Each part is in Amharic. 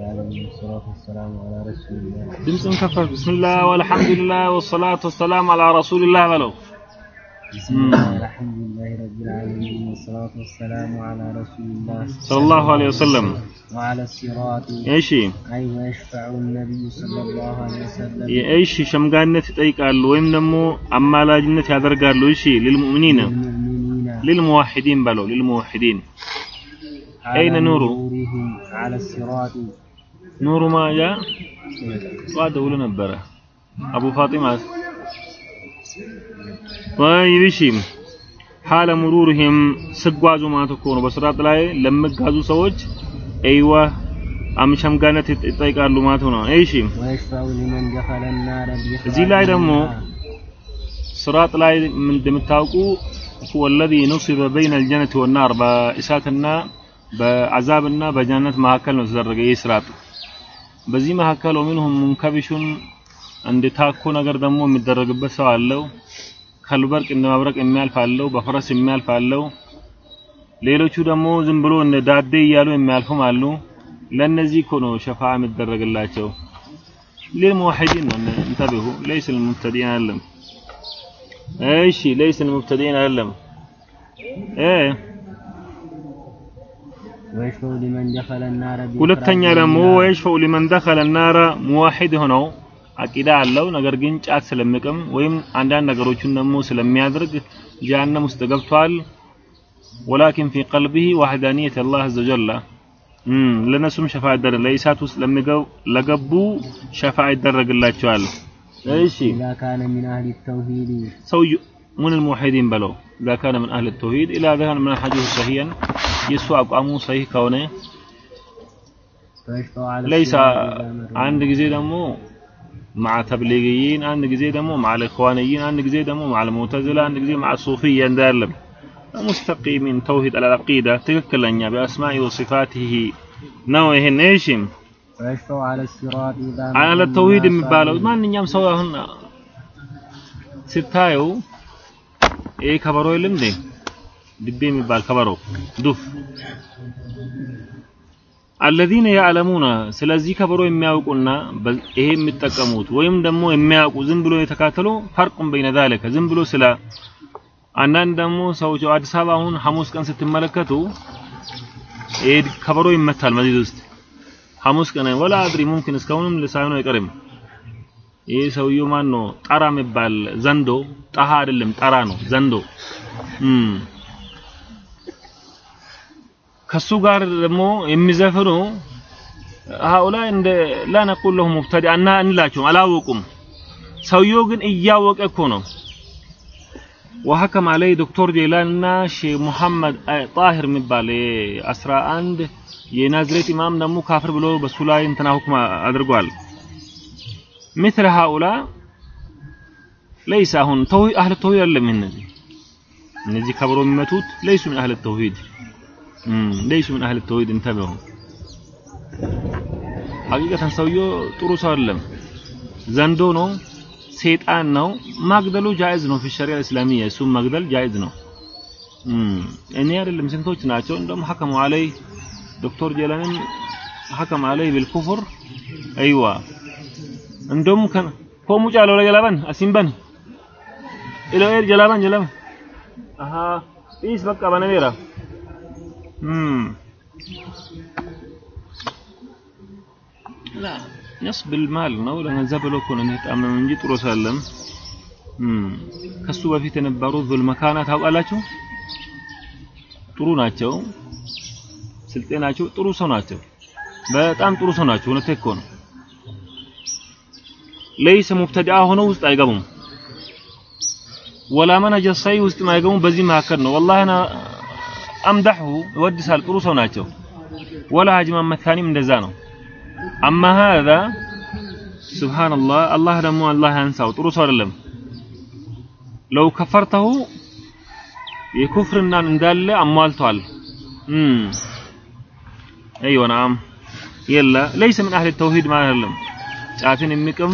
العالمين والصلاة والسلام على رسول الله ድምፅን ከፈት ብስምላህ ወልሐምዱሊላህ ወሰላቱ ወሰላም አላ ረሱልላህ በለው بسم الله الحمد لله رب العالمين والصلاة والسلام على رسول الله ሰለላሁ ዐለይሂ ወሰለም وعلى الصراط እሺ أي ويشفع النبي صلى الله عليه وسلم እሺ ሸምጋነት ይጠይቃሉ ወይም ደግሞ አማላጅነት ያደርጋሉ እሺ ሊልሙእሚኒን للمؤمنين ሊልሙዋሂዲን በለው ሊልሙዋሂዲን على أين نور؟ مرورهم على الصراط ኑሩ ማያ ጠዋት ደውሎ ነበረ አቡ ፋጢማ طيب እሺ ሐለ ሙሩርህም ስጓዙ ማለት እኮ ነው በስራት ላይ ለሚጋዙ ሰዎች አይዋ አምሸምጋነት ይጠይቃሉ ማለት ነው እሺ ويشفع لمن دخل النار እዚህ ላይ ደግሞ بإخراجها ስራጥ ላይ ምን እንደምታውቁ هو الذي نصب بين الجنة والنار በእሳትና በአዛብና በጀነት መካከል ነው የተደረገ ይህ ስራጥ በዚህ መካከል ወሚንሁም ሙንከቢሹን እንደ ታኮ ነገር ደግሞ የሚደረግበት ሰው አለው። ከልበርቅ እንደ መብረቅ የሚያልፍ አለው። በፈረስ የሚያልፍ አለው። ሌሎቹ ደግሞ ዝም ብሎ እንደ ዳዴ እያሉ የሚያልፉም አሉ። ለእነዚህ እኮ ነው ሸፋዓ የሚደረግላቸው። ሊልሙዋሒዲን ነው። እንተብሁ ለይስ ልሙብተዲን አይደለም። እሺ ለይስ ልሙብተዲን አይደለም። ሁለተኛ بإخراجها ደግሞ من النار. ወይሽፈው ሊመን ደኸለ ናረ ሙዋሂድ ሆነው አቂዳ አለው ነገር ግን ጫት ስለሚቅም ወይም አንዳንድ ነገሮችን ደግሞ ስለሚያደርግ ጀሃነም ውስጥ ገብቷል ወላኪን ፊ ቀልቢሂ ዋህዳኒየት አላህ አዘ ወጀል እም ለነሱም ሸፋ ይደረግ ለኢሳት ውስጥ ለሚገቡ ለገቡ ሸፋ ይደረግላቸዋል እሺ إذا كان من أهل التوحيد ሰው من الموحدين بلو إذا كان من أهل التوحيد إلى ذهن من حديث صحيحا يسوع أقامو صحيح كونه فيشفع على ليس الصراط إذا مر. عند ጊዜ ደግሞ مع تبليغيين عند ጊዜ ደግሞ مع الإخوانيين عند ጊዜ ደግሞ مع المعتزلة عند ጊዜ مع الصوفية እንዳለም مستقيمين توحيد على العقيدة ትክክለኛ بأسماء وصفاته ነው ይሄን እሺም ويشفع على الصراط إذا አለ مر ተውሂድ الناس የሚባለው عليه. ማንኛውም ሰው አሁን ስታየው ይሄ ከበሮ የለም እንዴ ድቤ የሚባል ከበሮ ዱፍ አለዚነ ያዕለሙነ ስለዚህ ከበሮ የሚያውቁና ይሄ የሚጠቀሙት ወይም ደግሞ የሚያውቁ ዝም ብሎ የተካተሉ ፈርቁም በይነ ዛለከ ዝም ብሎ ስለ አንዳንድ ደግሞ ሰዎች አዲስ አበባ አሁን ሐሙስ ቀን ስትመለከቱ ይሄ ከበሮ ይመታል መስጂድ ውስጥ ሐሙስ ቀን ወላ አድሪ ሙምኪን እስካሁንም ሳይሆን አይቀርም። ይህ ሰውየው ማን ነው? ጠራ የሚባል ዘንዶ ጠሃ አይደለም ጠራ ነው ዘንዶ። ከሱ ጋር ደግሞ የሚዘፍኑ ሀኡላ እንደ ላ ነቁል ለሁም ሙብተዲዕ እና እንላቸውም አላወቁም። ሰውየው ግን እያወቀ እኮ ነው። ወሀከም አለይ ዶክተር ጄላንና ሼህ ሙሐመድ ጣሂር የሚባል አስራ አንድ የናዝሬት ኢማም ደግሞ ካፍር ብሎ በሱ ላይ እንትና ሁክም አድርጓል። ምትል ሀኡላ ለይስ አሁን ተውሂድ አህለ ተውሂድ አይደለም። እነዚህ እነዚህ ከበሮ የሚመቱት ለይሱ ምን አህለ ተውሂድ እም ليسوا من اهل التوحيد انتبهوا ሐቂቀተን ሰውየው ጥሩ ሰው አይደለም ዘንዶ ነው ሴጣን ነው ማግደሉ ጃይዝ ነው في الاسلاميه እሱም መግደል ጃይዝ ነው እም እኔ አይደለም ስንቶች ናቸው እንደውም ሐከሙ አለይ ዶክተር ጀላንን ሐከም አለይ بالكفر ايوه እንደውም ኮሙ ጫሎ ለጀላባን አሲምባን ኢሎ ኤር ጀላባን ጀላባን አሃ ኢስ በቃ በነቤራ እም ላ ነስብ المال ነው ለገንዘብ ብሎ እኮ ነው የሚጣመም እንጂ ጥሩ ሳለም እም ከሱ በፊት የነበሩ ዙል መካና ታውቃላችሁ ጥሩ ናቸው ስልጤ ናቸው ጥሩ ሰው ናቸው በጣም ጥሩ ሰው ናቸው እውነቴ እኮ ነው ለይስ ሙብተዲአ ሆነው ውስጥ አይገቡም ወላ መነጀ ሰይ ውስጥ አይገቡም በዚህ መካከል ነው ወላሂ እኔ አምዳሁ ይወድሳል፣ ጥሩ ሰው ናቸው። ወላ ሀጅ ማመታኒም እንደዛ ነው። አማ ሀዛ ሱብሃንአላህ፣ አላህ ደግሞ አላህ ያንሳው፣ ጥሩ ሰው አይደለም። ለው ከፈርተሁ የኩፍርናን እንዳለ አሟልቷል። አይወ ነዓም የለ ለይሰ ምን አህል ተውሂድ ማለት አይደለም። ጫትን የሚቅም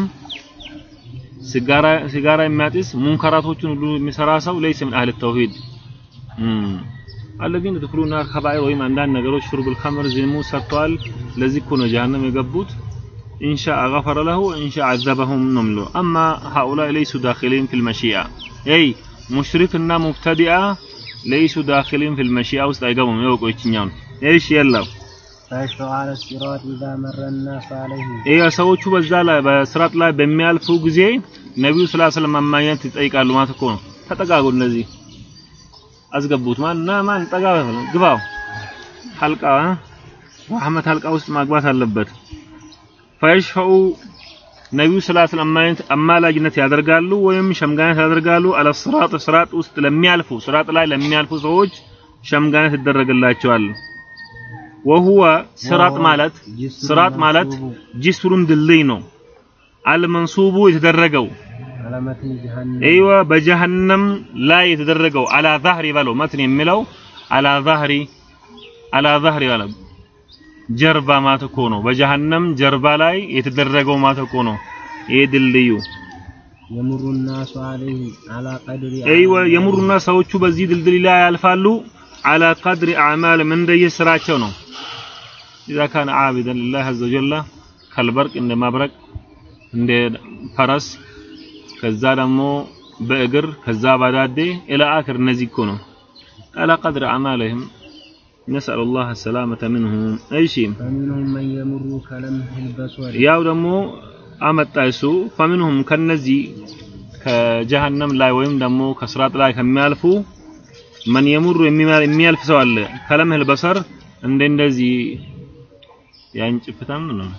ሲጋራ የሚያጢስ ሙንከራቶቹን ሁሉ የሚሰራ ሰው ለይሰ ምን አህል ተውሂድ الذين دخلوا كبائر ወይም አንዳንድ ነገሮች شرب الخمر ዝሙ ሰርተዋል። ለዚህ እኮ ነው ጀሃነም የገቡት። إن شاء غفر له إن شاء عذبهم ነው የሚለው። أما هؤلاء ليسوا داخلين في المشيئة ይ مشرك ና مبتدعة ليسوا داخلين في المشيئة ውስጥ አይገቡም። ይወቁ ይችኛውን እሺ የለም ሰዎቹ በዛ ላይ በ صراط ላይ በሚያልፉ ጊዜ ነቢዩ ስለ ስለም አማኝነት ይጠይቃሉ ማለት እኮ ነው። ተጠጋጉ እነዚህ አስገቡት። ማን? እና ማን? ጠጋ በል ግባው። ሐልቃ ረህመት ሐልቃ ውስጥ ማግባት አለበት። ፈይሽፈኡ ነቢዩ ሰለላሁ ዐለይሂ አማላጅነት ያደርጋሉ ወይም ሸምጋነት ያደርጋሉ? አለ ስራጥ ስራጥ ውስጥ ለሚያልፉ ስራጥ ላይ ለሚያልፉ ሰዎች ሸምጋነት ይደረግላቸዋል። ወሁወ ስራጥ ማለት ስራጥ ማለት ጅስሩን ድልድይ ነው። አልመንሱቡ የተደረገው እይወ በጀሃነም ላይ የተደረገው አላ ዛህሪ በለው መትን የሚለው አላ ዛህሪ አላ ዛህሪ በለው ጀርባ ማተኮ ነው። በጀሃነም ጀርባ ላይ የተደረገው ማተኮ ነው። ይሄ ድልድዩ የሙሩና ሰዎቹ በዚህ ድልድል ላይ ያልፋሉ። አላ ቀድሪ አዕማልም እንደየስራቸው ነው። ኢዛ ካነ ዓቢደን ሊላሂ አዘወጀላ ከልበርቅ እንደ መብረቅ እንደ ፈረስ ከዛ ደግሞ በእግር ከዛ ባዳዴ ኢላ አክር እነዚህ እኮ ነው። አላ ቀድር አማለህም ነስአል ላህ ሰላመተ ምንሁም እሺ ያው ደግሞ አመጣ እሱ። ፈምንሁም ከነዚህ ከጀሃነም ላይ ወይም ደግሞ ከስራት ላይ ከሚያልፉ መን የሙሩ የሚያልፍ ሰው አለ። ከለምህል በሰር እንደ እንደዚህ ያን ጭፍታም ነው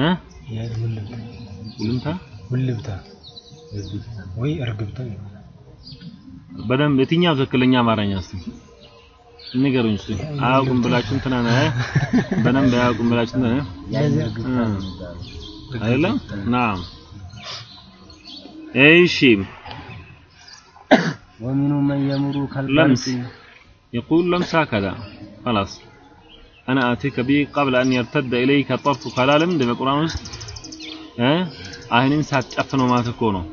እ ልምታ ውልብታ ወይ እርግብታ በደንብ የትኛው ትክክለኛ አማርኛ እስቲ ንገሩኝ እስቲ አያውቁም ብላችሁ እንትና ነው እ? በደንብ አያውቁም ብላችሁ እንትና ነው እ? አይደለም ናም እሺ ومنهم من يمر كالبرق لمس يقول لمس هكذا خلاص أنا آتيك به قبل أن يرتد إليك طرفك لا لم ده القرآن ውስጥ እ አይንን ሳትጨፍነው ማለት እኮ ነው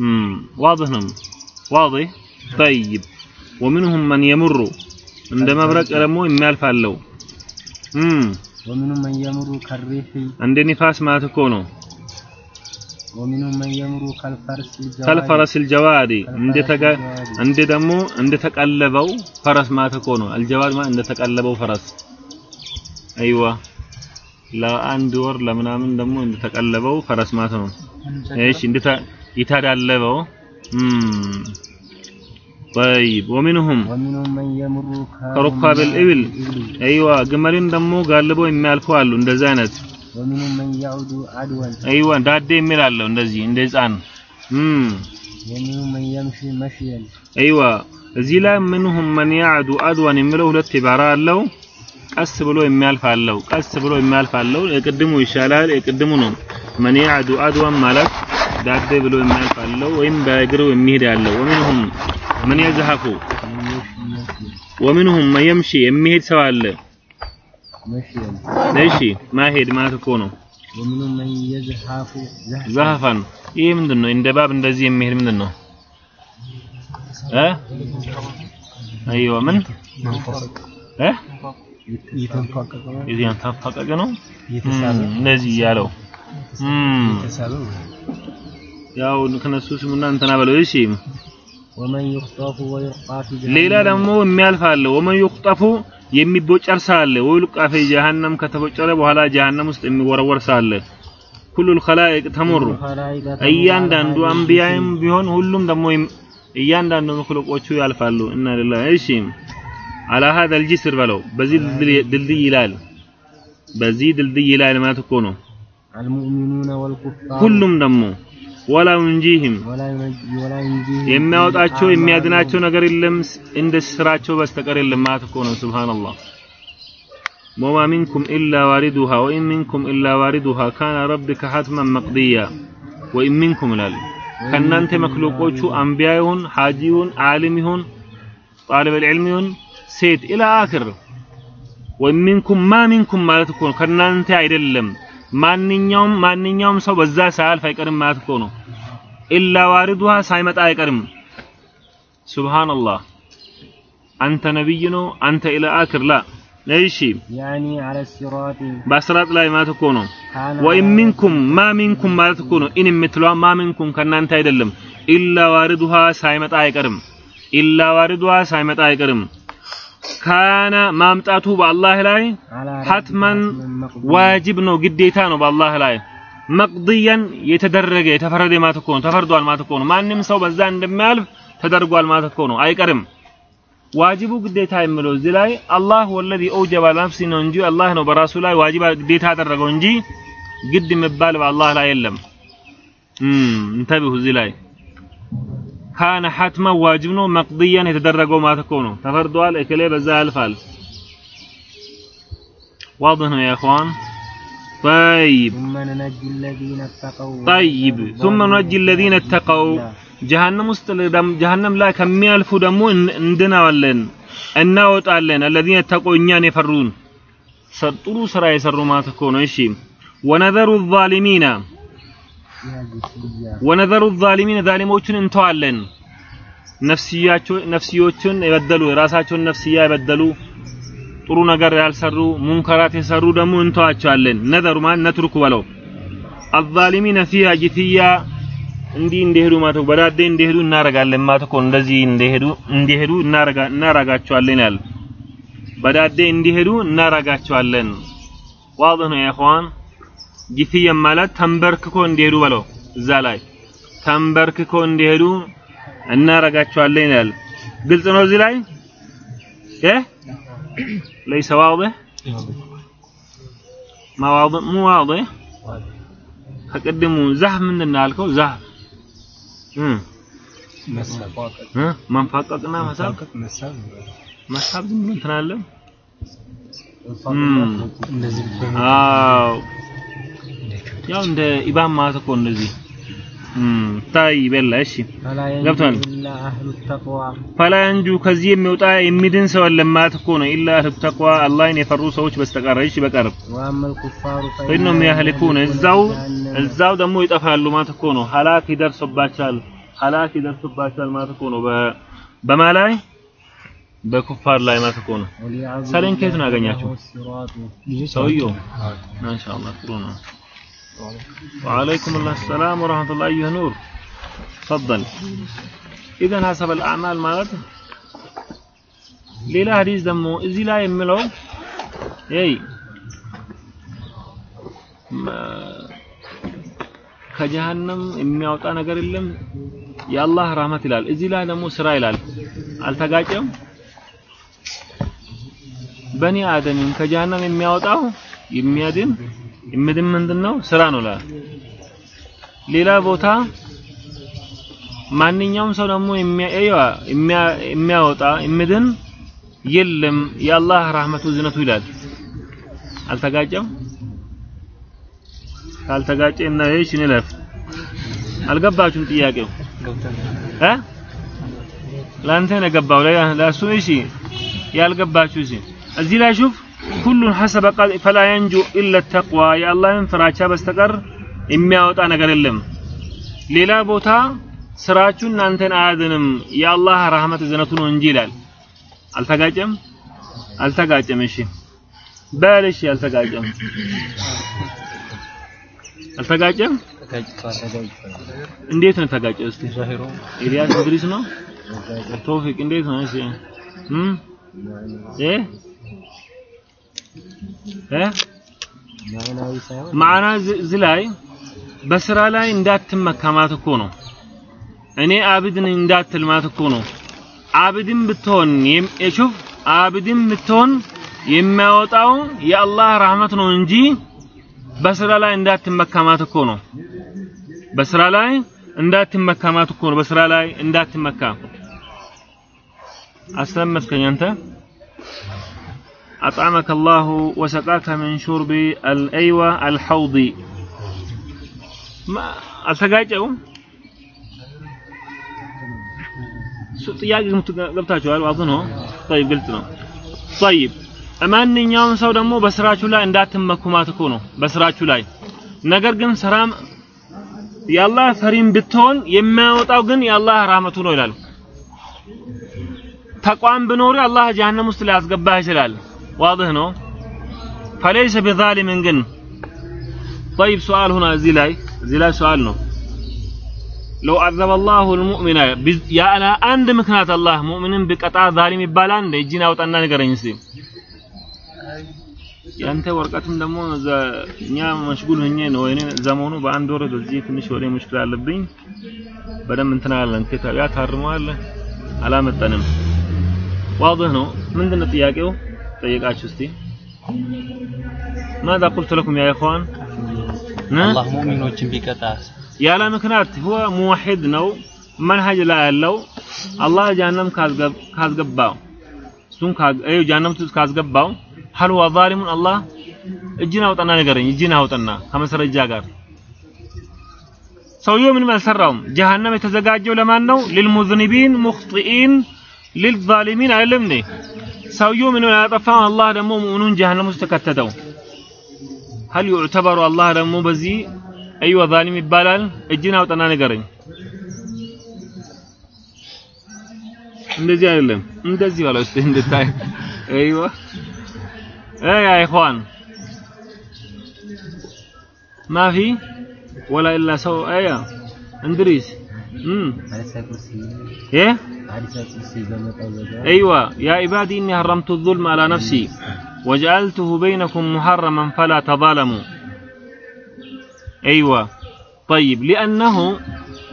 امم واضح ነው واضح طيب ومنهم من يمر እንደ መብረቅ ደግሞ የሚያልፍ አለው امم ومنهم من يمر كالريح እንደ ንፋስ ማለት እኮ ነው ومنهم من يمر كالفرس الجواد ከልፈረስ الجواد እንደ ተገ እንደ ደግሞ እንደ ተቀለበው ፈረስ ማለት እኮ ነው አልጀዋድ ማለት እንደ ተቀለበው ፈረስ አይዋ ለአንድ ወር ለምናምን ደግሞ እንደ ተቀለበው ፈረስ ማለት ነው እሺ እንደ ተ- የተዳለበው እም طيب ومنهم ومنهم من يمر ከሩካብ الإبل አይዋ ግመልን ደግሞ ጋልበው የሚያልፉ አሉ እንደዚህ አይነት ومنهم من يعود عدوا አይዋ ዳዴ የሚል አለው እንደዚህ እንደ ህፃን እም ومنهم من يمشي مشيا አይዋ እዚህ ላይ ምንሁም መን ያዕዱ አድዋን የሚለው ሁለት ኢባራ አለው ቀስ ብሎ የሚያልፍ ቀስ ብሎ የሚያልፍ አለው። የቅድሙ ይሻላል የቅድሙ ነው። መን ያዕዱ አድዋን ማለት ዳዴ ብሎ የሚያልፍ አለው ወይም በእግሩ የሚሄድ አለው ወሚንሁም መን የዝሐፉ? ወሚንሁም መን የሚሄድ ሰው አለ። እሺ ማሄድ ማለት እኮ ነው። ዘሐፋን ይሄ ምንድን ነው እንደ ባብ እንደዚህ የሚሄድ ምንድን ነው አይዋ ምን? የተንፋቀቀ ነው? እንደዚህ ያለው። ያው ከነሱ ስሙና እንትና በለው እሺ። ሌላ ደግሞ የሚያልፍ አለ። ወመን ዩቅጠፉ የሚቦጨር ሳለ ወይልቃ ፊ ጀሃነም ከተቦጨረ በኋላ ጀሃነም ውስጥ የሚወረወር ሳለ ሁሉ الخلائق ተሞሩ። እያንዳንዱ አንቢያም ቢሆን ሁሉም ደግሞ እያንዳንዱ መክሉቆቹ ያልፋሉ። እና ለላ እሺ። አላ ሀዛ አልጅስር በለው በዚህ ድልድይ- ድልድይ ይላል በዚህ ድልድይ ይላል ማለት እኮ ነው المؤمنون والكفار ሁሉም ደግሞ ወላ ዩንጂህም ولا ينجي ولا ينجيهم የሚያወጣቸው إلا የሚያድናቸው ነገር የለም እንደ ስራቸው በስተቀር የለም ማለት እኮ ነው ሱብሃንአላህ ወማ ሚንኩም ኢላ ዋሪዱሃ ወኢን ሚንኩም ኢላ ዋሪዱሃ ካነ ረብከ ሐትመን መቅድያ ወኢን ሚንኩም ይላል ከእናንተ መክሉቆቹ አንቢያ ይሁን ሐጂ ይሁን ዓሊም ይሁን ጣሊብ ልዕልም ይሁን ሴት ኢላ አክር ومنكم ما منكم ማለት እኮ ነው። ከእናንተ አይደለም ማንኛውም ማንኛውም ሰው በዛ ሳያልፍ አይቀርም ማለት እኮ ነው። إلا واردها ሳይመጣ አይቀርም። سبحان الله አንተ ነብይ ነው አንተ ኢላ አክር ላ እሺ يعني على الصراط በ الصراط ላይ ማለት እኮ ነው። وإن ما منكم ማለት እኮ ነው። إن የምትለዋ ما منكم ከእናንተ አይደለም إلا واردها ሳይመጣ አይቀርም። ኢላ ዋሪዱሃ ሳይመጣ አይቀርም። ካና ማምጣቱ በአላህ ላይ ሐትመን ዋጅብ ነው፣ ግዴታ ነው በአላህ ላይ መቅድያን የተደረገ የተፈረደ ማለት እኮ ነው። ተፈርዷል ማለት እኮ ነው። ማንም ሰው በዛ እንደሚያልፍ ተደርጓል ማለት እኮ ነው። አይቀርም። ዋጅቡ ግዴታ የሚለው እዚህ ላይ አላህ ወለዚ ኦጀባ ለነፍሲ ነው እንጂ አላህ ነው በራሱ ላይ ዋጅባ ግዴታ ያደረገው እንጂ ግድ የሚባል በአላህ ላይ የለም። እንተብሁ እዚህ ላይ ካነ ሐትመን ዋጅብ ነው መቅድያን የተደረገው ማለት እኮ ነው ተፈርዷል እከሌ በዛ ያልፋል واضح يا اخوان طيب ثم ننجي الذين اتقوا طيب ثم ننجي الذين اتقوا ጀሃነም ውስጥ ለደም- ጀሃነም ላይ ከሚያልፉ ደግሞ እን- እንድናዋለን እናወጣለን الذين اتقوا እኛን የፈሩን ሰ- ጥሩ ስራ የሰሩ ማለት እኮ ነው እሺ ወነዘሩ الظالمين يا جسيا ወነዘሩ ዛሊሚን ዛሊሞችን እንተዋለን። ነፍስዮችን የበደሉ ራሳቸውን ነፍስያ የበደሉ ጥሩ ነገር ያልሰሩ ሙንከራት የሰሩ ደግሞ እንተዋቸዋለን። ነዘሩ ማለት ነትርኩ በለው አዛሊሚነ ፊሃ ጅትያ እንዲህ እንደሄዱ ማለት በዳዴ እንደሄዱ እናረጋለን ማለት እኮ እንደዚህ እንደሄዱ እንደሄዱ እናረጋቸዋለን ያል በዳዴ እንዲሄዱ እናረጋቸዋለን ዋضح ነው ያኸዋን ጅትያ ማለት ተንበርክኮ እንዲሄዱ በለው እዛ ላይ ተንበርክኮ እንዲሄዱ እናረጋቸዋለን ይላል ግልጽ ነው እዚህ ላይ እ ليس واضح ما واضح مو واضح ከቅድሙ ዛህ ምንድን ነው ያልከው ዛህ እ መሳብ እ መንፋቀቅና መሳብ መሳብ መሳብ መሳብ ዝም ብሎ እንትን አለ እም እንደዚህ በምን አዎ እንደከብድ ያው እንደ ኢባም ማለት እኮ እንደዚህ ታይ ይበላ። እሺ ገብቷል። ፈላ እንጁ ከዚህ የሚወጣ የሚድን ሰው የለም ማለት እኮ ነው። ኢላ አህሉ ተቅዋ አላህን የፈሩ ሰዎች በስተቀር። እሺ በቀር ፈኢንሁም ያህሊኩን እዛው እዛው ደግሞ ይጠፋሉ ማለት እኮ ነው። ሀላክ ይደርሱባቸዋል። ሀላክ ይደርሱባቸዋል ማለት እኮ ነው። በማ ላይ በኩፋር ላይ ማለት እኮ ነው። ሰሌን ከየት ነው ያገኛቸው ሰውየው? ማሻአላህ ጥሩ ነው። وعليكم الله السلام ورحمة الله أيها نور تفضل إذا حسب الأعمال ማለት ሌላ ሐዲስ ደግሞ እዚህ ላይ የምለው ይይ ከጀሃነም የሚያወጣ ነገር የለም የአላህ rahmat ይላል እዚህ ላይ ደግሞ ስራ ይላል አልተጋጨም በኒ አደምን ከጀሃነም የሚያወጣው የሚያድን የሚድን ምንድነው? ስራ ነው ላ ሌላ ቦታ ማንኛውም ሰው ደግሞ የሚያ የሚያወጣ የሚድን የለም። የአላህ rahmቱ ዝነቱ ይላል። አልተጋጨም? ካልተጋጨ እና እሺ እንለፍ አልገባችሁም ጥያቄው? እ? ላንተ ነው የገባው። ለእሱ እሺ። ያልገባችሁ እዚህ ላይ ሹፍ ኩሉን ሐሰበ ፈላ የንጁ ኢለ ተቅዋ የአላህን ፍራቻ በስተቀር የሚያወጣ ነገር የለም። ሌላ ቦታ ስራችሁ እናንተን አያድንም የአላህ ረህመት እዝነቱ ነው እንጂ ይላል። አልተጋጨም? አልተጋጨም። እሺ በል እሺ አልተጋጨም። አልተጋጨም? እንዴት ነው ተጋጨው እስቲ ኤልያስ እንድሪስ ነው? ቶፊቅ እንዴት ነው? እሺ እም ማዕና እዚህ ላይ በስራ ላይ እንዳትመካ ማለት እኮ ነው። እኔ አብድን እንዳትል ማለት እኮ ነው። አብድን ብትሆን የሹፍ አብድን ብትሆን የሚያወጣው የአላህ ረህመት ነው እንጂ በስራ ላይ እንዳትመካ ማለት እኮ ነው። በስራ ላይ እንዳትመካ ማለት እኮ ነው። በስራ ላይ እንዳትመካ። አስለመድከኝ አንተ أطعمك الله وسقاك من شرب الأيوة الحوض ما አልተጋጨውም ጥያቄ ገብታችኋል ዋዝ ነው طيب ግልጽ ነው طيب ማንኛውም ሰው ደግሞ በስራችሁ ላይ እንዳትመኩ ማለት እኮ ነው በስራችሁ ላይ ነገር ግን ስራም የአላህ ፈሪም ብትሆን የሚያወጣው ግን የአላህ ራህመቱ ነው ይላል ተቋም ብኖር አላህ ጀሃነም ውስጥ ሊያስገባህ ይችላል ዋድህ ነው? ፈለይሰ ቢዛሊምን ግን. طيب سؤال هنا زيلاي زيلاي سؤال ነው. ለው አዘበ ላሁ ያለ አንድ ምክንያት አላህ ሙእሚንን ቢቀጣ ዛሊም ይባላል እንደ እጅን አውጣና ንገረኝ እስኪ ያንተ ወረቀቱም ደግሞ እኛ መሽጉል ሆኜ ነው ወይ ዘመኑ በአንድ ወር በዚህ ትንሽ ወሬ ሙሽክል አለብኝ በደንብ እንትን አለን ክታቢያ ታርመዋል አላመጠንም ዋضህ ነው ምንድን ነው؟ ጥያቄው? ጠይቃችሁ እስቲ ماذا قلت لكم يا اخوان አላህ ሙእሚኖችን ቢቀጣ ያለ ምክንያት هو موحد ነው መንሀጅ ላይ ያለው አላህ ጀሃነም ካስገባው እሱን ካዩ ጀሃነም ውስጥ ካስገባው هل هو ظالم الله እጅን አውጣና ንገረኝ እጅን አውጣና ከመስረጃ ጋር ሰውየው ምንም አልሰራውም ጀሃነም የተዘጋጀው ለማን ነው للمذنبين مخطئين للظالمين አይደለም እንዴ ሰውየው ምንም አላጠፋም አላህ ደግሞ ሙእሚኑን ጀሃነም ውስጥ ተከተተው هل يعتبر الله ደግሞ በዚህ አይዋ ዛሊም ይባላል እጅን አውጣና ንገረኝ እንደዚህ አይደለም እንደዚህ ባለው እስቲ እንድታይ አይዋ ايه يا اخوان ما في ولا الا سو ايه اندريس امم ايه أيوة يا عبادي إني حرمت الظلم على نفسي. وجعلته بينكم محرما فلا تظالموا. أيوة. طيب لأنه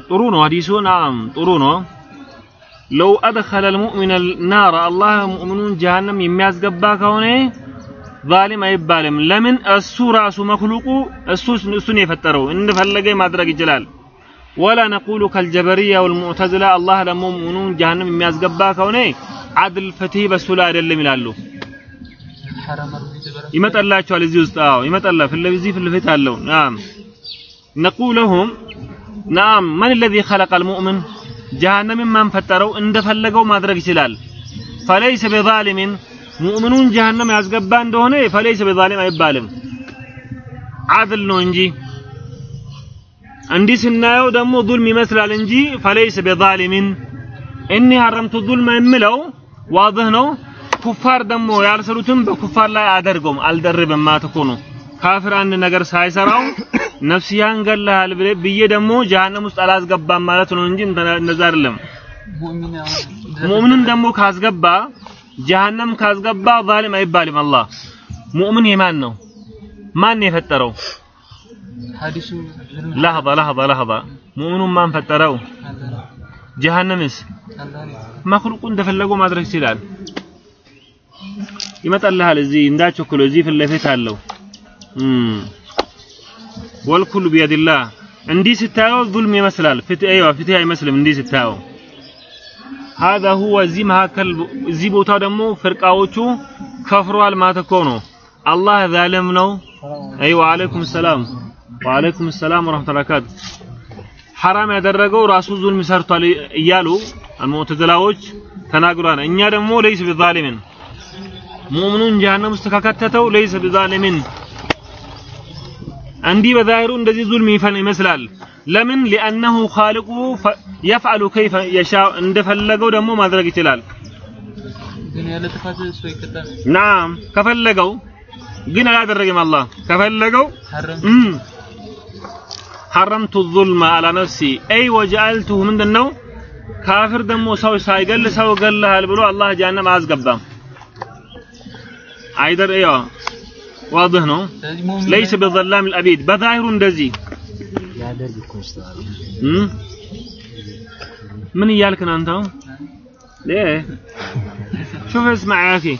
طرونه هديسو نعم طرونه. لو أدخل المؤمن النار الله مؤمنون جهنم يمياز قباك هوني ظالم أيبالم لمن السورة سو مخلوق السوس سنيفترو إن فلقي ما درك الجلال ነቁሉ ከልጀበሪያ ወልሙዕተዝላ አላህ ደግሞ ሙእሚኑን ጀሃነም የሚያስገባ ከሆነ አድል ፍትህ በሱ ላይ አይደለም ይላሉ ይመጣላቸዋል እዚህ ውስጥ አዎ ይመጣላ ፍለዚህ ፍልፍት አለው ናም ነቁለሁም ናም ማን الذي خلق المؤمن ጀሃነምን ማን ፈጠረው እንደፈለገው ማድረግ ይችላል فليس بظالم ሙእምኑን ጀሃነም ያስገባ እንደሆነ ፈለይሰ በዛሊም አይባልም አድል ነው እንጂ እንዲህ ስናየው ደግሞ ዙልም ይመስላል እንጂ ፈለይሰ በዛሊምን እኒ ሐረምቱ ዙልም የምለው ዋድህ ነው። ኩፋር ደግሞ ያልሰሩትም በኩፋር ላይ አደርገውም አልደርብም ማለት እኮ ነው። ካፍር አንድ ነገር ሳይሰራው ነፍስያን ገለሃል ብዬ ደግሞ ጀሃነም ውስጥ አላስገባም ማለት ነው እንጂ እንደዛ አይደለም። ሙእሚንን ደግሞ ካስገባ ጀሃነም ካስገባ ዛሊም አይባልም። አላህ ሙእምን የማን ነው? ማን የፈጠረው ሐዲሱ ለህዛ ለህዛ ለህዛ ሙእምኑን ማን ፈጠረው ጀሃነምስ መክሉቁ እንደፈለገው ማድረግ ይችላል ይመጣልሃል እዚህ እንዳቸኩሎ እዚህ ፊት ለፊት አለው ወልኩሉ ቢየድላህ እንዲህ ስታየው ዙልም ይመስላል ፍትህ አይዋ ፍትህ አይመስልም እንዲህ ስታየው هذا هو እዚህ መካከል እዚህ ቦታው ደግሞ ፍርቃዎቹ ከፍሯል ማለት እኮ ነው አላህ ዛሊም ነው አይዋ አለይኩም ሰላም ወአለይኩም ሰላም ወራህመቱላሂ ወበረካቱ ሐራም ያደረገው ራሱ ዙልም ሰርቷል እያሉ ሙዕተዝላዎች ተናግሯል። እኛ ደግሞ ለይስ ቢዛሊምን ሙእምኑን ጀሃነም ውስጥ ከከተተው ለይስ ቢዛሊምን እንዲህ በዛሂሩ እንደዚህ ዙልም ይመስላል። ለምን? ሊአነሁ ኻልቁ የፍዐሉ ከይፈ የሻ እንደፈለገው ደግሞ ማድረግ ይችላል። ግን ያለ ጥፋት እሱ ይቀጣል ናም ከፈለገው ግን አላደረገም አላህ። ከፈለገው ሐረም حرمت الظلم على نفسي. أي وجعلته من النوم؟ كافر دم سوي ساي قال سوي قال لها البلو الله جانا ما أزقب عيدر أيوه واضح نو؟ ليس بالظلام الأبيد. بظاهر دزي. من يالك أنت؟ ليه؟ شوف اسمع يا أخي.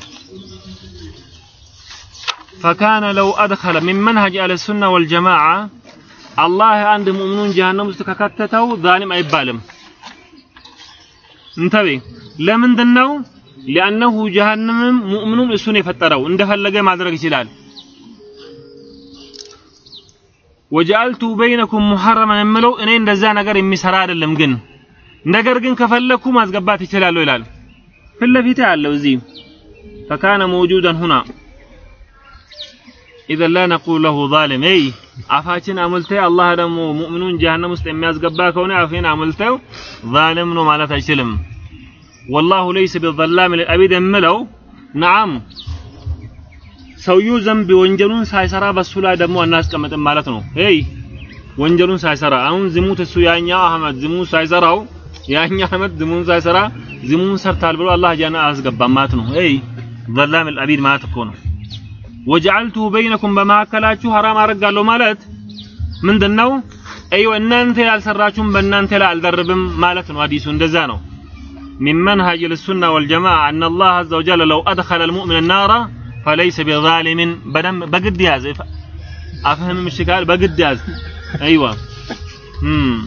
فكان لو أدخل من منهج أهل السنة والجماعة አላህ አንድ ሙእሚኑን ጀሃነም ውስጥ ከከተተው ዛሊም አይባልም። እንተቤ ለምንድነው ሊአነሁ ጀሃነምም ሙእሚኑም እሱን የፈጠረው እንደፈለገ ማድረግ ይችላል። ወጀአልቱ በይነኩም ሙሐረመን የምለው እኔ እንደዛ ነገር የሚሰራ አይደለም፣ ግን ነገር ግን ከፈለኩ ማስገባት ይችላሉ ይላል። ፊት ለፊቴ አለው እዚህ ፈካነ መውጁደን ሁና ኢዘን ላ ነቁል ለሁ ዛሊም ይ አፋችን አሞልተ አላህ ደግሞ ሙእሚኑን ጀሃነም ውስጥ የሚያስገባ ከሆነ አፌን አሞልተው ዛሊም ነው ማለት አይችልም ወላሁ ለይሰ ቢዘላም ልልአቢድ የምለው ነዓም ሰውየው ዘንብ ወንጀሉን ሳይሰራ በሱ ላይ ደግሞ አናስቀምጥም ማለት ነው። ሄይ ወንጀሉን ሳይሰራ አሁን ዝሙት እሱ ያኛው አህመድ ዝሙት ሳይሰራው ያኛው አህመድ ዝሙት ሳይሰራ ዝሙት ሰርታል ብሎ አላህ ጀና አያስገባም ማለት ነው። ሄይ ዘላም ልአቢድ ማለት እኮ ነው። ወጀዐልቱሁ በይነኩም በመካከላችሁ ሐራም አደርጋለሁ ማለት ምንድነው? አይወ እናንተ ያልሰራችሁም በእናንተ ላይ አልደርብም ማለት ነው። ሐዲሱ እንደዛ ነው። من منهج السنة والجماعة أن الله عز وجل لو أدخل المؤمن النار فليس بظالم بدم بقد ياز أفهم الشكال بقد ياز أيوة مم.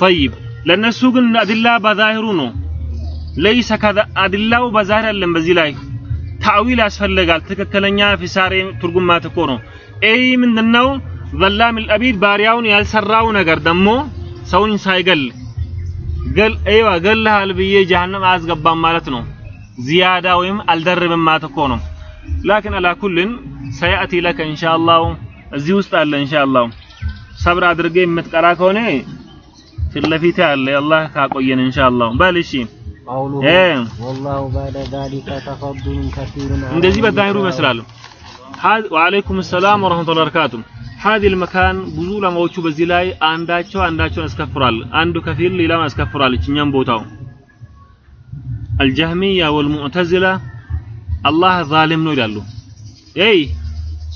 طيب لأن السوق أدلة بظاهرونه ليس كذا أدلة بظاهر لم بزيلاي ታዊል ያስፈልጋል። ትክክለኛ ፊሳሬ ትርጉም ማለት እኮ ነው። ኤይ ምንድነው? ዘላም አልአቢድ ባሪያውን ያልሰራው ነገር ደግሞ ሰውን ሳይገል ገል አይዋ ገለሃል ብዬ ጀሃነም አያስገባም ማለት ነው። ዚያዳ ወይም አልደርብም ማለት እኮ ነው። ላኪን አላ ኩልን ሰያእቲ ለከ ኢንሻአላህ እዚህ ውስጥ አለ ኢንሻአላህ ሰብር አድርጌ የምትቀራ ከሆነ ፊት ለፊት አለ አላህ ካቆየን ኢንሻአላህ በል እሺ እንደዚህ በዛሂሩ ይመስላሉ። ወአለይኩም ሰላም ወረህመቱላሂ ወበረካቱ። ሀዚል መካን ብዙ ለማዎቹ በዚህ ላይ አንዳቸው አንዳቸውን ያስከፍራል። አንዱ ከፊል ሌላውን ያስከፍራለች። እኛም ቦታው አልጀህሚያ ወልሙዕተዚላ አላህ ዛሊም ነው ይላሉ። ይ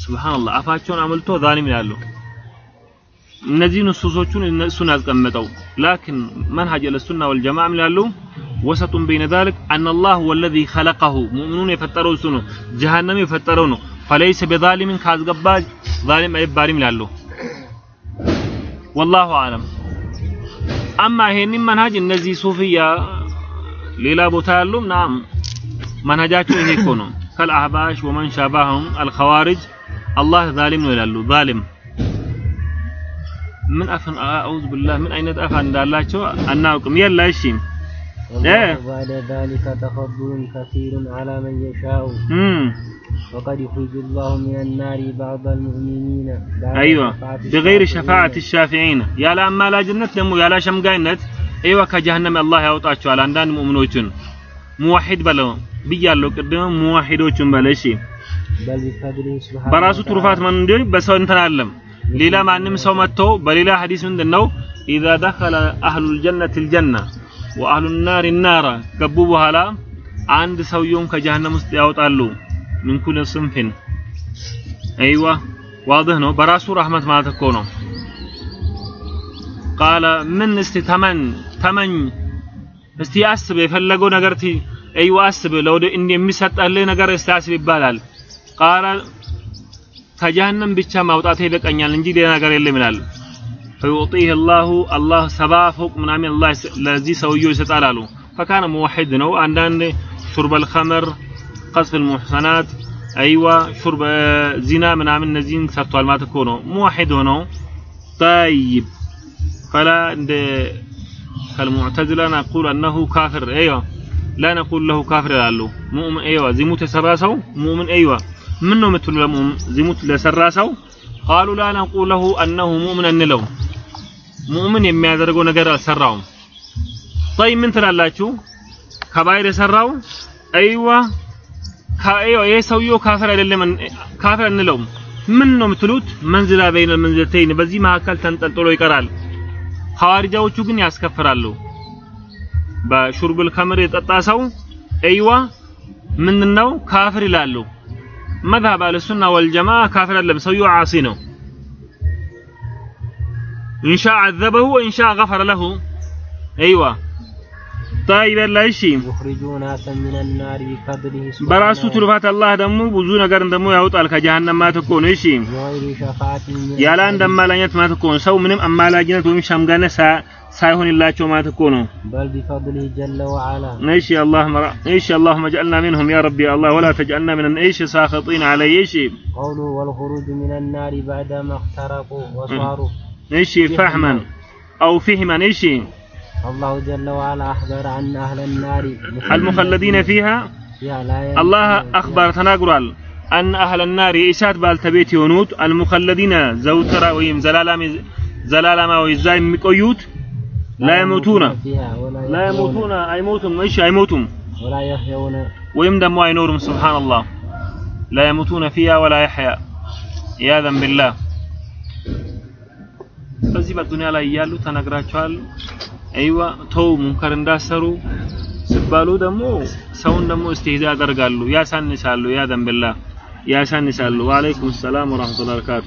ሱብሃንአላህ አፋቸውን አመልቶ ዛሊም ይላሉ። እነዚህ ንሱሶቹን እነሱን ያስቀመጠው ላኪን መንሀጅ ለሱና ወልጀማዓ ምን ይላሉ? ወሰጡን በይነ ዛሊክ አነ አላህ ወለዚ ኸለቀሁ ሙእሚኑን የፈጠረው እሱ ነው። ጀሃነም የፈጠረው ነው። ፈለይሰ ቢዛሊምን ካስገባ ዛሊም አይባልም ይላሉ። ወላሁ አለም። አማ ይሄንን መንሀጅ እነዚህ ሱፍያ ሌላ ቦታ ያሉ ናም መንሀጃቸው ይሄ እኮ ነው። ከልአህባሽ ወመን ሻባሁም አልኸዋሪጅ አላህ ዛሊም ነው ይላሉ። ዛሊም ምን አፍን አዑዝ ቢላህ ምን አይነት አፍ እንዳላቸው አናውቅም። የላ እሺ والله إيه. بعد ذلك تفضل كثير على من يشاء እም وقد يخرج الله من النار بعض المؤمنين بعد ايوه شفاعة بغير الشافعين. شفاعة الشافعين ያለ አማላጅነት ደግሞ ያለ ሸምጋይነት አይዋ ከጀሃነም አላህ ያወጣቸዋል። አንዳንድ ሙእሚኖችን ሙዋሂድ በለው ብያለሁ ቅድም ሙዋሂዶችን በለ እሺ بل بفضله سبحانه በራሱ وتعالى. ትሩፋት ማን እንደ በሰው እንትን አለም ሌላ ማንም ሰው መጥቶ በሌላ ሐዲስ ምንድነው? ኢዛ ደኸለ አህሉል ጀነት ልጀና ወአህሉ ናር ናራ ገቡ በኋላ አንድ ሰውየውን ከጀሃነም ውስጥ ያወጣሉ። ምን ኩል ስንፍን አይዋ ዋضح ነው። በራሱ ረህመት ማለት እኮ ነው። ቃለ ምን እስቲ ተመን ተመኝ እስቲ አስብ የፈለገው ነገር ቲ አይዋ አስብ ለወደ የሚሰጠልህ ነገር እስቲ አስብ ይባላል። ቃለ ከጀሃነም ብቻ ማውጣት ይበቃኛል እንጂ ሌላ ነገር የለም ይላል። ፈዩዕጢህ አላሁ አላህ ሰባ ፎቅ ምናምን አላህ ለዚህ ሰውየው ይሰጣል አሉ። ፈካነ ሙወሒድ ነው። አንዳንድ ሹርበል ኸመር፣ ቀዝፍ ሙሕሰናት፣ አይዋ ሹርበ ዚና ምናምን እነዚህን ሰርቷል ማለት እኮ ነው። ሙወሒድ ሆነው ጠይብ ፈላ እንደ ከልሙዕተዝላ ነቁል አነሁ ካፍር አይዋ ላ ነቁል ለሁ ካፍር ይላሉ። ሙእምን አይዋ ዚሙት የሰራ ሰው ሙእምን አይዋ ምን ነው የምትሉ ዚሙት ለሰራ ሰው? ቃሉ ላ ነቁል ለሁ አነሁ ሙእምን እንለው ሙእምን የሚያደርገው ነገር አልሰራውም። ጠይብ ምን ትላላችሁ? ከባይር የሰራው? አይዋ ከአይዋ ይሄ ሰውየው ካፍር አይደለም ካፍር እንለውም ምን ነው የምትሉት? መንዝላ በይነ መንዝለተይን በዚህ መካከል ተንጠልጥሎ ይቀራል። ሐዋሪጃዎቹ ግን ያስከፍራሉ። በሹርብል ከምር የጠጣ ሰው አይዋ ምንድነው? ካፍር ይላሉ مذهب أهل السنة والجماعة كافرا لمسوي عاصينه. إن شاء عذبه وإن شاء غفر له. أيوة. طيب الله يشي يخرجوا ناسا من النار بفضله سبحانه. براسو تلفات الله دمو بزونا قرن دمو يهوت على جهنم ما تكون يشي يا لأن دم ما لن يتما تكون سو منهم أما لا جنة ومشام غنسا ሳይሆንላቸው ማለት እኮ ነው بل بفضله جل وعلا ايش اللهم ر- ايش اللهم اجعلنا منهم يا ربي يا الله ولا تجعلنا من ايش ساخطين علي ايش قوله والخروج من النار بعدما اخترقوا وصاروا ايش فهما او فهما ايش الله جل وعلا أخبر عن أهل النار المخلدين فيها فيها لا يموتون الله فيها. اخبر تناقرال ان اهل النار ايسات بالتبيت يونوت المخلدين زوترا ويم زلالام زلالما ويزاي ميقيوت لا يموتون فيها ولا لا يموتون አይሞቱም እሺ አይሞቱም ولا يحيون ወይም ደግሞ አይኖሩም ሱብሃንአላህ لا يموتون فيها ولا يحيا عياذا بالله በዚህ በዱንያ ላይ እያሉ ተነግራቸዋል አይዋ ተው ሙንከር እንዳሰሩ ሲባሉ ደግሞ ሰውን ደግሞ እስትህዛ ያደርጋሉ ያሳንሳሉ ያ ደንብላ ያሳንሳሉ ወአለይኩም ሰላም ወራህመቱላሂ ወበረካቱ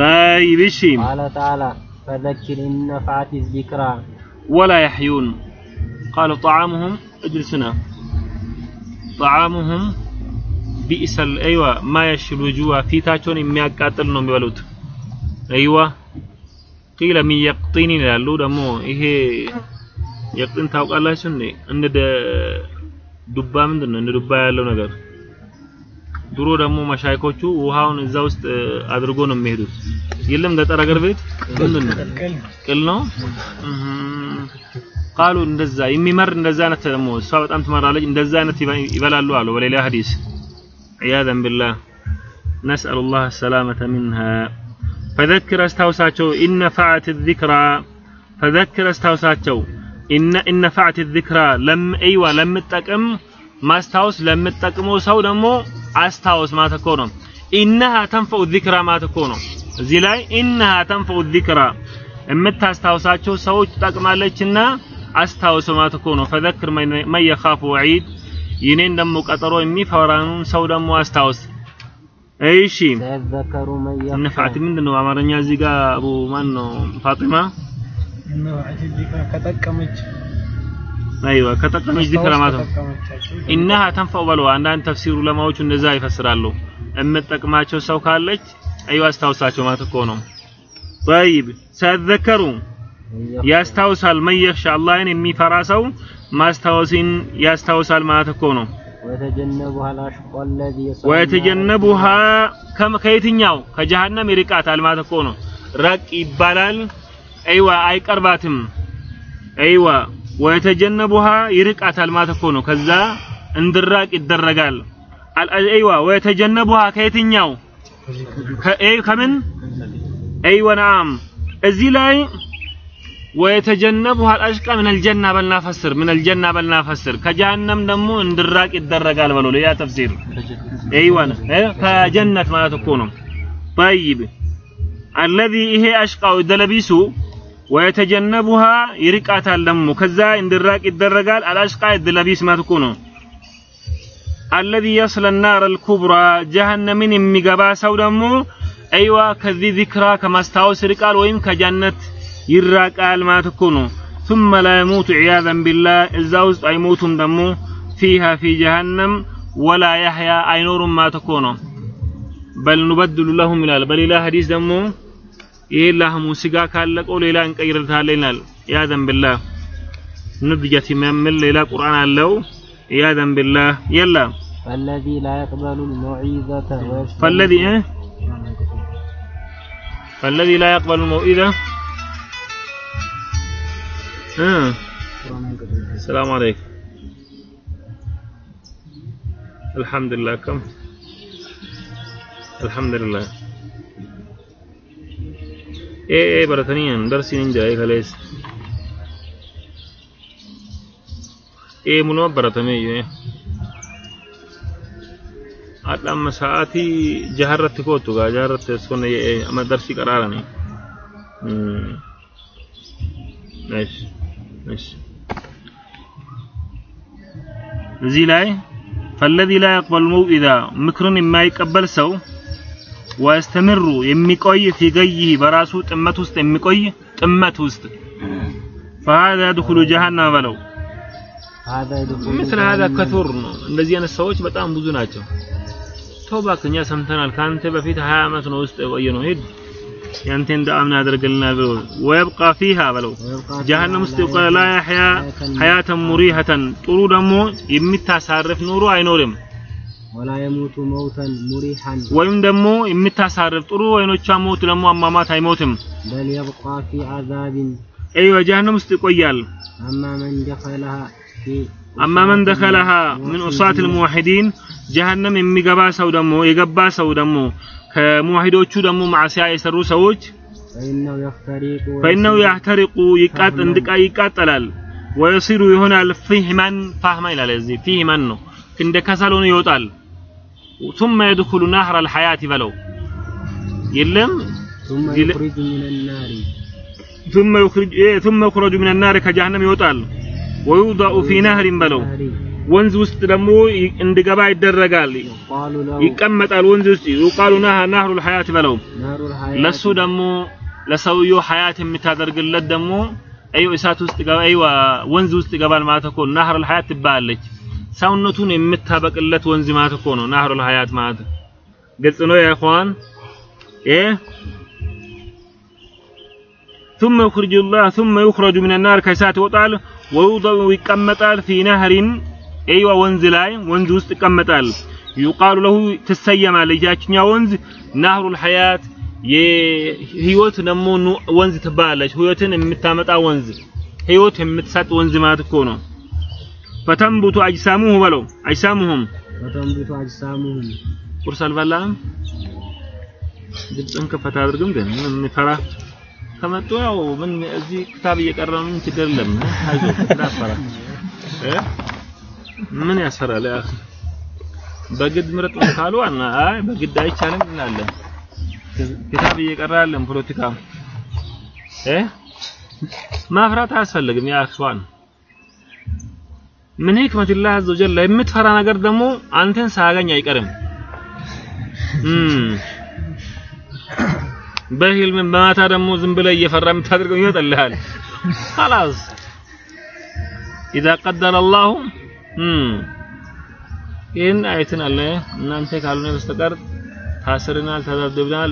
طيب እሺ قال تعالى فذكر إن نفعت الذكرى ولا يحيون قالوا طعامهم اجلسنا طعامهم بئس ال- ايوه ما يشل الوجوه ፊታቸውን የሚያቃጥል ነው የሚበሉት አይዋ ቂለ ሚን የቅጢን ይላሉ ደግሞ ይሄ የቅጢን ታውቃላችሁ እንዴ እንደ ደ- ዱባ ምንድን ነው እንደ ዱባ ያለው ነገር ድሮ ደግሞ መሻይኮቹ ውሃውን እዛ ውስጥ አድርጎ ነው የሚሄዱት። የለም ገጠር አገር ቤት? ምንድን ነው? ቅል ነው? ቃሉ እንደዛ የሚመር እንደዛ አይነት ደግሞ እሷ በጣም ትመራለች። እንደዛ አይነት ይበላሉ አሉ በሌላ ሐዲስ። ዒያዘን ቢላህ ነስአሉ ሰላመተ ሚንሃ። ፈዘክር አስታውሳቸው ኢነ ፈዓት ዚክራ ፈዘክር አስታውሳቸው ኢነ ኢነ ፈዓት ዚክራ ለም አይዋ ለምጠቅም ማስታወስ ለምጠቅመው ሰው ደግሞ አስታወስ ማለት እኮ ነው። ኢነሃ ተንፈኡ ዚክራ ማለት እኮ ነው። እዚህ ላይ ኢነሃ ተንፈኡ ዚክራ የምታስታውሳቸው ሰዎች ትጠቅማለችና አስታውሱ ማለት እኮ ነው። ፈዘክር መን የኻፉ ወዒድ ይኔን ደግሞ ቀጠሮ የሚፈራኑን ሰው ደግሞ አስታውስ። እሺ ንፋት ምንድን ነው በአማርኛ እዚህ ጋር አቡ ማን ነው ፋጢማ ከጠቀመች አይዋ ከጠቀመች ዚክር ማለት ነው። ተንፈው ብለዋል። አንዳንድ ተፍሲሩ ለማዎቹ እንደዛ ይፈስራሉ። እምጠቅማቸው ሰው ካለች አይዋ አስታውሳቸው ማለት እኮ ነው። ጠይብ ሳዘከሩ ያስታውሳል። መየኽሻ አላህን የሚፈራ ሰው ማስታወሲን ያስታውሳል ማለት እኮ ነው። ወየተጀነቡሃ ከየትኛው ከጀሃነም ይርቃታል ማለት እኮ ነው። ራቅ ይባላል። አይዋ አይቀርባትም። አይዋ ወየተጀነቡሃ ይርቃታል ማለት እኮ ነው ከዛ እንድራቅ ይደረጋል አል- አይዋ ወየተጀነቡሃ ከየትኛው ከ- አይ- ከምን አይዋ ነዓም እዚህ ላይ ወየተጀነቡሃ አልአሽቃ ምን አልጀና በልና ፈስር ምን አልጀና በልና ፈስር ከጀሃነም ደግሞ እንድራቅ ይደረጋል በሎ ሌላ ተፍሲር ايوه إيه؟ كجنة ما تكون طيب الذي هي اشقى دلبيسو ويتجنبها يرقات الدم كذا اندراك يدرجال الاشقى الدلبيس ما تكون الذي يصل النار الكبرى جهنم من ميغبا سو دمو ايوه كذي ذكرى كما استاوس رقال ويم كجنة يراقال ما تكون ثم لا يموت عياذا بالله اذا وسط ايموتم دمو فيها في جهنم ولا يحيى አይኖሩም ማለት እኮ ነው በል ኑበድሉ ለሁም ይላል በሌላ ሐዲስ ደግሞ ይሄ ላህሙ ስጋ ካለቀው ሌላ እንቀይርታለን ይላል ያዘን ቢላህ ንድጀት የሚያምል ሌላ ቁርአን አለው ያዘን ቢላህ የላ فالذي لا يقبل الموعظة ويجتنب فالذي إيه؟ فالذي لا يقبل الموئدة آه. السلام عليكم الحمد لله كم الحمد لله إيه إيه بريطانيا دارسين ده إيه خلاص إيه منوب بريطانيا إيه أما ساعاتي جهرت كوتو قا جهرت سكون إيه أما درسي قرارني ماشي ماشي زي لاي فالذي لا يقبل موئذة مكرن ما يقبل سو ويستمروا يمكوي في جيه براسو تمتوست يمكوي تمتوست فهذا يدخل جهنم ولو مثل هذا كثر الذي أنا سويت بتام بزوناتو توبا كنيا سمتنا الكانت بفيت هاي ما تنوست وينو هيد يعني انت امن ادركلنا ويبقى فيها ولو جهنم مستوقع لا يحيا حياة مريحة طول دمو يمتا نورو اي ولا يموت موتا مريحا. ويم دمو يمتا سارف طرو وينو تشا موت لمو امامات هاي موتم بل يبقى في عذاب. ايوا جهنم استقيال أما من دخلها في أما من دخلها من اصاة الموحدين جهنم امي غبا سو دمو يغبا سو دمو. كموحدو تشو دمو مع سيا يسرو سوج فإنه يحترق فإنه يحترق يقات اندقا يقاتلال. ويصير هنا فيه من فهم إلى الذي فيه عند كسل يوطال ثم يدخل نهر الحياة በለው የለም ثم يل- يخرج من النار ثم يخرج إيه ثم يخرج من النار ከጀሃነም ይወጣል ويوضع في نهر በለው نار ወንዝ ውስጥ ደግሞ ይ- እንዲገባ ይደረጋል يقال له ይቀመጣል ወንዝ ውስጥ يقال نهر نهر الحياة በለው نار الحياة ለሱ ደግሞ ለሰውየው ሀያት የምታደርግለት ደግሞ አዩ እሳት ውስጥ ገባ አይዋ ወንዝ ውስጥ ይገባል ማለት እኮ ነው። ናህሩል ሀያት ትባላለች። ሰውነቱን የምታበቅለት ወንዝ ማለት እኮ ነው ናህሩል ሀያት ማለት። ግልጽ ነው ያ ኢኽዋን እ ثم يخرج الله ثم يخرج من النار ከእሳት ይወጣል ويوضع ይቀመጣል في نهر አይዋ ወንዝ ላይ ወንዝ ውስጥ ይቀመጣል يقال له ትሰየማለች ያችኛ ወንዝ ናህሩል ሀያት የህይወት ደግሞ ኑ- ወንዝ ትባላለች። ህይወትን የምታመጣ ወንዝ ህይወት የምትሰጥ ወንዝ ማለት እኮ ነው። ፈተንቡቱ አጅሳሙሁ በለው አጅሳሙሁም وتنبت أجسامهم ቁርስ አልበላም። ድምፅህን ከፈት አድርግም ግን ምን የሚፈራ ከመጡ ያው ምን እዚህ ክታብ እየቀረ ነው። ምን ችግር የለም። አይዞህ እንዳትፈራ እ ምን ያስፈራል? ያ አኺ በግድ ምረጥ ካሉ አና አይ በግድ አይቻልም እንላለን። ክታብ እየቀረ ያለን ፖለቲካ እ ማፍራት አያስፈልግም። ያ አኽዋን ምን ህክመትላህ አዘ ወጀል የምትፈራ ነገር ደግሞ አንተን ሳያገኝ አይቀርም። እም በህልም በማታ ደግሞ ዝም ብለህ እየፈራ የምታደርገው ይመጣልሃል። خلاص اذا قدر الله እም ይህን አይትን አለ እናንተ ካልሆነ በስተቀር ታስርናል፣ ተደብድበናል።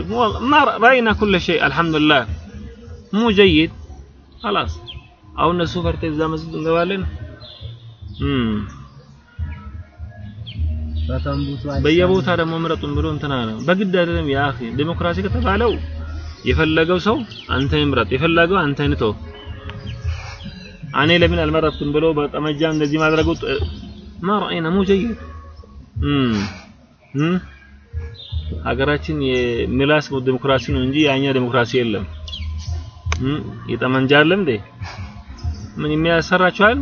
ما راينا كل شيء الحمد لله مو جيد خلاص አሁን እነሱ ፈርተህ እዛ መስጊድ እንገባለን። እም فتنبت أجسامهم በየቦታ ደግሞ ምረጡን ብሎ እንትና ነው። በግድ አይደለም ያ አኺ ዲሞክራሲ ከተባለው የፈለገው ሰው አንተ ይምረጥ፣ የፈለገው አንተ ንተው። እኔ ለምን አልመረጥኩም ብሎ በጠመጃ እንደዚህ ማድረጉ ጀይድ እም እም ሀገራችን የምላስ ዲሞክራሲ ነው እንጂ ያኛ ዲሞክራሲ የለም። የጠመንጃ አለም እንዴ ምን የሚያሰራችኋል?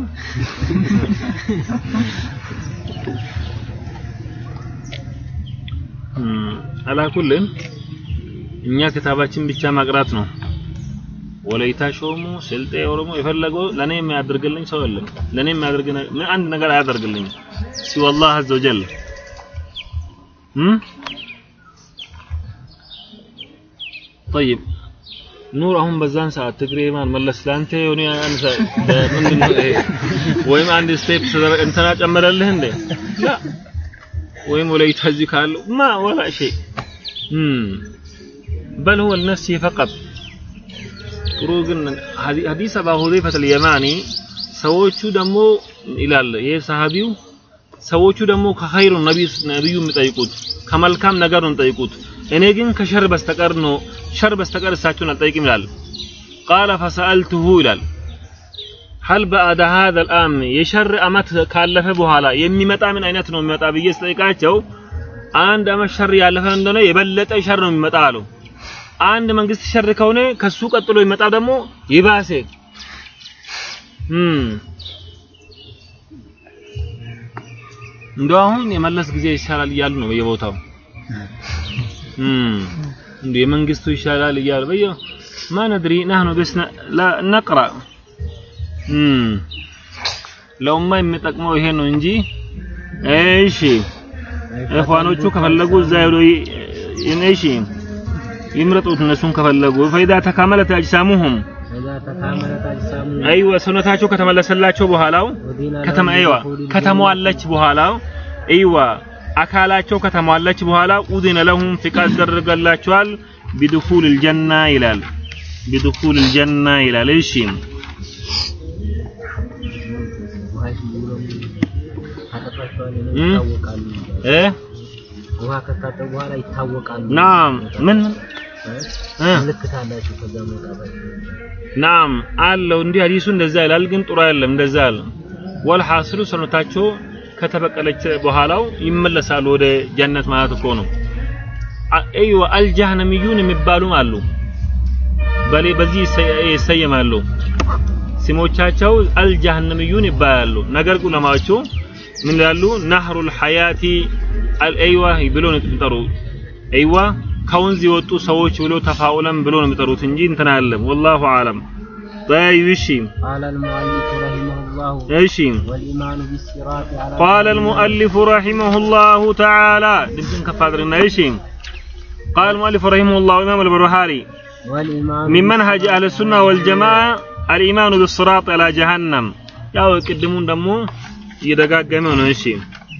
አላኩልን እኛ ክታባችን ብቻ ማቅራት ነው። ወለይታ ሾሙ ስልጤ ኦሮሞ የፈለገው ለኔ የሚያደርግልኝ ሰው የለም። ለኔ የሚያደርግ ነ- ምን አንድ ነገር አያደርግልኝ ሲወላህ አዘ ወጀል እም طيب ኑር አሁን በዛን ሰዓት ትግሬ ማን መለስ ለአንተ የሆነ አንድ ሰ- ምንድን ነው ይሄ? ወይም አንድ step እንትና ጨመረልህ እንዴ? لا ወይም ወለይታ እዚህ ካለው ما ولا شيء بل هو نفسي فقط ጥሩ ግን ሐዲ- حديث አባ ሁዘይፈት አልየማኒ ሰዎቹ ደግሞ ይላል ይሄ ሰሃቢው ሰዎቹ ደግሞ ከኸይሩ ነቢይ ነብዩ የሚጠይቁት ከመልካም ነገር ነው የሚጠይቁት እኔ ግን ከ شر በስተቀር ነው شر በስተቀር እሳቸውን አልጠይቅም ይላል። قال فسألته ይላል። هل بعد هذا العام የ شر አመት ካለፈ በኋላ የሚመጣ ምን አይነት ነው የሚመጣ ብዬ ስጠይቃቸው አንድ አመት شر ያለፈ እንደሆነ የበለጠ شر ነው የሚመጣ አሉ። አንድ መንግስት شر ከሆነ ከሱ ቀጥሎ ይመጣ ደግሞ ይባሴ። እንደው አሁን የመለስ ጊዜ ይሻላል እያሉ ነው በየቦታው እንዴ መንግስቱ ይሻላል እያል በየ ما ندري نحن بس لا ለውማ የሚጠቅመው ይሄ ነው እንጂ እሺ እኽዋኖቹ ከፈለጉ እዛ ሄዶ እሺ ይምረጡት እነሱን ከፈለጉ ፈይዳ ተካመለት አጅሳሙሁም አይዋ ሰውነታቸው ከተመለሰላቸው በኋላው ከተማ አይዋ ከተሟለች በኋላው አይዋ አካላቸው ከተሟላች በኋላ ኡዚነ ለሁም ፍቃድ ተደረገላቸዋል ቢድኹል ልጀና ይላል። ቢድኹል ልጀና ይላል። እሺ። ውሃ ከታጠቡ በኋላ ይታወቃሉ። ናም። ምን? ናም። አለው። እንዲህ ሀዲሱ እንደዛ ይላል ግን ጥሩ አይደለም። እንደዛ አለ። ወልሐስሉ ሰነታቸው ከተበቀለች በኋላው ይመለሳሉ ወደ ጀነት ማለት እኮ ነው። አይዋ አልጀሃነምዩን የሚባሉም አሉ። በሌ በዚህ ይሰየማሉ። ስሞቻቸው አልጀሃነምዩን ይባላሉ። ነገር ግን ምን ይላሉ? ነህሩል ሐያቲ አልአይዋ ብሎ ነው የሚጠሩ አይዋ ከወንዝ የወጡ ሰዎች ብሎ ተፋውለም ብሎ ነው የሚጠሩት እንጂ እንትን አለም። ወላሁ አለም ጠይብ እሺ አላል ሙአሊፍ ረሂመሁ الله እሺ والإيمان بالصراط على قال المؤلف رحمه الله تعالى ድምፅን ከፍ አድርግና እሺ قال المؤلف رحمه الله إمام البرهاري والإيمان من منهج أهل السنة والجماعة الإيمان بالصراط على جهنم ያው ቅድሙን ደግሞ እየደጋገመው ነው እሺ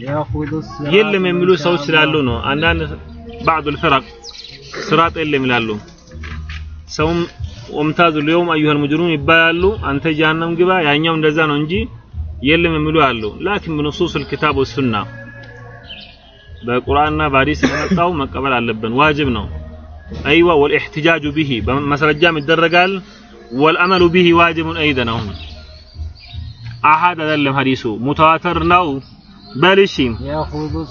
يأخذ الصراط የለም የሚሉ من ሰዎች شاء ስላሉ الله. ነው አንዳንድ بعض الفرق ስራጥ የለም ይላሉ ሰውም ወምታዙ ልየውም አዩሃል ሙጅሪሙን ይባላሉ። አንተ ጀሃነም ግባ። ያኛው እንደዛ ነው እንጂ የለም የሚሉ አሉ። ላኪን ብኑሱሱል ኪታብ ወሱና በቁርአንና በሐዲስ የመጣው መቀበል አለብን፣ ዋጅብ ነው። አይዋ ወልኢህቲጃጁ ቢሂ በማስረጃም ይደረጋል። ወልአመሉ ቢሂ ዋጅቡን አይደን አሁን አሃድ አይደለም ሐዲሱ ሙተዋተር ነው። በል እሺ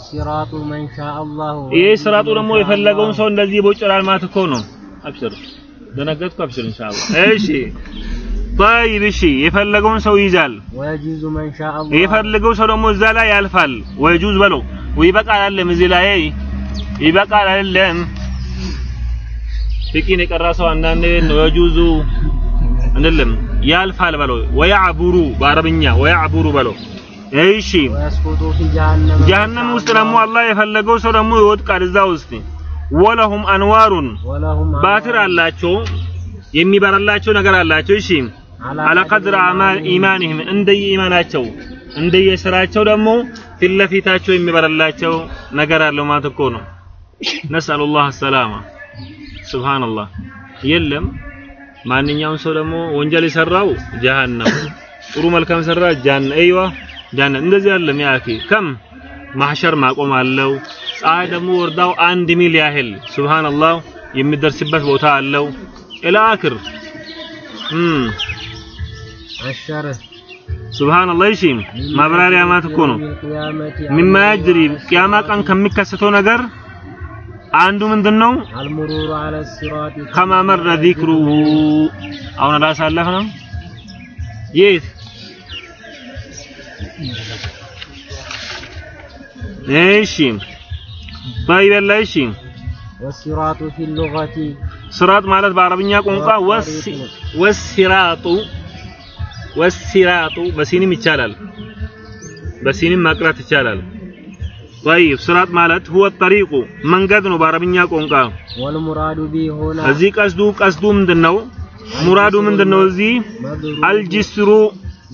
ሲራጡ መን ሻአ አላሁ ይህ ሲራጡ ደግሞ የፈለገውን ሰው እንደዚህ ይቦጭራል ማለት እኮ ነው። አብሽር ደነገጥኩ። እሺ ጠይብ እሺ፣ የፈለገውን ሰው ይይዛል። ወጁዝ መንሻ የፈለገው ሰው ደግሞ እዛ ላይ ያልፋል። ወጁዝ በለው ይበቃል አይደለም? እዚህ ላይ ይበቃል አይደለም? ፍቂን የቀራ ሰው አንዳንዴ ወጁዙ አይደለም ያልፋል በለው። ወያዕቡሩ በአረብኛ ወያዕቡሩ በለው። እሺ ጀሀነም ውስጥ ደግሞ አላህ የፈለገው ሰው ደግሞ ይወድቃል እዛ ውስጥ ወለሁም አንዋሩን ባትር አላቸው፣ የሚበራላቸው ነገር አላቸው። እሺ አለቀድር ኢማንህም እንደየ ኢማናቸው እንደየ ስራቸው ደግሞ ፊትለፊታቸው የሚበራላቸው ነገር አለው ማለት እኮ ነው። ነስአሉላህ ሰላማ። ሱብሃንአላህ የለም ማንኛውም ሰው ደግሞ ወንጀል የሰራው ጀሃነም፣ ጥሩ መልካም ሰራ ጃነ፣ አይዋ ጃነ። እንደዚህ አይደለም ያኪ ከም ማህሸር ማቆም አለው። ፀሐይ ደግሞ ወርዳው አንድ ሚል ያህል ሱብሃንአላህ የሚደርስበት ቦታ አለው። ኢላአክር አሻረ ሱብሃንአላህ። እሺ ማብራሪያ ማለት እኮ ነው። ሚማ ያጅሪ ቀን ከሚከሰተው ነገር አንዱ ምንድነው? አልሙሩሩ አለ ሲራቲ ከማ መረ ዚክሩሁ አሁን ራስ አለፍ ነው የት እሺ ባይበላ እሺ والصراط في اللغة ስራጥ ማለት በአረብኛ ቋንቋ ወሲራጡ ወሲራጡ በሲኒም ይቻላል በሲኒም ማቅራት ይቻላል طيب ስራጥ ማለት هو الطريق መንገድ ነው በአረብኛ ቋንቋ والمراد به هنا እዚህ ቀስዱ ቀስዱ ምንድነው ሙራዱ ምንድነው እዚህ مضروب አልጅስሩ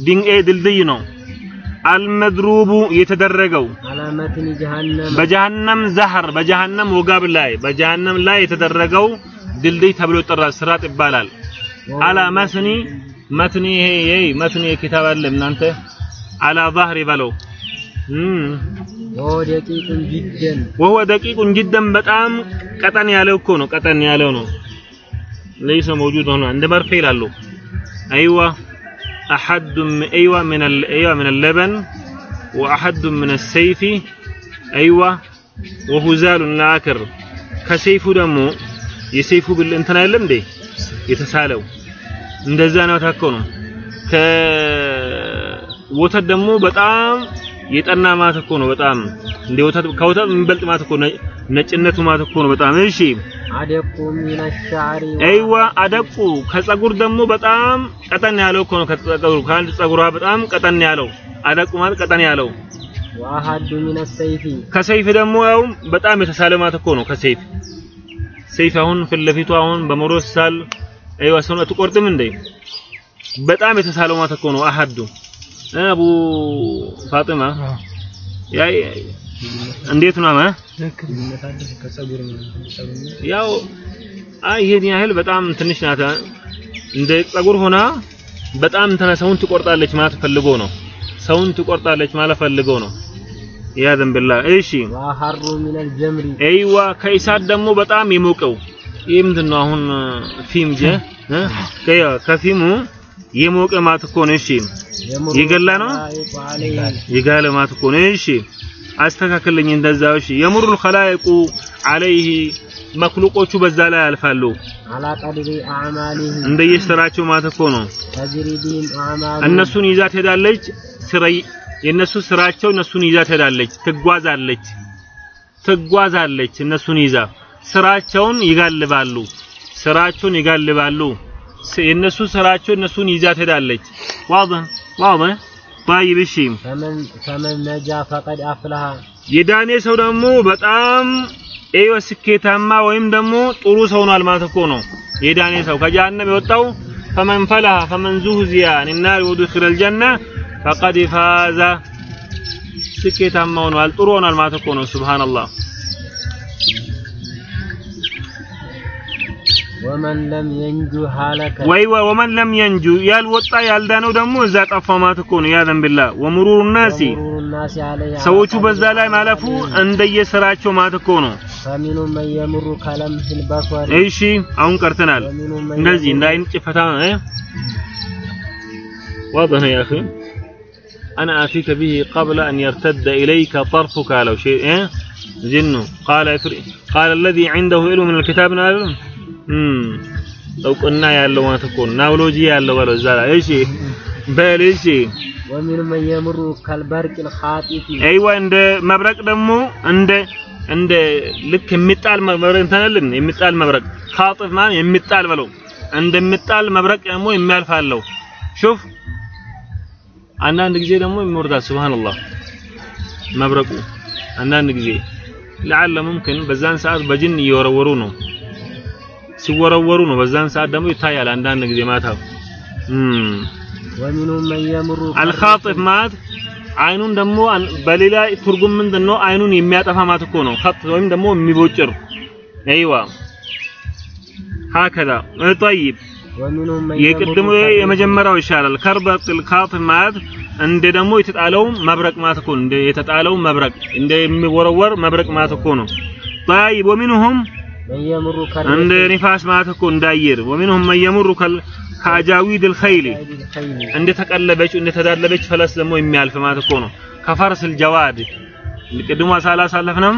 ድንኤ ድልድይ ነው አልመድሩቡ የተደረገው በጀሃነም ዛህር በጀሃነም ወጋብ ላይ በጀሃነም ላይ የተደረገው ድልድይ ተብሎ ይጠራል። ስራጥ ይባላል። አላ መስኒ መትኒ ይሄ ይሄ መትኒ ኪታብ አለ እናንተ አላ ዛህር ይበለው ወሆ ደቂቁን ጅደን በጣም ቀጠን ያለው እኮ ነው። ቀጠን ያለው ነው። ለይሰ መውጁድ ሆኗል። እንደ መርፌ ይላሉ። አይዋ أحد من أيوة من ال... أيوة من اللبن وأحد من السيف أيوة وهزال الناكر كسيف دمو የሰይፉ ብል እንትን አይደለም እንዴ የተሳለው እንደዛ ነው ታኮ ነው ከወተት ደግሞ በጣም የጠና ማለት እኮ ነው በጣም እንደ ወተት ከወተት የሚበልጥ ማለት እኮ ነው ነጭነቱ ማለት እኮ ነው በጣም እሺ أدق من الشعر አይዋ አደቁ ከጸጉር ደግሞ በጣም ቀጠን ያለው እኮ ነው። ከጸጉር ከአንድ ጸጉሯ በጣም ቀጠን ያለው አደቁ ማለት ቀጠን ያለው ወአሐዱ ሚነ ሰይፊ ከሰይፍ ደግሞ ያው በጣም የተሳለ ማለት እኮ ነው። ከሰይፍ ሰይፍ አሁን ፊት ለፊቱ አሁን በመሮስ ሳል አይዋ ሰውን አትቆርጥም እንዴ? በጣም የተሳለ ማለት እኮ ነው። አሐዱ አቡ ፋጢማ እንዴት ነው? ማለት ያው አይ ይሄን ያህል በጣም ትንሽ ናት። እንደ ጸጉር ሆና በጣም እንትና ሰውን ትቆርጣለች ማለት ፈልጎ ነው። ሰውን ትቆርጣለች ማለት ፈልጎ ነው። ያ ዘንብላ እሺ፣ ዋሐሩ ሚነል ጀምሪ አይዋ፣ ከእሳት ደግሞ በጣም የሞቀው ይሄ ምንድን ነው አሁን? ፊም ጀ? ከያ ከፊሙ የሞቀ ማለት እኮ ነው። እሺ፣ የገላ ነው? የጋለ ማለት እኮ ነው። እሺ። አስተካክልኝ እንደዛ። እሺ የሙሩል ኸላይቁ አለይህ መክሉቆቹ በዛ ላይ ያልፋሉ። እንደየስራቸው ማለት እኮ ነው። እነሱን ይዛ ትሄዳለች። ስራይ ስራቸው እነሱን ይዛ ትሄዳለች። ትጓዛለች ትጓዛለች። እነሱን ይዛ ስራቸውን ይጋልባሉ ስራቸውን ይጋልባሉ። የነሱ ስራቸው እነሱን ይዛ ትሄዳለች። ዋضح ዋضح ጠይብ እሺ። ፈመን ነጃ ፈቀድ አፍለሃ የዳኔ ሰው ደግሞ በጣም ኤዮ ስኬታማ ወይም ደግሞ ጥሩ ሰው ሆኗል ማለት እኮ ነው። የዳኔ ሰው ከጀሃነም የወጣው ፈመን ፈለሃ ፈመን ዙህዚያ ኒናር ወድኺለል ጀና ፈቀድ ፋዛ ስኬታማ ሆኗል፣ ጥሩ ሆኗል ማለት እኮ ነው። ሱብሃንአላህ ወይ ወይ ወመን ለም የንጁ ያልወጣ ያልዳነው ደግሞ እዛ ጠፋ ማለት እኮ ነው። ያዘን ቢላ ወሙሩሩ ናሲ ومرور الناس عليه على ሰዎቹ قدر በዛ ላይ ማለፉ እንደየስራቸው ማለት እኮ ነው። فمنهم من يمر كلمح البصر እሺ አሁን ቀርተናል። ومنهم من እንደዚህ يمر እንደ አይን ጭፈታ እ واضح يا أخي أنا آتيك به قبل أن يرتد إليك طرفك لو شيء إيه جن قال إفر- قال الذي عنده علم من الكتاب نال እውቅና ያለው ማለት እኮ ናውሎጂ ያለው በለው እዛ ላይ። እሺ በል እሺ። ወሚንም የምሩ ከልበርቅ ልኻጢት አይዋ እንደ መብረቅ ደግሞ እንደ እንደ ልክ የሚጣል መብረቅ እንተነልን የሚጣል መብረቅ ኻጢፍ ማለት የሚጣል በለው። እንደሚጣል መብረቅ ደግሞ የሚያልፍ ሹፍ አንዳንድ ጊዜ ደግሞ የሚወርዳ ሱብሃንአላህ መብረቁ አንዳንድ ጊዜ። ለዓለ ሙምክን በዛን ሰዓት በጅን እየወረወሩ ነው። ሲወረወሩ ነው። በዛን ሰዓት ደግሞ ይታያል አንዳንድ ጊዜ ማታ አልኻጢፍ ማለት አይኑን ደግሞ በሌላ ትርጉም ምንድን ነው? አይኑን የሚያጠፋ ማለት እኮ ነው። ኸጥ ወይም ደግሞ የሚቦጭር አይዋ ሀከዛ ጠይብ የቅድሙ የመጀመሪያው ይሻላል። ከርበጥል ኻጢፍ ማለት እንደ ደግሞ የተጣለው መብረቅ ማለት እኮ ነው። እንደ የተጣለው መብረቅ እንደ የሚወረወር መብረቅ ማለት እኮ ነው። ጠይብ ወሚንሁም እንደ ንፋስ ማለት እኮ እንዳየር ወሚንሁም መን የምሩ ከአጃዊድ ልኸይሊ እንደተቀለበች እንደተዳለበች ፈለስ ደግሞ የሚያልፍ ማለት እኮ ነው። ከፈርስ ልጀዋድ። ቅድሟ ሳላሳለፍነም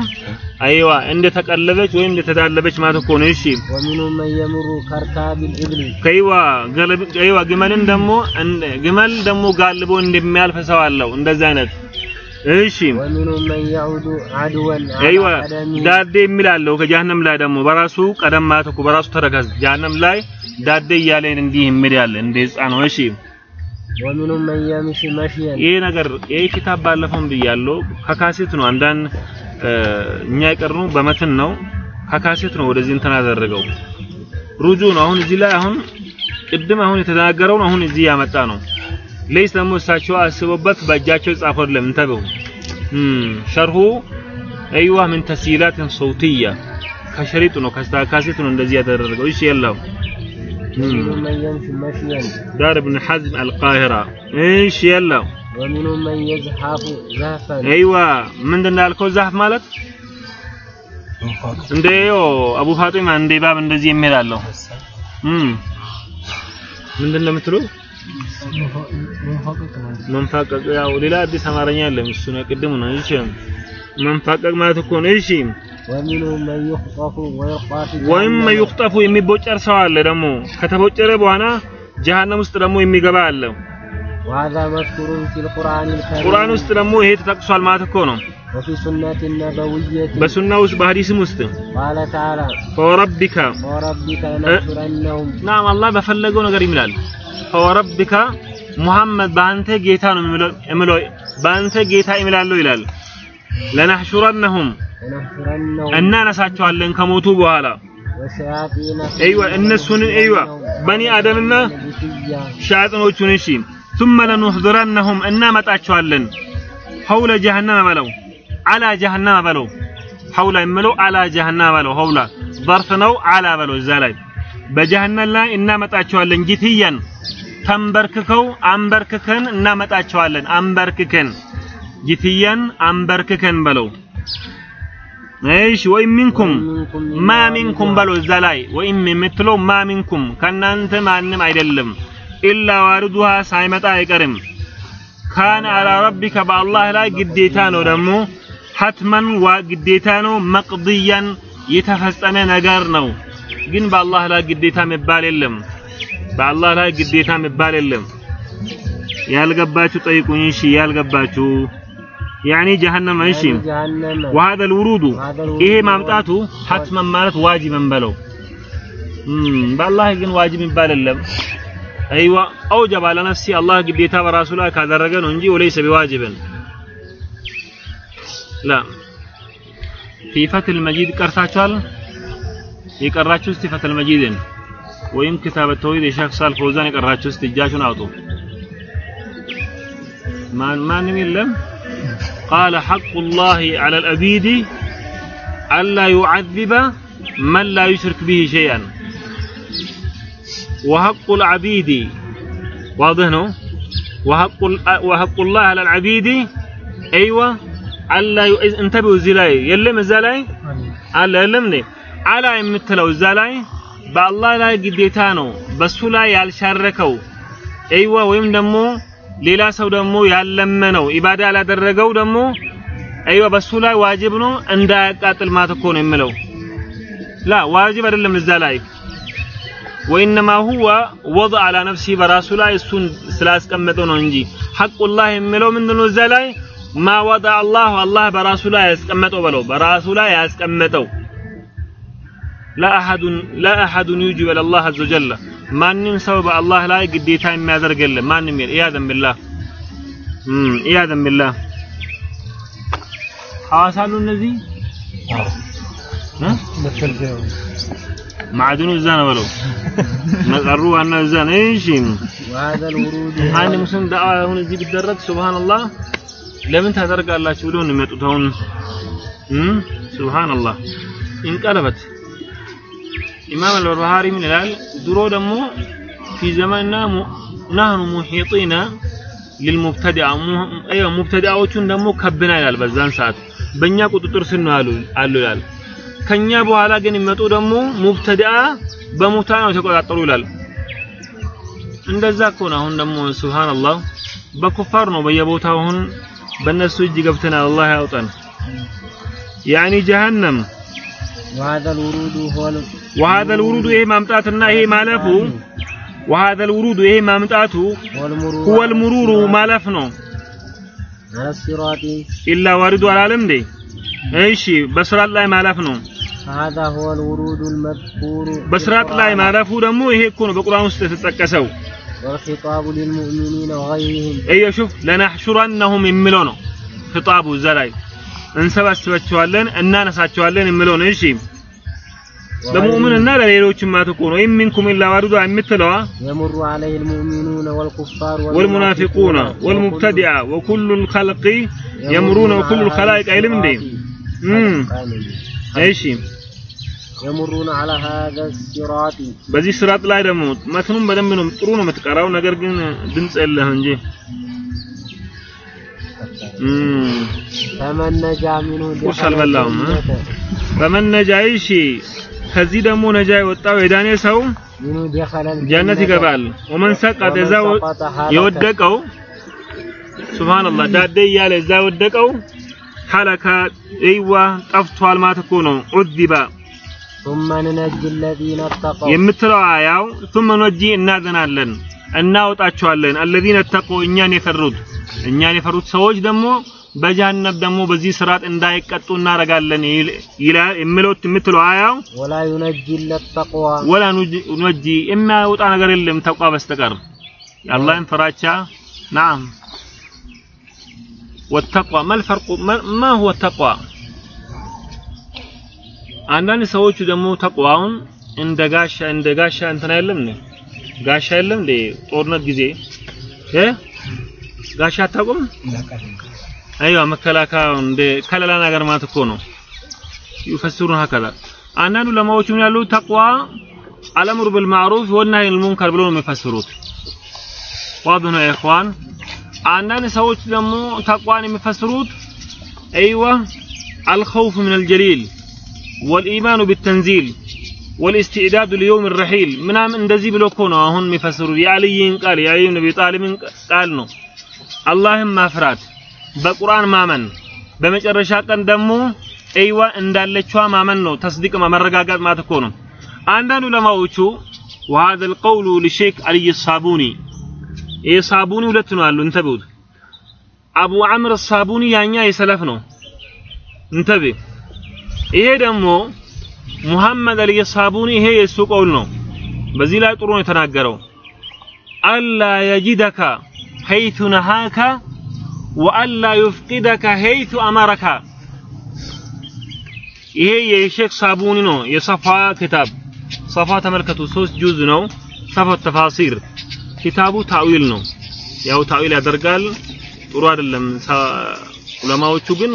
አይዋ እንደተቀለበች ወይም እንደተዳለበች ማለት እኮ ነው። እሺ። ወሚንሁም መን ከርካቢል ኢብሊ። ከይዋ ገለብ ከይዋ ግመልን ደግሞ ግመል ደግሞ ጋልቦ እንደሚያልፍ ሰው አለው። እንደዚህ አይነት እሺ አይዋ ዳዴ የሚላለው ከጀሃነም ላይ ደግሞ በራሱ ቀደም ማለት እኮ በራሱ ተረከዝ ጀሃነም ላይ ዳዴ እያለ እንዲህ የሚል ያለ እንደ ህፃን ነው። እሺ ይህ ነገር ይህ ኪታብ ባለፈውም ብያለሁ። ከካሴት ነው አንዳንድ እኛ የቀርነው በመትን ነው። ከካሴት ነው ወደዚህ እንትን አደረገው ሩጁ ነው። አሁን እዚህ ላይ አሁን ቅድም አሁን የተናገረውን አሁን እዚህ ያመጣ ነው። ሌስ ደግሞ እሳቸው አስበውበት በእጃቸው የጻፈው አይደለም። እንተበው እም ሸርሁ አይዋ ምን ተስይላትን ሰውትያ ከሸሪጡ ነው ከካሴት ነው እንደዚህ ያደረገው። እሺ የለው ومنهم من يمشي مشيا ዳር ኢብኑ ሐዝም አልቃሂራ እሺ የለው ومنهم من يزحف زحفا አይዋ ምንድን ነው ያልከው? ዛፍ ማለት እንደ ዮ አቡ ፋጢማ እንደ ባብ እንደዚህ የሚላለሁ እም ምንድን ነው የምትሉ? መንፋቀቅ ያው ሌላ አዲስ አማርኛ የለም። እሱ ነው ቅድም ነው። እሺ መንፋቀቅ ማለት እኮ ነው። እሺ ወይም ይخطፉ የሚቦጨር ሰው አለ። ደግሞ ከተቦጨረ በኋላ ጀሃነም ውስጥ ደግሞ የሚገባ አለ። ቁርአን ውስጥ ደግሞ ይሄ ተጠቅሷል ማለት እኮ ነው። በሱና ውስጥ በሐዲስም ውስጥ ፈወረቢከ ናም አላህ በፈለገው ነገር ይምላል። ፈወረብካ ሙሐመድ በአንተ ጌታ ነው የምለው በአንተ ጌታ ይምላለሁ ይላል። ለናሕሹረነሁም እናነሳቸዋለን ከሞቱ በኋላ። እይወ እነሱን እይወ በኒ አደምና ሻጥኖቹን እሺ። ثم لنحضرنهم እናመጣቸዋለን። ሐውለ ጀሃነም በለው አላ ጀሃነም በለው። ሐውላ የምለው አላ ጀሃነም በለው ሐውላ ظرف ነው አላ በለው እዛ ላይ። ላይ እናመጣቸዋለን ጅትያን ተንበርክከው አንበርክከን እናመጣቸዋለን። አንበርክከን ጂትያን አንበርክከን በለው። እሺ ወይም ሚንኩም ማ ሚንኩም በለው እዛ ላይ። ወይም የምትለው ማ ሚንኩም ከናንተ ማንም አይደለም። ኢላ ዋርዱሃ ሳይመጣ አይቀርም። ካነ አላ ረቢከ በአላህ ላይ ግዴታ ነው ደግሞ። ሐትመን ዋ ግዴታ ነው። መቅድያን የተፈጸመ ነገር ነው። ግን በአላህ ላይ ግዴታ የሚባል የለም። በአላህ ላይ ግዴታ የሚባል የለም። ያልገባችሁ ጠይቁኝ። እሺ ያልገባችሁ ያኒ ጀሀነም እሺ። ወሀዘል ውሩዱ ይሄ ማምጣቱ ሐትመን ማለት ዋጅበን በለው። በአላህ ግን ዋጅብ የሚባል የለም። አይዋ አውጀበ አለ ነፍሲ አላህ ግዴታ በራሱ ላይ ካደረገ ነው እንጂ ወለይሰ ቢዋጅብን ላ ፊ ፈትል መጂድ ቀርታችኋል። የቀራችሁ እስቲ ፈትል መጂድን وإن كتاب التوحيد الشيخ صالح فوزان يقرأتشوس تجاشون أوتو ما ما نميلم قال حق الله على الأبيد ألا يعذب من لا يشرك به شيئا. وحق العبيد. واضح نو؟ وحق, وحق الله على العبيد. أيوة. ألا ي... انتبهوا زلاي يلم زلاي ألا يلمني. على يمتلو زلاي በአላህ ላይ ግዴታ ነው። በሱ ላይ ያልሻረከው እይዋ ወይም ደግሞ ሌላ ሰው ደግሞ ያለመነው ኢባዳ ያላደረገው ደግሞ አይዋ በሱ ላይ ዋጅብ ነው እንዳያቃጥል ማለት እኮ ነው የምለው። ላ ዋጅብ አይደለም እዛ ላይ ወኢነማ ሁወ ወضع አላ ነፍሲ በራሱ ላይ እሱን ስላስቀመጠው ነው እንጂ ሐቁላህ የምለው ምንድነው እዛ ላይ ማ ወضع አላህ አላህ በራሱ ላይ ያስቀመጠው በለው በራሱ ላይ ያስቀመጠው ላአሐዱን ዩጅበል አላህ አዘ ወጀል ማንም ሰው በአላህ ላይ ግዴታ የሚያደርግ የለም። ማንም የለ። ኢያዘን ቢላህ ኢያዘን ቢላህ ሐዋሳሉ እነዚህ ማዕድኑ እዛ ነው በለው መጠሩ ዋና እዛ ነው። እሺ አንድ ሙስሊም ዳዋ አሁን እዚህ ቢደረግ ሱብሃንአላህ ለምን ታደርጋላችሁ ብሎ ነው የሚመጡት። አሁን ሱብሃንአላህ እንቀለበት ኢማም አልበርባሃሪ ምን ይላል ድሮ ደግሞ ፊ ዘመንና ናህኑ ሙሒጢና ሊልሙብተዲዓ ሙብተዲዓዎቹን ደግሞ ከብና ይላል በዛን ሰዓት በእኛ ቁጥጥር ስር ነው አሉ ይላል ከኛ በኋላ ግን ይመጡ ደግሞ ሙብተዲዓ በሙታ ነው የተቆጣጠሩ ይላል እንደዛ እኮ ነው አሁን ደግሞ ሱብሃንአላህ በኩፋር ነው በየቦታው አሁን በእነሱ እጅ ገብተናል አላህ ያውጣን ያኒ ጀሃነም وهذا الورود هو ال- وهذا الورود ይሄ ማምጣትና ይሄ ማለፉ وهذا الورود ይሄ ማምጣቱ هو المرور هو المرور ማለፍ ነው على الصراط ኢላ ዋሪዱ አላለም እንዴ እሺ በስራት ላይ ማለፍ ነው فهذا هو الورود المذكور في በስራት ላይ القرآن. ማለፉ ደግሞ ይሄ እኮ ነው በቁርአን ውስጥ የተጠቀሰው والخطاب للمؤمنين وغيرهم እየ ሹፍ ለናሕሹረነሁም የሚለው ነው ፍጣቡ እዛ ላይ እንሰበስባቸዋለን እናነሳቸዋለን የምለው ነው። እሺ ለሙእሚንና ለሌሎችም አትቁኑ ኢን ሚንኩም ኢላ ዋሪዱሃ የምትለዋ የሙሩ ዐለይሂ አልሙእሚኑነ ወልኩፋሩ ወልሙናፊቁነ ወልሙብተዲአ ወኩሉ ልኸልቂ የምሩነ ወኩሉ ልኸላኢቅ አይልም እንዴ? እሺ የሙሩን አላ ሀዘ ሲራጢ በዚህ ስራጥ ላይ ደግሞ መትኑን በደንብ ነው ጥሩ ነው የምትቀራው። ነገር ግን ድምፅ የለህ እንጂ እም فمن نجا منه ቁርስ دخل አልበላሁም እ? الجنة. ፈመን ነጃ እሺ ከዚህ ደግሞ ነጃ የወጣው የዳኔ ሰው منه دخل ጀነት الجنة. ይገባል ወመን ሰቀጥ ومن እዛ سقط هلك. የወደቀው ሱብሃንአላህ ዳዴ እያለ እዛ የወደቀው ሐለካ እይዋ ጠፍቷል ማለት እኮ ነው ዑዚባ ثم ننجي الذين اتقوا የምትለው አያው ثم نجي እናዘናለን እናወጣቸዋለን። አለዚነ ተቆ እኛን የፈሩት። እኛን የፈሩት ሰዎች ደግሞ በጀሃነም ደግሞ በዚህ ስርዓት እንዳይቀጡ እናረጋለን ይላል የምለው የምትለው አያው ወላ ዩነጂ ለተቅዋ ወላ ኑነጂ የሚያወጣ ነገር የለም ተቅዋ በስተቀር። የአላህን ፍራቻ ናም። ወተቅዋ መልፈርቁ ማ ሁወ ተቅዋ አንዳንድ ሰዎቹ ደግሞ ተቅዋውን እንደ ጋሻ እንደ ጋሻ እንትና የለም ጋሻ የለም እንዴ? ጦርነት ጊዜ እ? ጋሻ አታውቁም አይዋ መከላከያ እንደ ከለላ ነገር ማለት እኮ ነው። ይፈስሩን ሀከዛ አንዳንዱ ለማዎቹ ምን ያሉ ተቅዋ ቢልማዕሩፍ ወናሂ ዐኒል ሙንከር ብሎ ነው የሚፈስሩት። ዋضح ነው ኢኽዋን። አንዳንድ ሰዎች ደግሞ ተቅዋን የሚፈስሩት አይዋ አልኸውፍ ምን አልጀሊል ወልኢማኑ ቢተንዚል ወልእስትዕዳዱ ሊየውም ረሒል ምናምን እንደዚህ ብሎ እኮ ነው አሁን የሚፈስሩት የአልይን ቃል የአልይ ብን አቢ ጣሊብን ቃል ነው አላህን ማፍራት በቁርአን ማመን በመጨረሻ ቀን ደግሞ አይዋ እንዳለችዋ ማመን ነው ተስዲቅ መረጋጋት ማለት እኮ ነው አንዳንድ ዑለማዎቹ وهذا القول لشيخ علي الصابوني ይህ ሳቡኒ ሁለት ነው አሉ እንተብዩት አቡ አምር ሳቡኒ ያኛ የሰለፍ ነው እንተብ ይሄ ደግሞ ሙሐመድ ሳቡኒ ይሄ የሱ ቀውል ነው። በዚህ ላይ ጥሩ ነው የተናገረው። አላ የጂደከ ሐይቱ ነሃከ ወአላ ዩፍቂደከ ሐይቱ አመረከ ይሄ የሼክ ሳቡኒ ነው። የሰፋ ክታብ። ሰፋ ተመልከቱ። ሶስት ጁዝ ነው። ሰፋ ተፋሲር። ኪታቡ ታዊል ነው። ያው ታዊል ያደርጋል። ጥሩ አይደለም። ዑለማዎቹ ግን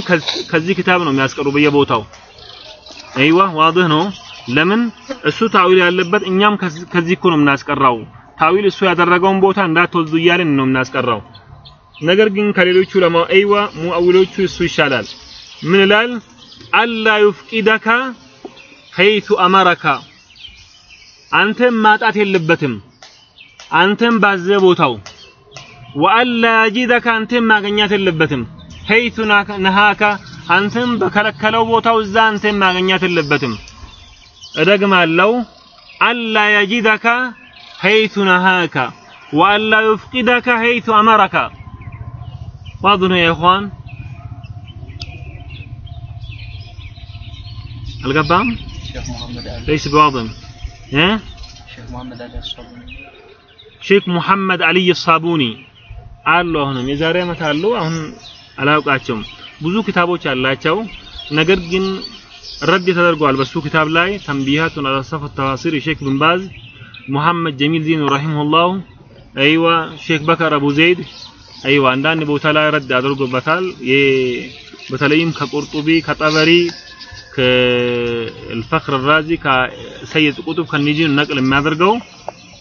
ከዚህ ኪታብ ነው የሚያስቀሩ በየቦታው አይዋ ዋድህ ነው። ለምን? እሱ ታዊል ያለበት እኛም ከዚህ እኮ ነው የምናስቀራው። ታዊል እሱ ያደረገውን ቦታ እንዳትወስዱ እያልን ነው የምናስቀራው። ነገር ግን ከሌሎቹ ለማ አይዋ ሙአዊሎቹ እሱ ይሻላል። ምን ይላል? አላ ዩፍቂደካ ሐይቱ አመረካ አንተም ማጣት የለበትም። አንተም ባዘ ቦታው። ወአላ ያጂደካ አንተም ማገኛት የለበትም። ሐይቱ ነሃካ አንተም በከለከለው ቦታው እዛ አንተም ማገኛት የለበትም እደግማለሁ አላ ያጂደካ ሐይቱ ነሃካ ወአላ ዩፍቂደካ ሐይቱ አመረካ واضح يا اخوان القبام ሼክ መሐመድ አሊ ليس بواضح ها ሼክ መሐመድ አሊ አስዋቡኒ ሼክ ሙሐመድ አልይ ሳቡኒ አሉ አሁንም የዛሬ ዓመት አሉ አሁን አላውቃቸውም ብዙ ኪታቦች አላቸው ነገር ግን رد ተደርጓል በሱ ኪታብ ላይ تنبيهات على صفوة التفاسير ሼክ ብን ባዝ ሙሐመድ ጀሚል ዲን رحمه الله أيوه ሼክ በከር አቡ ዘይድ أيوه አንዳንድ ቦታ ላይ رد አድርጎበታል። በተለይም ከቁርጡቢ ከጠበሪ ከልፈክር ራዚ ከሰይድ ቁጡብ ከኒጂ نقل የሚያደርገው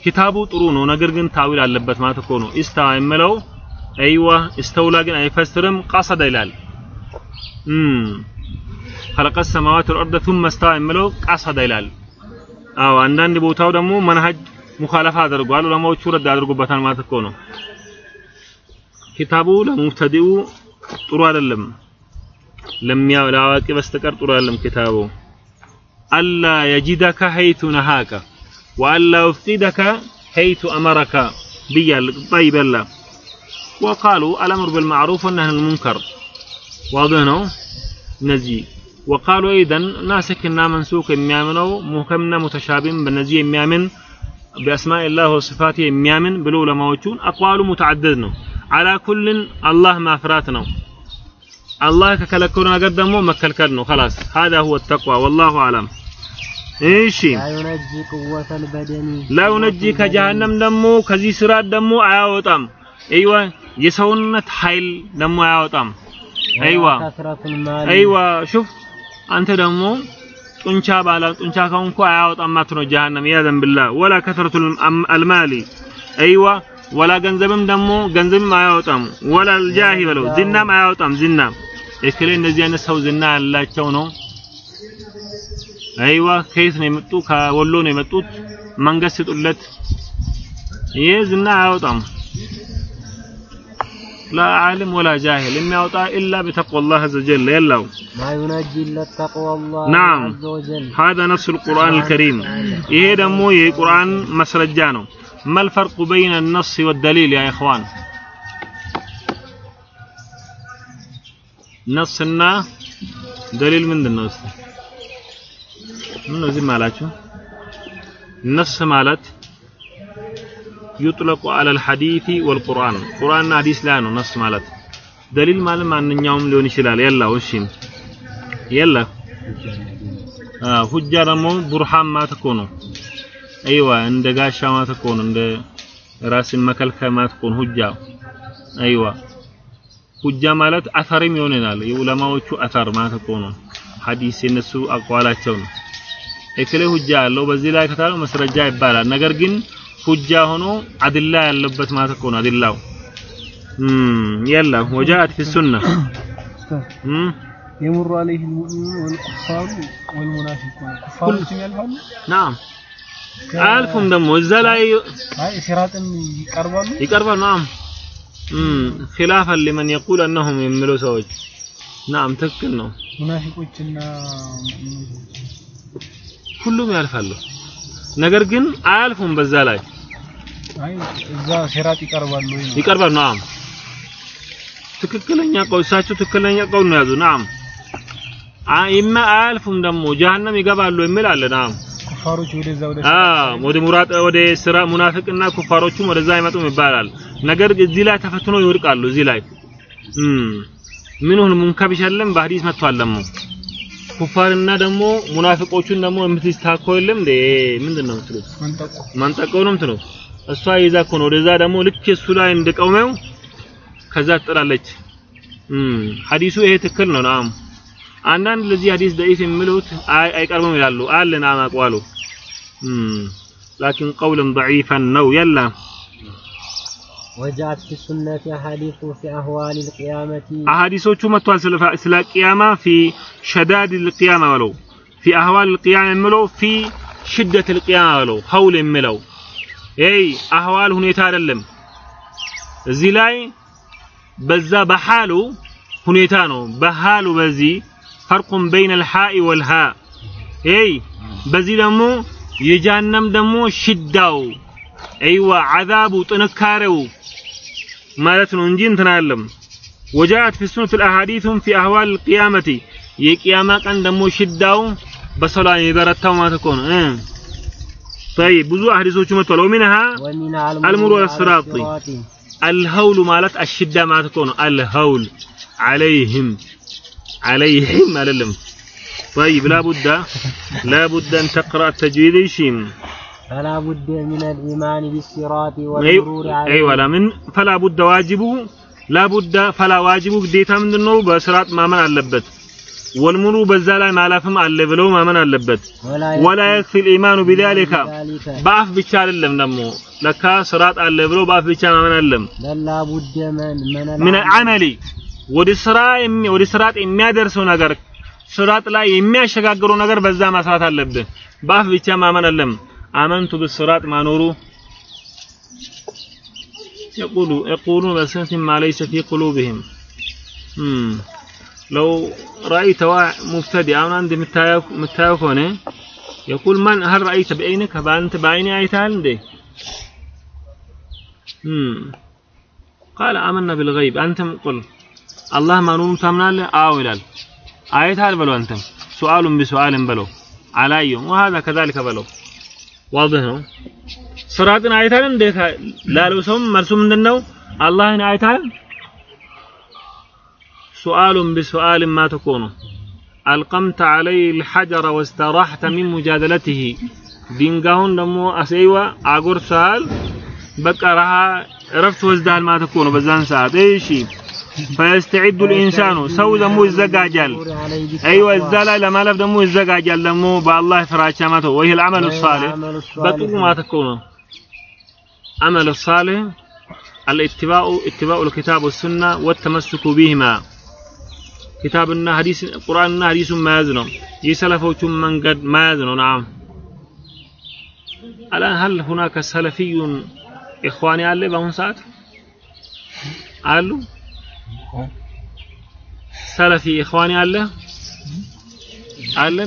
ኪታቡ ጥሩ ነው። ነገር ግን ታዊል አለበት ማለት እኮ ነው። ኢስተዋ የምለው አይዋ እስተውላ ግን አይፈስርም ቀሰደ ይላል እም خلق السماوات والارض ثم استوى የምለው ቀሰደ ይላል አዎ አንዳንድ ቦታው ደግሞ መንሀጅ ሙኻለፋ አድርጓል ዑለማዎቹ ረድ አድርጎበታል ማለት እኮ ነው ኪታቡ ለሙብተዲኡ ጥሩ አይደለም ለሚያ ለአዋቂ በስተቀር ጥሩ አይደለም ኪታቡ አላ የጂደከ ሐይቱ ነሃከ ወአላ ዩፍቂደከ ሐይቱ አመረከ ብያል طيب يلا وقالوا الامر بالمعروف والنهي عن المنكر واضح ነው እነዚህ وقالوا ايضا ناسكنا منسوك የሚያምነው ሙህከምና ሙተሻቢም በነዚህ የሚያምን بأسماء الله وصفاته የሚያምን ብሎ ዑለማዎቹን አቋሉ ሙተዓደድ ነው على كل الله ማፍራት ነው አላህ ከከለከለው ነገር ደግሞ መከልከል ነው خلاص هذا هو التقوى والله اعلم እሺ لا ينجي قوة البدن لا ينجي ከጀሃነም ደግሞ ከዚህ ስራት ደግሞ አያወጣም አይዋ የሰውነት ኃይል ደግሞ አያወጣም አይዋ አይዋ ሹፍ አንተ ደግሞ ጡንቻ ባለ ጡንቻ ከሆንኩ አያወጣም አትኖ ጀሃነም። ያዘን ብላ ወላ ከثرቱል አልማሊ አይዋ ወላ ገንዘብም ደግሞ ገንዘብም አያወጣም። ወላ አልጃሂ በለው ዝናም አያወጣም። ዝናም እክሌ እንደዚህ አይነት ሰው ዝና ያላቸው ነው። አይዋ ከየት ነው የመጡ? ከወሎ ነው የመጡት። መንገድ ስጡለት። ይህ ዝና አያወጣም። لا عالم ولا جاهل. إما يوطى إلا بتقوى الله عز وجل. يلا. ما ينجي إلا تقوى الله نعم. عز وجل. هذا نفس القرآن نعم. الكريم. إيه دمو إيه قرآن مسرجانه ما الفرق بين النص والدليل يا إخوان؟ نصنا دليل من النص منو زي مالاتشو نص مالت ዩጥለቁ አለል ሐዲቲ ወልቁርአን ቁርአንና ሐዲስ ላይ ነው ነስ ማለት ደሊል ማለት ማንኛውም ሊሆን ይችላል። የላው እሺ፣ የላ ሁጃ ደግሞ ቡርሃን ማለት እኮ ነው። አይዋ እንደ ጋሻ ማለት እኮ ነው። እንደ ራስን መከልከል ማለት እኮ ነው ሁጃ። አይዋ ሁጃ ማለት አተርም ይሆነናል። የዑለማዎቹ አተር ማለት እኮ ነው። ሐዲስ የነሱ አቋላቸው ነው። እክሌ ሁጃ አለው በዚህ ላይ ከታለው መስረጃ ይባላል። ነገር ግን ሁጃ ሆኖ አድላ ያለበት ማለት እኮ ነው። አድላው የለም ወጃአት ፊ ሱና የሙሩ አለይህ ልሙእሚኑን ወልኩፋሩ ወልሙናፊቁን ያልፋሉ። አያልፉም። ደግሞ እዛ ላይ ሲራጥን ይቀርባሉ ይቀርባሉ። ናም ኺላፈን ሊመን የቁል እነሁም የሚሉ ሰዎች ናም ትክክል ነው። ሙናፊቆችና ሁሉም ያልፋሉ። ነገር ግን አያልፉም በዛ ላይ እዛ ሲራጥ ይቀርባሉ ወይ ነው? ይቀርባል ናም። ትክክለኛ ቀው እሳቸው ትክክለኛ ቀው ነው ያዙ ናም። አይማ አያልፉም ደግሞ ጀሃነም ይገባሉ የሚል አለ። ናም። ኩፋሮች ወደዛ ወደ አ ወደ ሙራጥ ወደ ስራ ሙናፊቅና ኩፋሮቹም ወደዛ አይመጡም ይባላል። ነገር ግን እዚህ ላይ ተፈትኖ ይወድቃሉ። እዚህ ላይ ምንሁን ሙንከብሽ የለም በሐዲስ መጥቷል ደግሞ ኩፋርና ደግሞ ሙናፊቆቹን ደግሞ የምትስታኮ የለም እንዴ? ምንድነው የምትሉት? መንጠቁ መንጠቀው ነው የምትለው እሷ ይዛ እኮ ነው ወደዛ ደግሞ ልክ እሱ ላይ እንደቆመው ከዛ ትጥላለች። ሐዲሱ ይሄ ትክክል ነው። ናም አንዳንድ ለዚህ ሐዲስ ደኢፍ የሚሉት አይቀርብም ይላሉ አለ ናም አቋሉ ላኪን ቀውልን ደዒፈን ነው የላ ወጃት ሱነት አሐዲሱ ፊ አህዋል ልቅያመቲ አሐዲሶቹ መጥቷል። ስለ ቅያማ ፊ ሸዳድ ልቅያማ በለው ፊ አህዋል ልቅያማ የሚለው ፊ ሽደት ልቅያማ በለው ሀውል የሚለው اي احوال هنيت ادلم زي لاي بزا بحالو هنيتانو بحالو بزي فرق بين الحاء والها اي بزي دمو يجانم دمو شداو ايوا عذابو تنكارو مالتنو انجي انتنا علم وجاءت في سنة الاحاديث في احوال القيامة يكياما كان دمو شداو بسلا يبرتا ما تكون طيب ብዙ አህዲሶቹ መጥተዋል ومنها ومنها المرور على الصراط. الهول ማለት አሽዳ ማለት እኮ ነው الهول عليهم عليهم አይደለም طيب لا بد لا بد أن تقرأ التجويد شيم فلا بد من الإيمان بالصراط والمرور أيوة عليه أيوة لا من فلا بد واجبه لا بد فلا واجبه ግዴታ ምንድነው በስርዓት ማመን አለበት ወልሙሩ በዛ ላይ ማለፍም አለ ብለው ማመን አለበት ولا ወላ የክፊ الإيمان بذلك ذلك በአፍ ብቻ አይደለም ደግሞ ለካ ስርዓት አለ ብለው በአፍ ብቻ ማመን አለም بل لا بد من من ምን العمل አመሊ ወደ ስራ የሚ- ወደ ስርዓት የሚያደርሰው ነገር ስርዓት ላይ የሚያሸጋግረው ነገር በዛ መስራት አለብህ በአፍ ብቻ ማመን አለም አመንቱ بالصراط ማኖሩ يقول يقولون بسنة ما ليس في قلوبهم مم. لو رأيتها مبتدئا من متايك متايك هنا يقول من هل رأيت بعينك فأنت بعيني أيتها لندي قال آمنا بالغيب أنتم قل الله ما نون تمنال آولال أيتها بلو أنتم سؤال بسؤال بلو علي وهذا كذلك بلو واضح ነው ስራትን አይታል እንዴት ላለው ሰውም መልሱ ምንድነው አላህን አይታል سؤال بسؤال ما تكون. ألقمت عليه الحجر واسترحت من مجادلته. دينغاون دمو أسيوا أقول سؤال بقى رها رفت وزدال ما تكون بزان ساعات إيشي. فيستعد الإنسان. سو دمو الزقاجل أيوة الزلا لما لف دمو الزقاجل دمو بالله فراشة ما تكون وهي العمل الصالح. بطوق ما تكون. عمل الصالح الاتباع اتباع الكتاب والسنة والتمسك بهما. ኪታብና ሐዲስ ቁርአንና ሐዲሱን መያዝ ነው። የሰለፎቹን መንገድ መያዝ ነው። ናም አላን ሀል ሁናከ ሰለፊዩን ኢኽዋን ያለ በአሁን ሰዓት አሉ? ሰለፊ ኢኽዋን ያለ አለ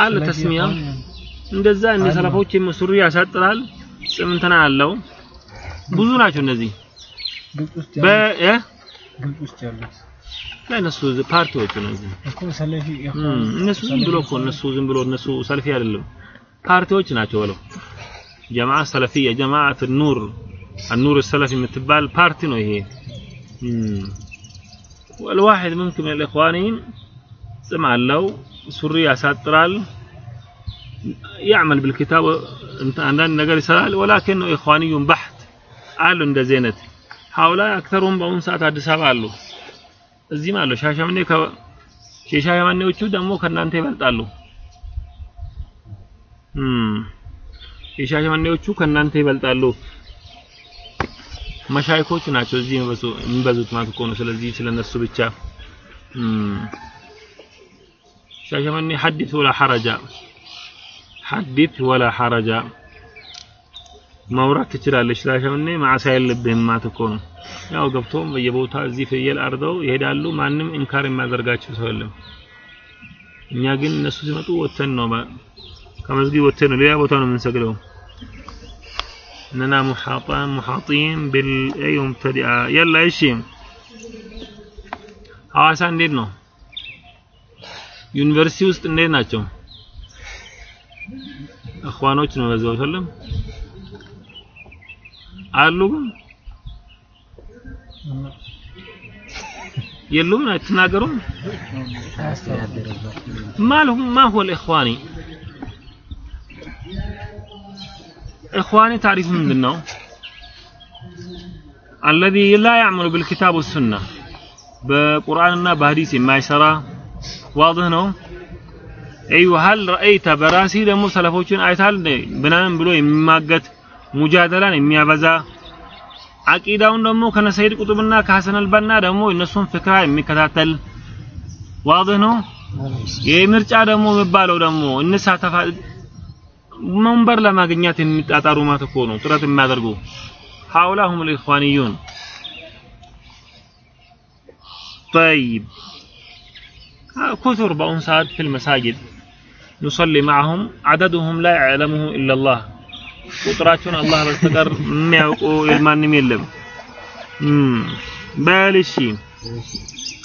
አለ ተስሚያ። እንደዛ እንደ ሰለፎች ሱሪ ያሳጥራል። ጽምንትና አለው ብዙ ናቸው እነዚህ። በ ያሉት እ? ግብጽ ውስጥ ያሉት ላይ እነሱ ፓርቲዎች ነው እዚህ እኮ ሰለፊ እም፣ እነሱ ዝም ብሎ እኮ እነሱ ዝም ብሎ እነሱ ሰልፊ አይደለም ፓርቲዎች ናቸው ብለው ጀማዓ ሰለፊያ ጀማዓት ኑር النور السلفي የምትባል ፓርቲ ነው ይሄ እም፣ والواحد ممكن من الاخوانين ጽም አለው ሱሪ ያሳጥራል يعمل بالكتاب انت አንዳንድ ነገር ይሰራል ولكن اخواني بحت አሉ እንደዚህ አይነት ሀውላ አክተሩም በአሁኑ ሰዓት አዲስ አበባ አሉ፣ እዚህም አሉ። ሻሸመኔ የሻሸመኔዎቹ ደግሞ ከእናንተ ይበልጣሉ። የሻሸመኔዎቹ ከእናንተ ይበልጣሉ። መሻይኮች ናቸው እዚህ የሚበዙት ማለት እኮ ነው። ስለዚህ ስለነሱ ብቻ ሻሸመኔ ሐዲት ወላ ሐረጃ ሐዲት ወላ ሐረጃ ማውራት ትችላለች ስላሻውኔ ማዕሳ የለብህም ማትኮ ነው ያው ገብቶም በየቦታ እዚህ ፍየል አርደው ይሄዳሉ። ማንም እንካር የሚያደርጋቸው ሰው የለም። እኛ ግን እነሱ ሲመጡ ወተን ነው ከመስጊድ ወተን ነው ሌላ ቦታ ነው የምንሰግደው። እነና ሙሐጣን ሙሐጢን ቢልአይ ሙብተዲአ የላ እሺ፣ ሐዋሳ እንዴት ነው? ዩኒቨርሲቲ ውስጥ እንዴት ናቸው? አኽዋኖች ነው በዛው ሰለም አሉ የሉም? አትናገሩም? ማለሁም ማ ሁወ ልእኽዋኒ እኽዋኒ ታሪፉ ምንድን ነው አለዚ ላ ያዕመሉ ብልኪታብ ወሱና። በቁርአንና በሀዲስ የማይሰራ ዋድህ ነው። እዩ ሀል ረአይተ በራሲ ደግሞ ሰለፎችን አይታል ምናምን ብሎ የሚማገት مجادلان إمي أبزا. عقيدة أنهم كان سيد قطبنا كحسن البنا دمو إنسون فكرة إمي كتاتل واضح نو؟ يمرچ آدمو مبالو دمو. إنسا تفاد منبر لما قنيات أتارو ما تكونو ترات ما درقو هؤلاء هم الإخوانيون. طيب. كثر بأنصاد في المساجد. نصلي معهم. عددهم لا يعلمه إلا الله. ቁጥራቸውን አላህ በስተቀር የሚያውቁ የማንም የለም በል እሺ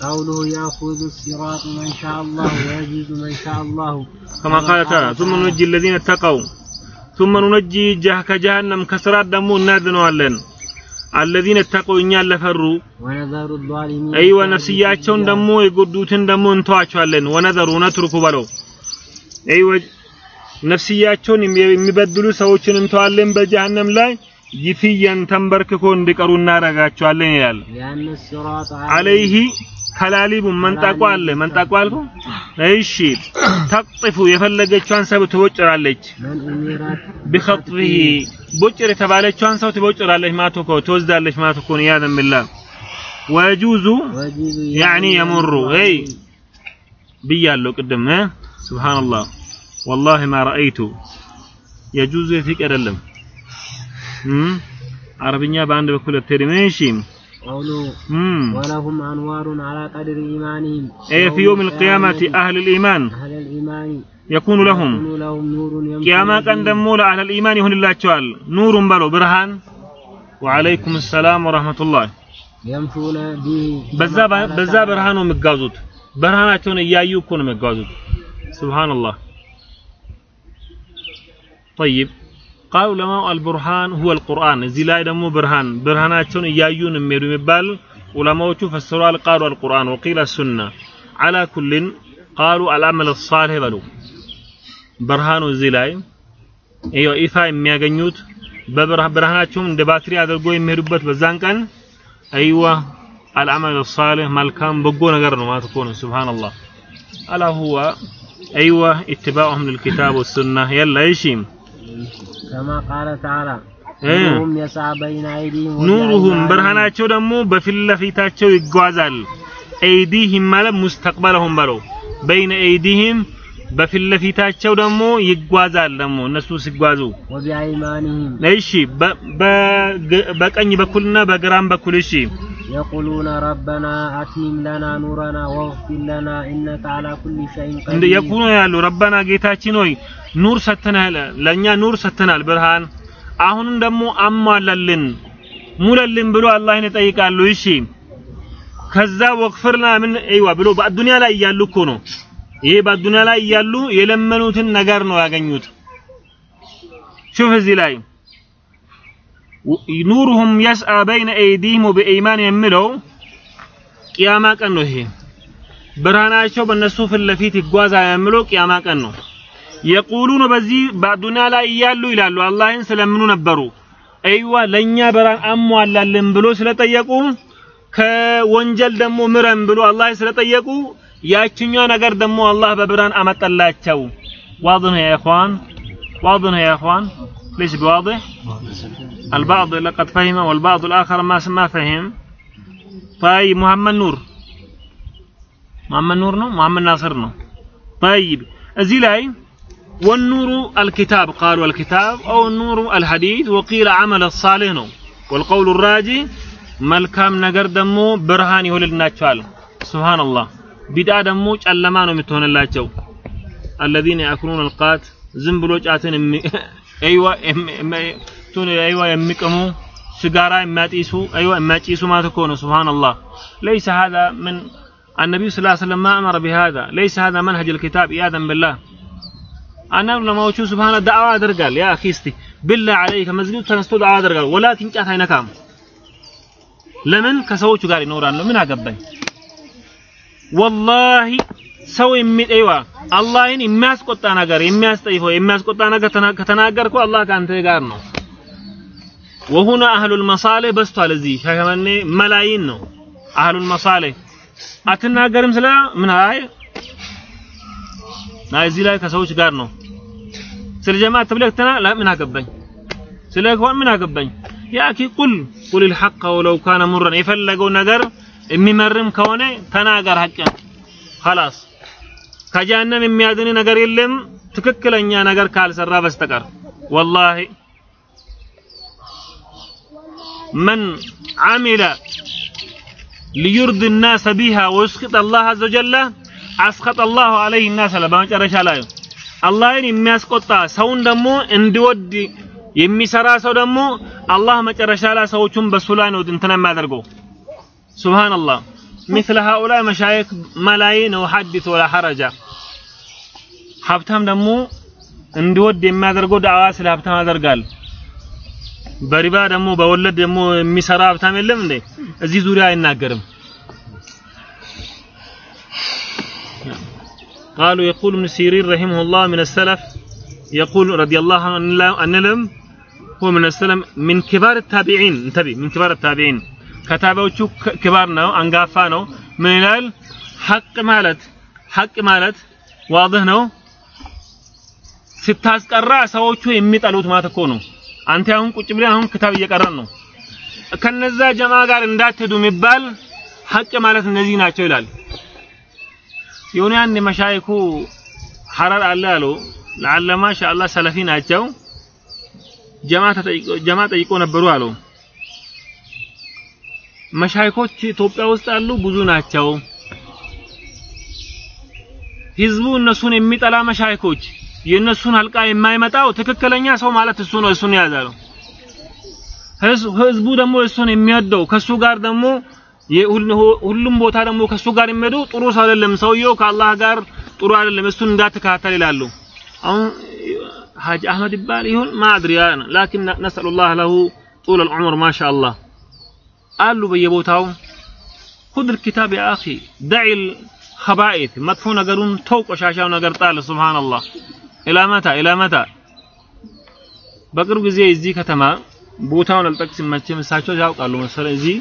قوله يأخذ الصراط من شاء الله ويجوز من شاء الله كما قال تعالى ثم ننجي الذين اتقوا ثم ننجي جه كجهنم كسرات دمو እናድነዋለን الذين اتقوا እኛን ለፈሩ ونذر الظالمين አይወ ነፍስያቸውን ደግሞ የጎዱትን ደግሞ እንተዋቸዋለን ወነዘሩ ነትሩኩ በለው አይወ ነፍስያቸውን የሚበድሉ ሰዎችን እንተዋለን በጀሃነም ላይ ይትየን ተንበርክኮ እንዲቀሩ እናረጋቸዋለን ይላል። አለይሂ ከላሊቡ መንጣቋ አለ። መንጣቋ አልኩ። እሺ። ተቅጥፉ የፈለገችዋን ሰው ትቦጭራለች። ቢኸጥፊሂ ቦጭር የተባለችዋን ሰው ትቦጭራለች። ማለት እኮ ትወስዳለች ነው። ያዘን ቢላ ወጁዙ ያኒ የሙሩ። አይ ብያለሁ ቅድም። ሱብሃንአላህ። والله ما رأيت. يجوز يفيك أدلم. عربية باند بكل ترميشيم قوله ولهم أنوار على قدر إيمانهم. أي في يوم القيامة أهل الإيمان. أهل الإيمان. يكون لهم. قيامة كان دمول أهل الإيمان هن الله تعالى نور بلو برهان. وعليكم السلام ورحمة الله. يمشون به. بزا بزا برهانهم متجاوزوت برهاناتهم إياه يكونوا متجاوزوت سبحان الله. طيب قال علماء البرهان هو القرآن እዚህ ላይ ደግሞ ብርሃን ብርሃናቸውን እያዩ ነው የሚሄዱ የሚባል ዑለማዎቹ ፈስረዋል ቃሉ القرآن وقيل السنة على كل قالوا العمل الصالح በሉ ብርሃኑ እዚህ ላይ ይኸው ይፋ የሚያገኙት በብርሃናቸውም እንደ ባትሪ አድርጎ የሚሄዱበት በዛን ቀን አይዋ አልዓመል ሳሊህ መልካም በጎ ነገር ነው ማለት እኮ ነው ሱብሃንአላህ አላ ሁዋ አይዋ ኢትባዑሁም ልልኪታብ ወሱና የላ እሺ ከማ ቃለ ኑሩሁም ብርሃናቸው ደግሞ በፊት ለፊታቸው ይጓዛል። አይዲሂም ማለት ሙስተቅበለሁም በለው بين أيديهم በፊት ለፊታቸው ደግሞ ይጓዛል። ደግሞ እነሱ ሲጓዙ። እሺ፣ በቀኝ በኩልና በግራም በኩል እሺ። يقولون ربنا أتمم لنا نورنا واغفر لنا إنك على كل شيء قدير። يقولون ያሉ ربنا ጌታችን ሆይ نور ሰተናል፣ ለእኛ نور ሰተናል፣ ብርሃን። አሁንም ደግሞ አሟላልን፣ ሙላልን ብሎ አላህን ይጠይቃሉ። እሺ። ከዛ ወግፊር ለና ምን አይዋ ብሎ በአዱንያ ላይ እያሉ እኮ ነው። ይሄ በአዱንያ ላይ እያሉ የለመኑትን ነገር ነው ያገኙት። ሹፍ እዚህ ላይ ኑሩሁም የስአ በይነ ኤይዲህም ወበኢማን የሚለው ቅያማ ቀን ነው ይሄ። ብርሃናቸው በእነሱ ፊት ለፊት ይጓዛል የሚለው ቅያማ ቀን ነው። የቁሉን በዚህ በአዱንያ ላይ እያሉ ይላሉ። አላህን ስለምኑ ነበሩ? አይዋ ለኛ ብርሃን አሟላልን ብሎ ስለጠየቁ ከወንጀል ደግሞ ምረን ብሎ አላህ ስለጠየቁ ያችኛው ነገር ደግሞ አላህ በብርሃን አመጣላቸው واضح يا اخوان واضح يا اخوان ليش بواضح البعض لقد فهم والبعض الاخر ما ما فهم طيب محمد نور محمد نور ነው محمد ناصر ነው طيب እዚህ ላይ والنور الكتاب قالوا الكتاب أو النور الحديث وقيل عمل الصالح ነው والقول الراجي መልካም ነገር ደግሞ ብርሃን ይሆንልናቸዋል ሱብሃንአላህ ቢድዓ ደግሞ ጨለማ ነው የምትሆንላቸው الذين يأكلون القات ዝም ብሎ ጫትን የሚ- አይዋ የሚ- የሚ- ቱን አይዋ የሚቅሙ ሲጋራ የሚያጢሱ አይዋ የሚያጭሱ ማለት እኮ ነው ሱብሃንአላህ ليس هذا من النبي صلى الله عليه وسلم ما أمر بهذا ليس هذا منهج الكتاب عياذا بالله አንዳንድ ዑለማዎቹ ሱብሃነ ዳዕዋ ያደርጋል ያ አኺ እስቲ ብላ አለይከ መስጊዱ ተነስቶ ዳዕዋ ያደርጋል ወላኪን ጫት አይነካም ለምን ከሰዎቹ ጋር ይኖራል ነው ምን አገባኝ ወላሂ ሰው የሚጠይዋ አላህን የሚያስቆጣ ነገር የሚያስጠይፈው የሚያስቆጣ ነገር ተና- ከተናገርኩ አላህ ከአንተ ጋር ነው ወሁና አህሉል መሳሌህ በስቷል እዚህ ሻሸመኔ መላይን ነው አህሉል መሳሌህ አትናገርም ስለ ምን አይ አይ እዚህ ላይ ከሰዎች ጋር ነው ስለ ጀማዓ ተብለክተና ምን አገባኝ ስለ ኢኽዋን ምን አገባኝ ያኪ ቁል ቁል الحق ولو كان مرا የፈለገው ነገር የሚመርም ከሆነ ተናገር ሐቅን خلاص ከጀሃነም የሚያድን ነገር የለም ትክክለኛ ነገር ካልሰራ በስተቀር والله من عمل ليرضي الناس بها ويسخط الله عز وجل አስኸጠ አላሁ ዐለይሂ ናስ አለ በመጨረሻ ላይ አላህን የሚያስቆጣ ሰውን ደግሞ እንዲወድ የሚሰራ ሰው ደግሞ አላህ መጨረሻ ላይ ሰዎቹን በሱ ላይ ነው እንትን የሚያደርገው ሱብሃንአላህ مثل هؤلاء مشايخ ملايين وحدث ولا حرج ሀብታም ደግሞ እንዲወድ የሚያደርገው ዳዕዋ ስለ ሀብታም ያደርጋል በሪባ ደግሞ በወለድ ደግሞ የሚሰራ ሀብታም የለም እንዴ እዚህ ዙሪያ አይናገርም قالوا يقول ابن سيرين رحمه الله من السلف يقول رضي الله عنه أن لم هو من السلف من كبار التابعين انتبه من كبار التابعين ከታቢዎቹ ክባር ነው፣ አንጋፋ ነው። ምን ይላል? ሐቅ ማለት ሐቅ ማለት ዋድህ ነው። ስታስቀራ ሰዎቹ የሚጠሉት ማለት እኮ ነው። አንተ አሁን ቁጭ ብለህ አሁን ክታብ እየቀረን ነው። ከነዛ ጀማ ጋር እንዳትሄዱ የሚባል ሐቅ ማለት እነዚህ ናቸው ይላል። የሆነ አንድ መሻይኩ ሐረር አለ አሉ ለዓለማ ኢንሻአላህ ሰለፊ ናቸው። ጀማ ጠይቆ ነበሩ አሉ መሻይኮች ኢትዮጵያ ውስጥ ያሉ ብዙ ናቸው። ህዝቡ እነሱን የሚጠላ መሻይኮች የእነሱን አልቃ የማይመጣው ትክክለኛ ሰው ማለት እሱ ነው። እሱን ያዛሉ። ህዝቡ ደግሞ እሱን የሚወደው ከሱ ጋር ደግሞ ሁሉም ቦታ ደግሞ ከሱ ጋር የሚሄዱ ጥሩ ሰው አይደለም፣ ሰውየው ከአላህ ጋር ጥሩ አይደለም፣ እሱን እንዳትከታተል ይላሉ። አሁን ሀጅ አህመድ ይባል ይሁን ማድሪያ ላኪን ነስአሉላህ ለሁ ጡለል ዑምር ማሻአላህ አሉ በየቦታው ሁድር ኪታብ ያ አኺ ደዒል ከባኢት መጥፎ ነገሩን ተው፣ ቆሻሻው ነገር ጣል። ሱብሃንአላህ ኢላ መታ ኢላ መታ። በቅርብ ጊዜ እዚህ ከተማ ቦታውን አልጠቅስም መቼም እሳቸው ያውቃሉ መሰለኝ። እዚህ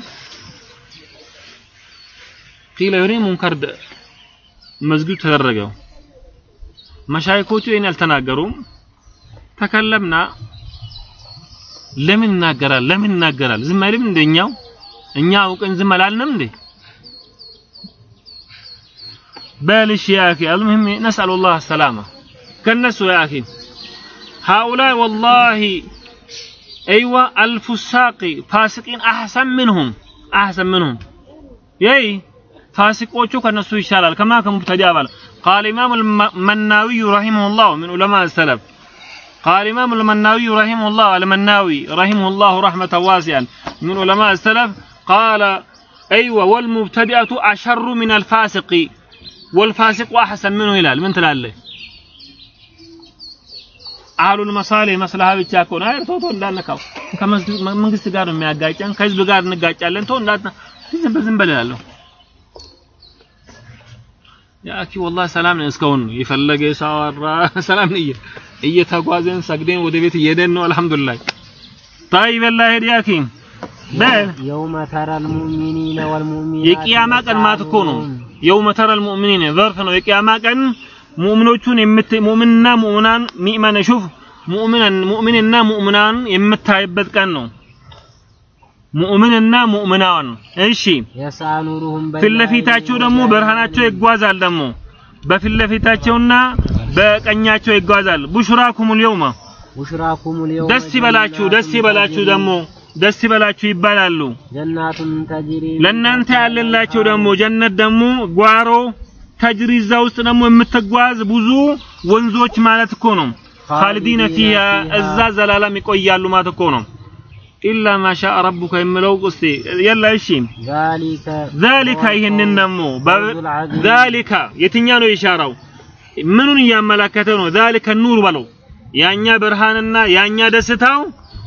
ቂለ የሆነ ሙንከር መስጊድ ተደረገው። መሻይኮቹ ይሄን አልተናገሩም። ተከለምና ለምን ይናገራል? ለምን ይናገራል? ዝም አይልም እንደኛው እኛ አውቀን ዝም አላልንም እንዴ በልሽ يا اخي المهم نسال الله السلامه كنس يا اخي هؤلاء والله ايوه الفساق فاسقين احسن منهم احسن منهم ياي ፋሲቆቹ ከነሱ ይሻላል ከማ ከሙብተዲ አባል قال امام المناوي رحمه الله من علماء السلف قال امام المناوي رحمه الله المناوي رحمه الله رحمة واسعا من علماء السلف قال أيوة والمبتدئة أشر من الفاسق. والفاسق أحسن منه ይላል ምን ትላለህ አህሉል መሳሌ መስላሃ ብቻ ከሆነ አይ ቶቶ እንዳነካው ከመንግስት ጋር ነው የሚያጋጨን ከህዝብ ጋር እንጋጫለን ቶ እንዳት ዝም ዝም በላለሁ ያኪ ወላሂ ሰላም ነን እስካሁን የፈለገ ሳወራ ሰላም ነኝ እየተጓዘን ሰግደን ወደ ቤት እየሄደን ነው አልহামዱሊላህ طيب الله يهديك. يوم ترى المؤمنين والمؤمنات የቂያማ ቀን ማለት እኮ ነው يوم ترى المؤمنين ظرف ነው የቂያማ ቀን ሙእሚኖቹን የምት ሙእሚንና ሙእሚናን ሚእመን ሹፍ ሙእሚን ሙእሚንና ሙእሚናን የምታይበት ቀን ነው ሙእሚንና ሙእሚናን እሺ يسعى نورهم بين ፊት ለፊታቸው ደግሞ ብርሃናቸው ይጓዛል ደግሞ በፊት ለፊታቸውና በቀኛቸው ይጓዛል ቡሽራኩሙል የውማ بشراكم اليوم ደስ ይበላችሁ ደስ ይበላችሁ ደግሞ ደስ ይበላችሁ ይባላሉ። ለእናንተ ያለላቸው ደግሞ ጀነት ደግሞ ጓሮ ተጅሪ እዛ ውስጥ ደግሞ የምትጓዝ ብዙ ወንዞች ማለት እኮ ነው። ኻልዲነ ፊሃ እዛ ዘላለም ይቆያሉ ማለት እኮ ነው። ኢላ ማሻ ረቡከ የምለው እስቲ የላ እሺ፣ ዛሊከ ይህንን ደግሞ ዛሊከ የትኛ ነው የሻራው? ምኑን እያመላከተ ነው? ዛሊከ ኑር በለው ያኛ ብርሃንና ያኛ ደስታው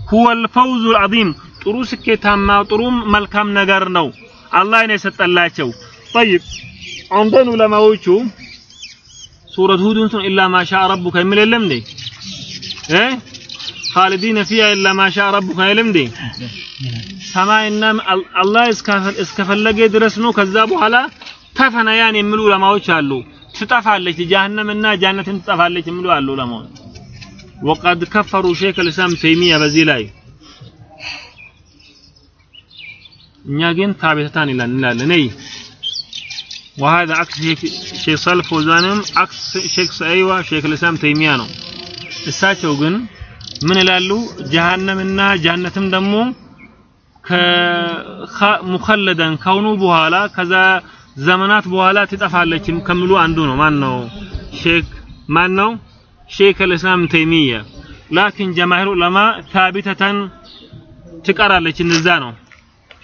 ሁወል ፈውዙል ዐዚም ጥሩ ስኬታማ ጥሩ መልካም ነገር ነው አላህ ነው የሰጠላቸው። ጠይብ አንዳንድ ዑለማዎቹ ሱረት ሁድን ሱን ኢላ ማሻ ረቡከ የሚል የለም እንዴ እ ኻሊዲነ ፊሃ ኢላ ማሻ ረቡከ የለም እንዴ ሰማይና አላህ እስከፈለገ ድረስ ነው። ከዛ በኋላ ተፈነያን የሚሉ ዑለማዎች አሉ። ትጠፋለች ጀሀነምና ጃነትን ትጠፋለች የሚሉ አሉ ዑለማዎች። ወቀድ ከፈሩ ሼክ ልእስላም ተይሚያ በዚህ ላይ እኛ ግን ታቤተታን ይላል እንላለን። ነይ وهذا عكس شيخ شيخ صالح فوزانم عكس شيخ አይዋ ሼክ ልእስላም ተይሚያ ነው። እሳቸው ግን ምን ይላሉ? ጀሀነምና ጃነትም ደግሞ ሙኸለደን ከሆኑ በኋላ ከዛ ዘመናት በኋላ ትጠፋለች ከሚሉ አንዱ ነው። ማን ነው? ሼክ ማን ነው? ተይሚያ ላኪን ጀማሂር ዑለማ ታቢተተን ትቀራለች። እንደዛ ነው።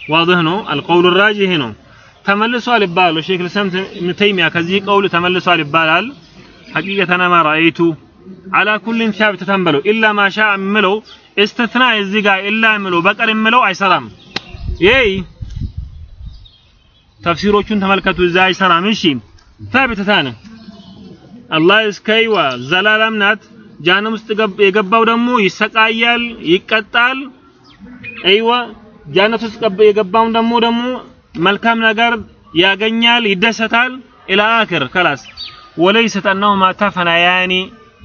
ዋضح ነው። አልቀውሉ ራጅህ ይሄ ነው። ተመልሷል ይባላል። ሼክ አልእስላም ተይሚያ ከዚህ ቀውል ተመልሷል ይባላል። ሐቂቀተን ማ ረአይቱ አላ ኩልን ታቢተተን በለው ኢላ ማሻ የምለው እስትትና እዚህ ጋር ኢላ የምለው በቀር የምለው አይሰራም። ይይ ተፍሲሮቹን ተመልከቱ። እዛ አይሰራም። እሺ ታቢተታን አላህ እስከይዋ ዘላለም ናት። ጀሃነም ውስጥ የገባው ደግሞ ይሰቃያል፣ ይቀጣል። አይዋ ጀነት ውስጥ የገባውን ደግሞ ደግሞ መልካም ነገር ያገኛል፣ ይደሰታል። ኢላ አክር ከላስ ወለይሰት አነሁማ ተፈናያኒ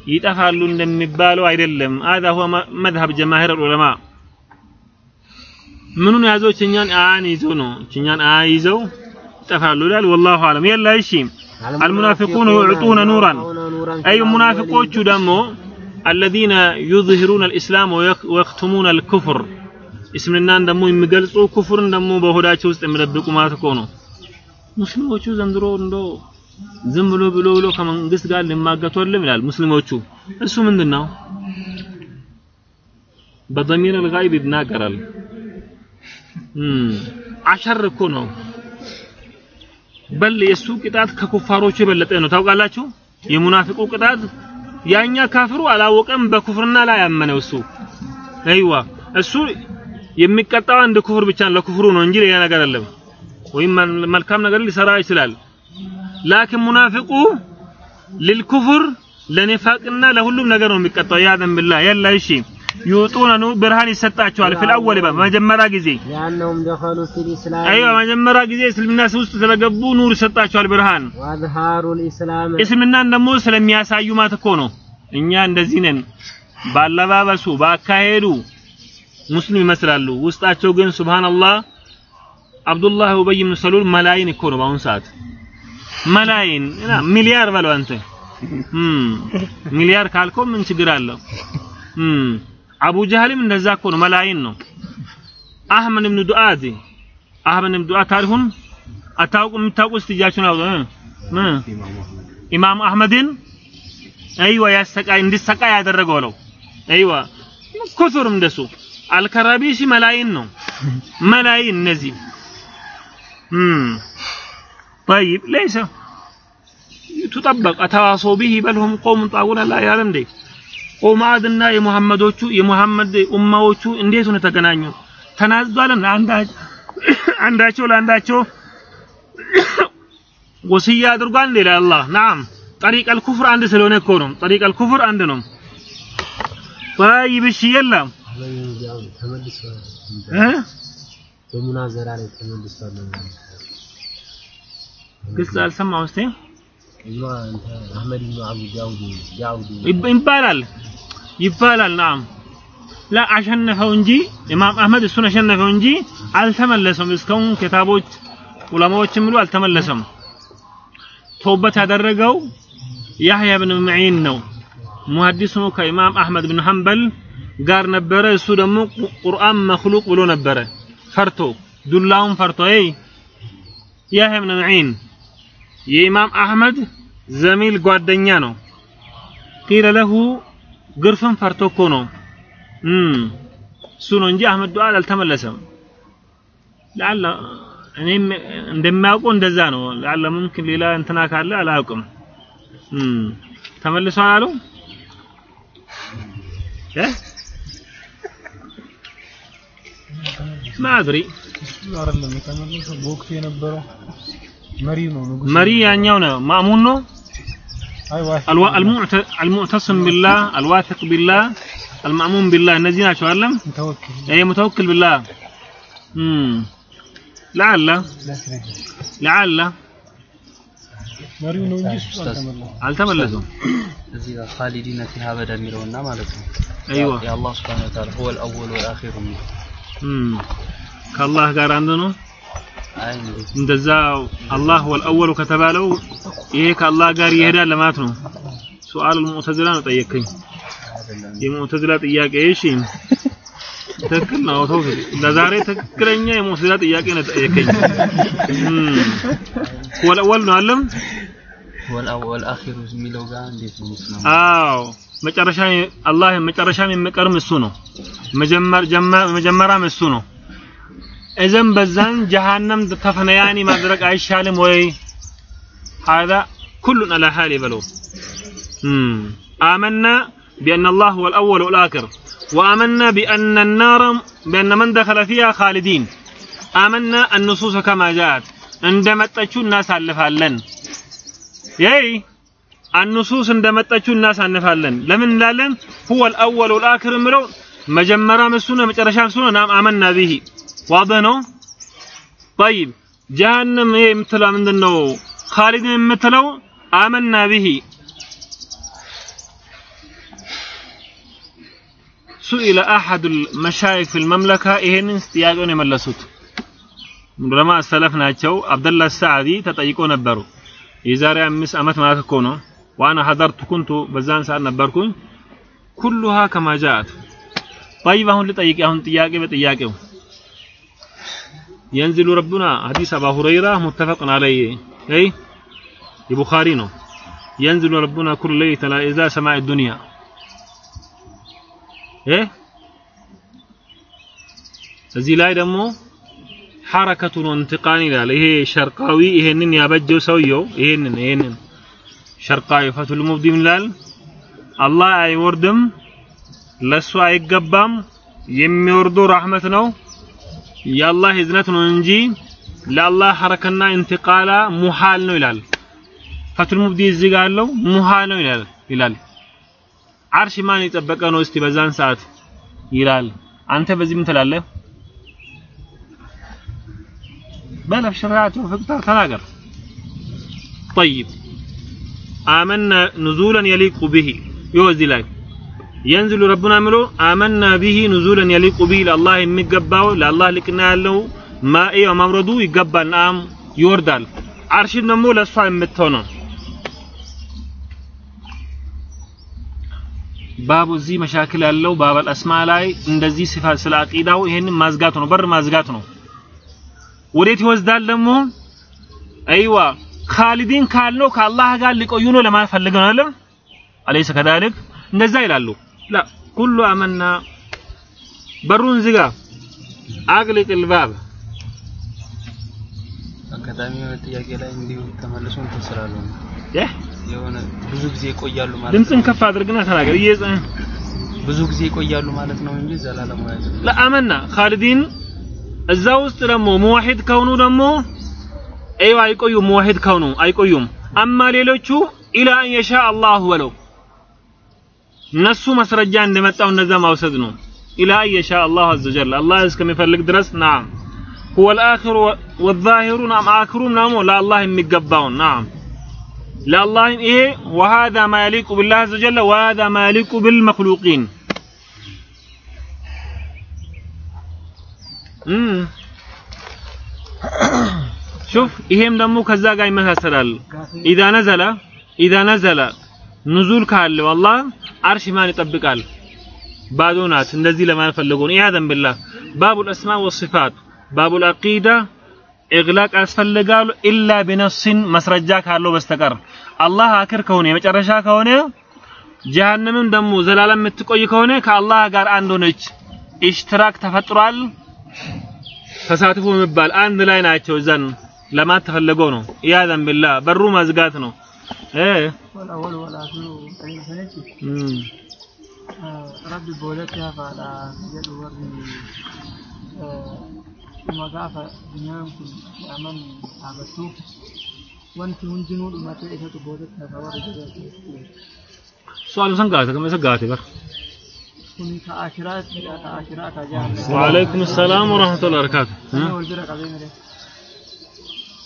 ይጠፋሉ እንደሚባለው አይደለም። አዛ ሁወ መዝሀብ ጀማሂር ዑለማ ምኑን ያዘው? ችኛን አን ይዘው ነው ችኛን አ ይዘው ይጠፋሉ ይላል። ወላሁ አለም የላ እሺ المنافقون يعطون نورا. أي منافقو تشدمو الذين يظهرون الإسلام ويختمون الكفر. اسم النان دمو يمجلسو كفر دمو بهدا تشوز تمربكو ما تكونو. مسلمو تشوز اندرو اندو زم بلو بلو بلو قال لما قطو اللي ملال مسلمو تشو اسو من بضمير الغايب ابناء قرال عشر كونو. በል የሱ ቅጣት ከኩፋሮቹ የበለጠ ነው። ታውቃላችሁ? የሙናፊቁ ቅጣት ያኛ ካፍሩ አላወቀም፣ በኩፍርና ላይ ያመነው እሱ አይዋ እሱ የሚቀጣው አንድ ኩፍር ብቻ ለኩፍሩ ነው እንጂ ሌላ ነገር አይደለም። ወይም መልካም ነገር ሊሰራ ይችላል። ላኪን ሙናፊቁ ለልኩፍር ለኒፋቅና ለሁሉም ነገር ነው የሚቀጣው። ያዘን ብላ የላ እሺ ይውጡነኑ ብርሃን ይሰጣቸዋል። ፊል አወል በመጀመሪያ ጊዜ لأنهم دخلوا في الإسلام أيوه መጀመሪያ ጊዜ እስልምና ውስጥ ስለገቡ نور ይሰጣቸዋል ብርሃን። وأظهروا الإسلام እስልምናን ደግሞ ስለሚያሳዩ ማለት እኮ ነው። እኛ እንደዚህ ነን። ባለባበሱ ባካሄዱ ሙስሊም ይመስላሉ። ውስጣቸው ግን ሱብሃንአላህ አብዱላህ ኡበይ ኢብኑ ሰሉል ملايين እኮ ነው በአሁኑ ሰዓት ملايين እና مليار በለው አንተ مليار ካልከው ምን ችግር አለው? እም አቡ ጀህልም እንደዛ እኮ ነው መላይን ነው። አህመድ ብን ዱአድ አህመድ ብን ዱአድ ታሪኩን አታውቁም? የምታውቁ እስቲ እጃችሁን አውጡ። እ ኢማም አህመድን አይዋ ያሰቃይ እንዲሰቃይ ያደረገው ነው። አይዋ ኩፍርም እንደሱ አልከራቢሲ መላይን ነው መላይን እነዚህ እም طيب ليس تطبق أتواصوا به بل هم قوم طاغون لا ያለም እንዴ ኦማድና የሙሐመዶቹ የሙሐመድ ኡማዎቹ እንዴት ሆነ ተገናኙ? ተናዟል። አንዳቸው ለአንዳቸው ወስያ አድርጓል። ሌላ አላህ ናም ጠሪቀል ኩፍር አንድ ስለሆነ እኮ ነው። ጠሪቀል ኩፍር አንድ ነው። ጠይብ እሺ፣ የለም በሙናዘራ ላይ ተመልሷል። ግልጽ አልሰማሁም። እስኪ አህመድ ብኑ አቡ ዳውድ ይባላል ይባላል ናም ላ አሸነፈው እንጂ ኢማም አህመድ እሱን አሸነፈው እንጂ አልተመለሰም። እስካሁን ኪታቦች ዑለማዎች የሚሉ አልተመለሰም። ተውበት ያደረገው ያህያ ብን መዒን ነው። ሙሐዲሱ ከኢማም አህመድ ብን ሐንበል ጋር ነበረ። እሱ ደግሞ ቁርአን መክሉቅ ብሎ ነበረ ፈርቶ ዱላውን ፈርቶ ይ ያህያ ብን መዒን የኢማም አህመድ ዘሚል ጓደኛ ነው። ቂለ ለሁ ግርፍን ፈርቶ እኮ ነው። እሱ ነው እንጂ አህመድ ዱዓል አልተመለሰም። ለአላ እኔም እንደማያውቀው እንደዛ ነው። ለአላ ሙምኪን ሌላ እንትና ካለ አላውቅም። ተመልሷል እ? ማድሪ። መሪ ያኛው ነው። ማእሙን ነው አይ ዋሂድ الوا- المعت- المعتصم بالله الواثق بالله المأمون بالله እነዚህ ናቸው አይደለም ተወክል اي متوكل بالله امم لعل ለስረጅ لعل መሪው ነው እንጂ እሱ ኡስታዝ። አልተመለሰም አልተመለሱም እዚህ ጋር ኻሊዲነ ፊሃ አበዳ የሚለውና ማለት ነው ايوه የአላህ ሱብሓነሁ ወተዓላ ሁወ አልአወል ወልአኺር የሚለው امم ከአላህ ጋር አንድ ነው አይ እንዴት እንደዛ አላህ ወልአወሉ ከተባለው ይሄ ከአላህ ጋር ይሄዳል ለማለት ነው። ሱአል ሙዕተዝላ ነው አይደለም የሙዕተዝላ ጥያቄ እሺ። ትክክል ነው ተው ለዛሬ ትክክለኛ የሙዕተዝላ ጥያቄ ነው ጠየቀኝ እም ወልአወል ነው አለም ሁወ አልአወል ወልአኺር የሚለው ጋር እንዴት ነው አዎ። መጨረሻ አላህ መጨረሻም የሚቀርም እሱ ነው። መጀመሪያም እሱ ነው إذن بزن جهنم تفنياني ما درك أي شالم وي. هذا كل على حال بلو. آمنا بأن الله هو الأول والآخر. وآمنا بأن النار بأن من دخل فيها خالدين. آمنا النصوص كما جاءت. عندما تشو الناس علفالن ياي النصوص عندما تشو الناس علفالن لمن لالن؟ هو الأول والآخر مرو. مجمرا مسونا مجرشان سونا نعم آمنا به. واضح نو طيب جهنم إيه مثلها من دنو خالد مثلو آمنا به سئل أحد المشايخ في المملكة إهن استياغون ملسوت مرما سلفنا اتشو عبد الله السعدي تطيقون نبرو إذا رأي أمس أمت ما تكونو وأنا حضرت كنت بزان سعد نبركم كلها كما جاءت طيب هون لطيق هون تياغي بتياغي ينزل ربنا حديث أبا هريرة متفق عليه أي البخاري ነው ينزل ربنا كل ليلة إلى سماء الدنيا إيه እዚህ ላይ ደግሞ ሐረከቱን ወንትቃን ይላል ይሄ ሸርቃዊ ይሄንን ያበጀው ሰውየው ይሄንን ይሄንን ሸርቃዊ ፈቱል ሙብዲም ይላል አላህ አይወርድም ለሱ አይገባም የሚወርደው ረህመት ነው የአላህ ህዝነት ነው እንጂ ለአላህ ሐረከና ኢንትቃላ ሙሃል ነው ይላል ፈቱል ሙብዲ እዚህ ጋር አለው ሙሃል ነው ይላል ይላል አርሽ ማን የጠበቀ ነው እስቲ በዛን ሰዓት ይላል አንተ በዚህ ምን ትላለህ بل بشريعته فقط تناقر طيب آمنا نزولا يليق به يوزي لك የንዝሉ ረቡና ምሎ አመና ቢሂ ኑዙለን የሊቁ ቢሂ ለአላህ የሚገባው ለአላህ ልቅና ያለው ማኤ ማምረዱ ይገባል። ናም ይወርዳል። አርሽም ደግሞ ለእሷ የምትሆነው ባቡ እዚህ መሻክል ያለው ባበል አስማ ላይ እንደዚህ ሲፋት ስለ አቂዳው ይሄንን ማዝጋት ነው፣ በር ማዝጋቱ ነው። ወዴት ይወስዳል ደግሞ? አይዋ ካሊዲን ካልነው ከአላህ ጋር ሊቆዩ ነው ለማለት ፈልገው አይደለም። አለይሰ ከዳልክ እንደዛ ይላሉ። ላ ኩሉ አመና በሩን ዝጋ አግልቅ الباب አጋጣሚ የሆነ ጥያቄ ላይ እንዲሁ ተመልሶ እንትን ስላሉ ነው ይህ የሆነ ብዙ ጊዜ ይቆያሉ ማለት ድምፅን ነው ከፍ አድርግና ተናገር እየጸ ብዙ ጊዜ ይቆያሉ ማለት ነው እንጂ ዘላለማዊ አይደለም ለአመና ካሊዲን እዛ ውስጥ ደግሞ ሙዋሂድ ከሆኑ ደግሞ አይዋ አይቆዩ ሙዋሂድ ከሆኑ አይቆዩም አማ ሌሎቹ ኢላ አን የሻ አላሁ በለው እነሱ መስረጃ እንደመጣው እነዛ ማውሰድ ነው ኢላ አን የሻ አላሁ አዘ ወጀል አላህ እስከሚፈልግ ድረስ ናም هو الآخر والظاهر نعم آخر نعم لا الله የሚገባው نعم لا الله إيه وهذا ما يليق بالله عز وجل وهذا ما يليق بالمخلوقين እም ሹፍ ይሄም ደግሞ ከዛ ጋር ይመሳሰላል ኢዛ ነዘለ ኢዛ ነዘለ ኑዙል ካለው አላህ አርሽ ማን ይጠብቃል? ባዶ ናት። እንደዚህ ለማለት ፈለጉ ነው። ኢያዘን ቢላህ باب الأسماء والصفات باب العقيدة إغلاق ያስፈልጋሉ إلا بنص ማስረጃ ካለው በስተቀር አላህ آخر ከሆነ የመጨረሻ ከሆነ ጀሃነምም ደግሞ ዘላለም የምትቆይ ከሆነ ከአላህ ጋር አንድ ሆነች። اشتراك ተፈጥሯል። ተሳትፎ የሚባል አንድ ላይ ናቸው። እዛን ለማት ተፈለገው ነው። عياذا بالله በሩ መዝጋት ነው። إيه. والأول والاخر تعليم سنتي. امم ربي بولتها فعلى سجل ورد آه، ما ضعف دنياكم أمام عبسوك. وانت من جنود ما تأتي تبولتها فورد جزاك سؤال سنقاتك ما سقاتي بخ وعليكم السلام ورحمة الله وبركاته.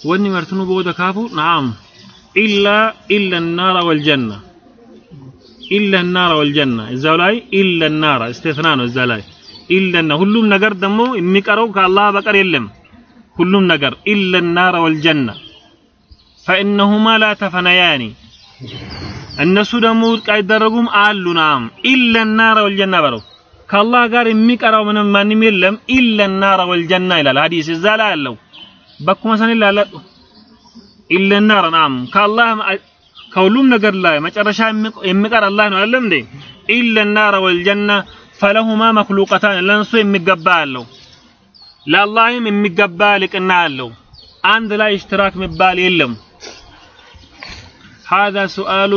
وني مرتنو بودا كافو؟ نعم. ኢላ ኢለ ናራ ወልጀና ኢለ ናራ ወልጀና እዛው ላይ ኢለ ናራ እስቴትና ነው እዛ ላይ. ኢለና ሁሉም ነገር ደግሞ የሚቀረው ከአላህ በቀር የለም። ሁሉም ነገር ኢለ ናራ ወልጀና ፈኢነሁማ ላ ተፈነያኒ እነሱ ደግሞ ውድቅ አይደረጉም አሉ። ናም ኢለ ናራ ወልጀና በለው። ከአላህ ጋር የሚቀራው ምንም ማንም የለም። ኢለ ናራ ወልጀና ይላል። ሀዲስ እዛ ላይ አለው። በኩመሰን ይላል። ኢለ ናራ ናም ከአላህ ከሁሉም ነገር ላይ መጨረሻ የሚቀር አላህ ነው አይደለም እንዴ ኢለ ናራ ወልጀና ፈለሁማ መክሉቀታን ለነሱ የሚገባ አለው ለአላህም የሚገባ ልቅና አለው አንድ ላይ እሽትራክ የሚባል የለም هذا سؤال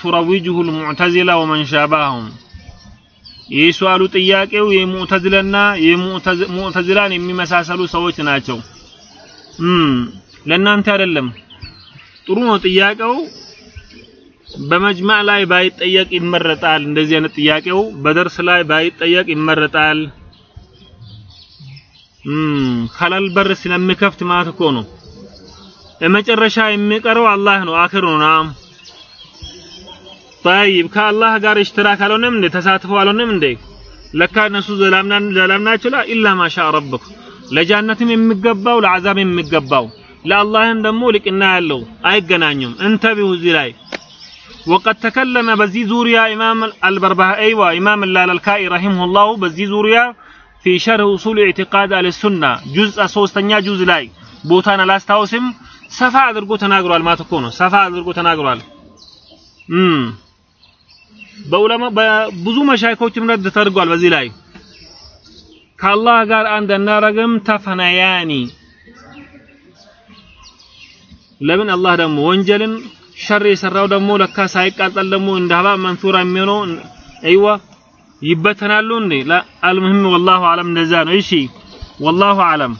تروجه المعتزلة ومن شابههم ይህ ሱአሉ ጥያቄው የሙዕተዝለና የሙዕተዝላን የሚመሳሰሉ ሰዎች ናቸው እም ለእናንተ አይደለም ጥሩ ነው ጥያቄው። በመጅማዕ ላይ ባይጠየቅ ይመረጣል። እንደዚህ አይነት ጥያቄው በደርስ ላይ ባይጠየቅ ይመረጣል። ሐላል በር ስለሚከፍት ማለት እኮ ነው። መጨረሻ የሚቀረው አላህ ነው። አክሩ ናም ጠይብ ከአላህ ጋር እሽትራክ አልሆነም እንዴ? ተሳትፎ አልሆነም እንዴ? ለካ እነሱ ዘላምና ዘላምናቸው ላ ኢላ ማሻ ረብክ ለጃነትም የሚገባው ለአዛብ የሚገባው ለአላህም ደግሞ ልቅና ያለው አይገናኙም እንተቢሁ እዚህ ላይ وقد تكلم بزي زوريا إمام البربهائي وإمام اللالكائي رحمه الله بزي زوريا في شرح أصول اعتقاد أهل السنة جزء سوستنيا جزء لاي بوتانا لاستاوسم ሰፋ አድርጎ ተናግሯል ማለት እኮ ነው ሰፋ አድርጎ ተናግሯል እም በዑለማ በብዙ መሻይኮችም ረድ ተደርጓል በዚህ ላይ ከአላህ ጋር አንድ እናረግም ተፈናያኒ ለምን አላህ ደግሞ ወንጀልን ሸር የሰራው ደግሞ ለካ ሳይቃጠል ደግሞ እንደ ሀባ መንሱራ የሚሆነው አይዋ ይበተናሉ እንዴ አልሙሂም ወላሁ አለም እንደዛ ነው እሺ ወላሁ አለም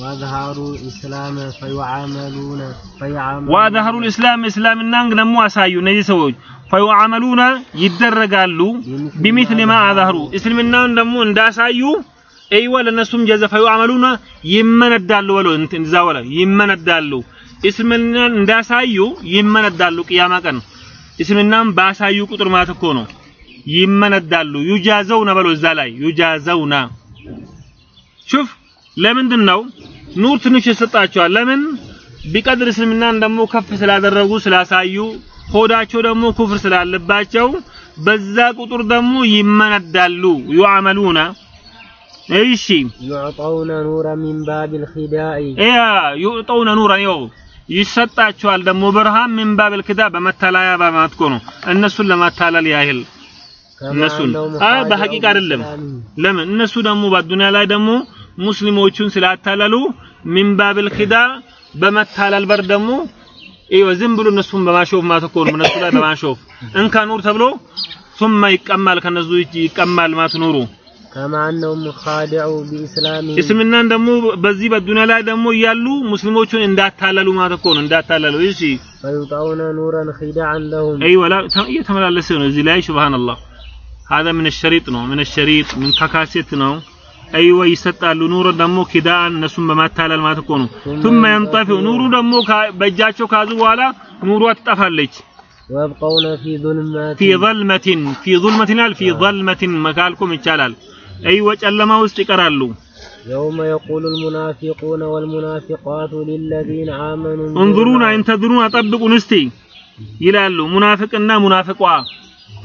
وأظهروا الإسلام فيعاملون فيعاملون وأظهروا الإسلام إسلام النانج نمو أسايو نجي سوي فيعاملون يدرجالو بمثل ما أظهروا إسلامنا نمو انداسايو እይወ ለነሱም ጀዘፈዩ አመሉና ይመነዳሉ ወሎ እንዛ ወላ ይመነዳሉ። እስልምና እንዳሳዩ ይመነዳሉ። ቅያማ ቀን እስምናን ባሳዩ ቁጥር ማለት እኮ ነው። ይመነዳሉ። ዩጃዘውና በሎ እዛ ላይ ዩጃዘውና። ሹፍ ለምንድን ነው نور ትንሽ ይሰጣቸዋል ለምን? بقدر እስልምናን ደግሞ ከፍ ስላደረጉ ስላሳዩ ሆዳቸው ደግሞ ኩፍር ስላለባቸው በዛ ቁጥር ደግሞ ይመነዳሉ። يعاملون እሺ يعطون نورا من باب الخداع يا يعطون نورا ይኸው ይሰጣቸዋል ደግሞ ብርሃን من باب الخداع በመታለያ በማትኮ ነው እነሱን ለማታለል ያህል እነሱን አይ በሐቂቃ አይደለም። ለምን እነሱ ደግሞ በዱንያ ላይ ደግሞ ሙስሊሞቹን ስላታለሉ ሚን ባቢል ኪዳ በመታለል በር ደግሞ ይኸው ዝም ብሎ እነሱን በማሾፍ ማተኮር ነው። እነሱ ላይ በማሾፍ እንካ ኑር ተብሎ ثم ይቀማል ከነሱ ይቀማል ማለት ኑሩ كما أنهم خادعوا بإسلامهم እስልምናን ደግሞ በዚህ በዱንያ ላይ ደግሞ እያሉ ሙስሊሞቹን እንዳታለሉ ማለት እኮ ነው እንዳታለሉ እሺ فيعطون نورا خداعا لهم ايوه لا እየተመላለሰ ነው እዚህ ላይ ሱብሃንአላህ هذا من الشريط ነው من الشريط من ከካሴት ነው አይወ ይሰጣሉ ኑር ደግሞ ኪዳን እነሱን በማታለል ማለት እኮ ነው ثم ينطفئ ኑሩ ደግሞ ካ- በእጃቸው ካዙ በኋላ ኑሯ ትጠፋለች ويبقون في ظلمات في ظلمة في ظلمة ይላል في ظلمة መካልኩም ይቻላል አይወ ጨለማ ውስጥ ይቀራሉ يوم يقول المنافقون والمنافقات للذين آمنوا انظرونا انتظرونا ጠብቁን እስቲ ይላሉ ሙናፊቅና ሙናፊቋ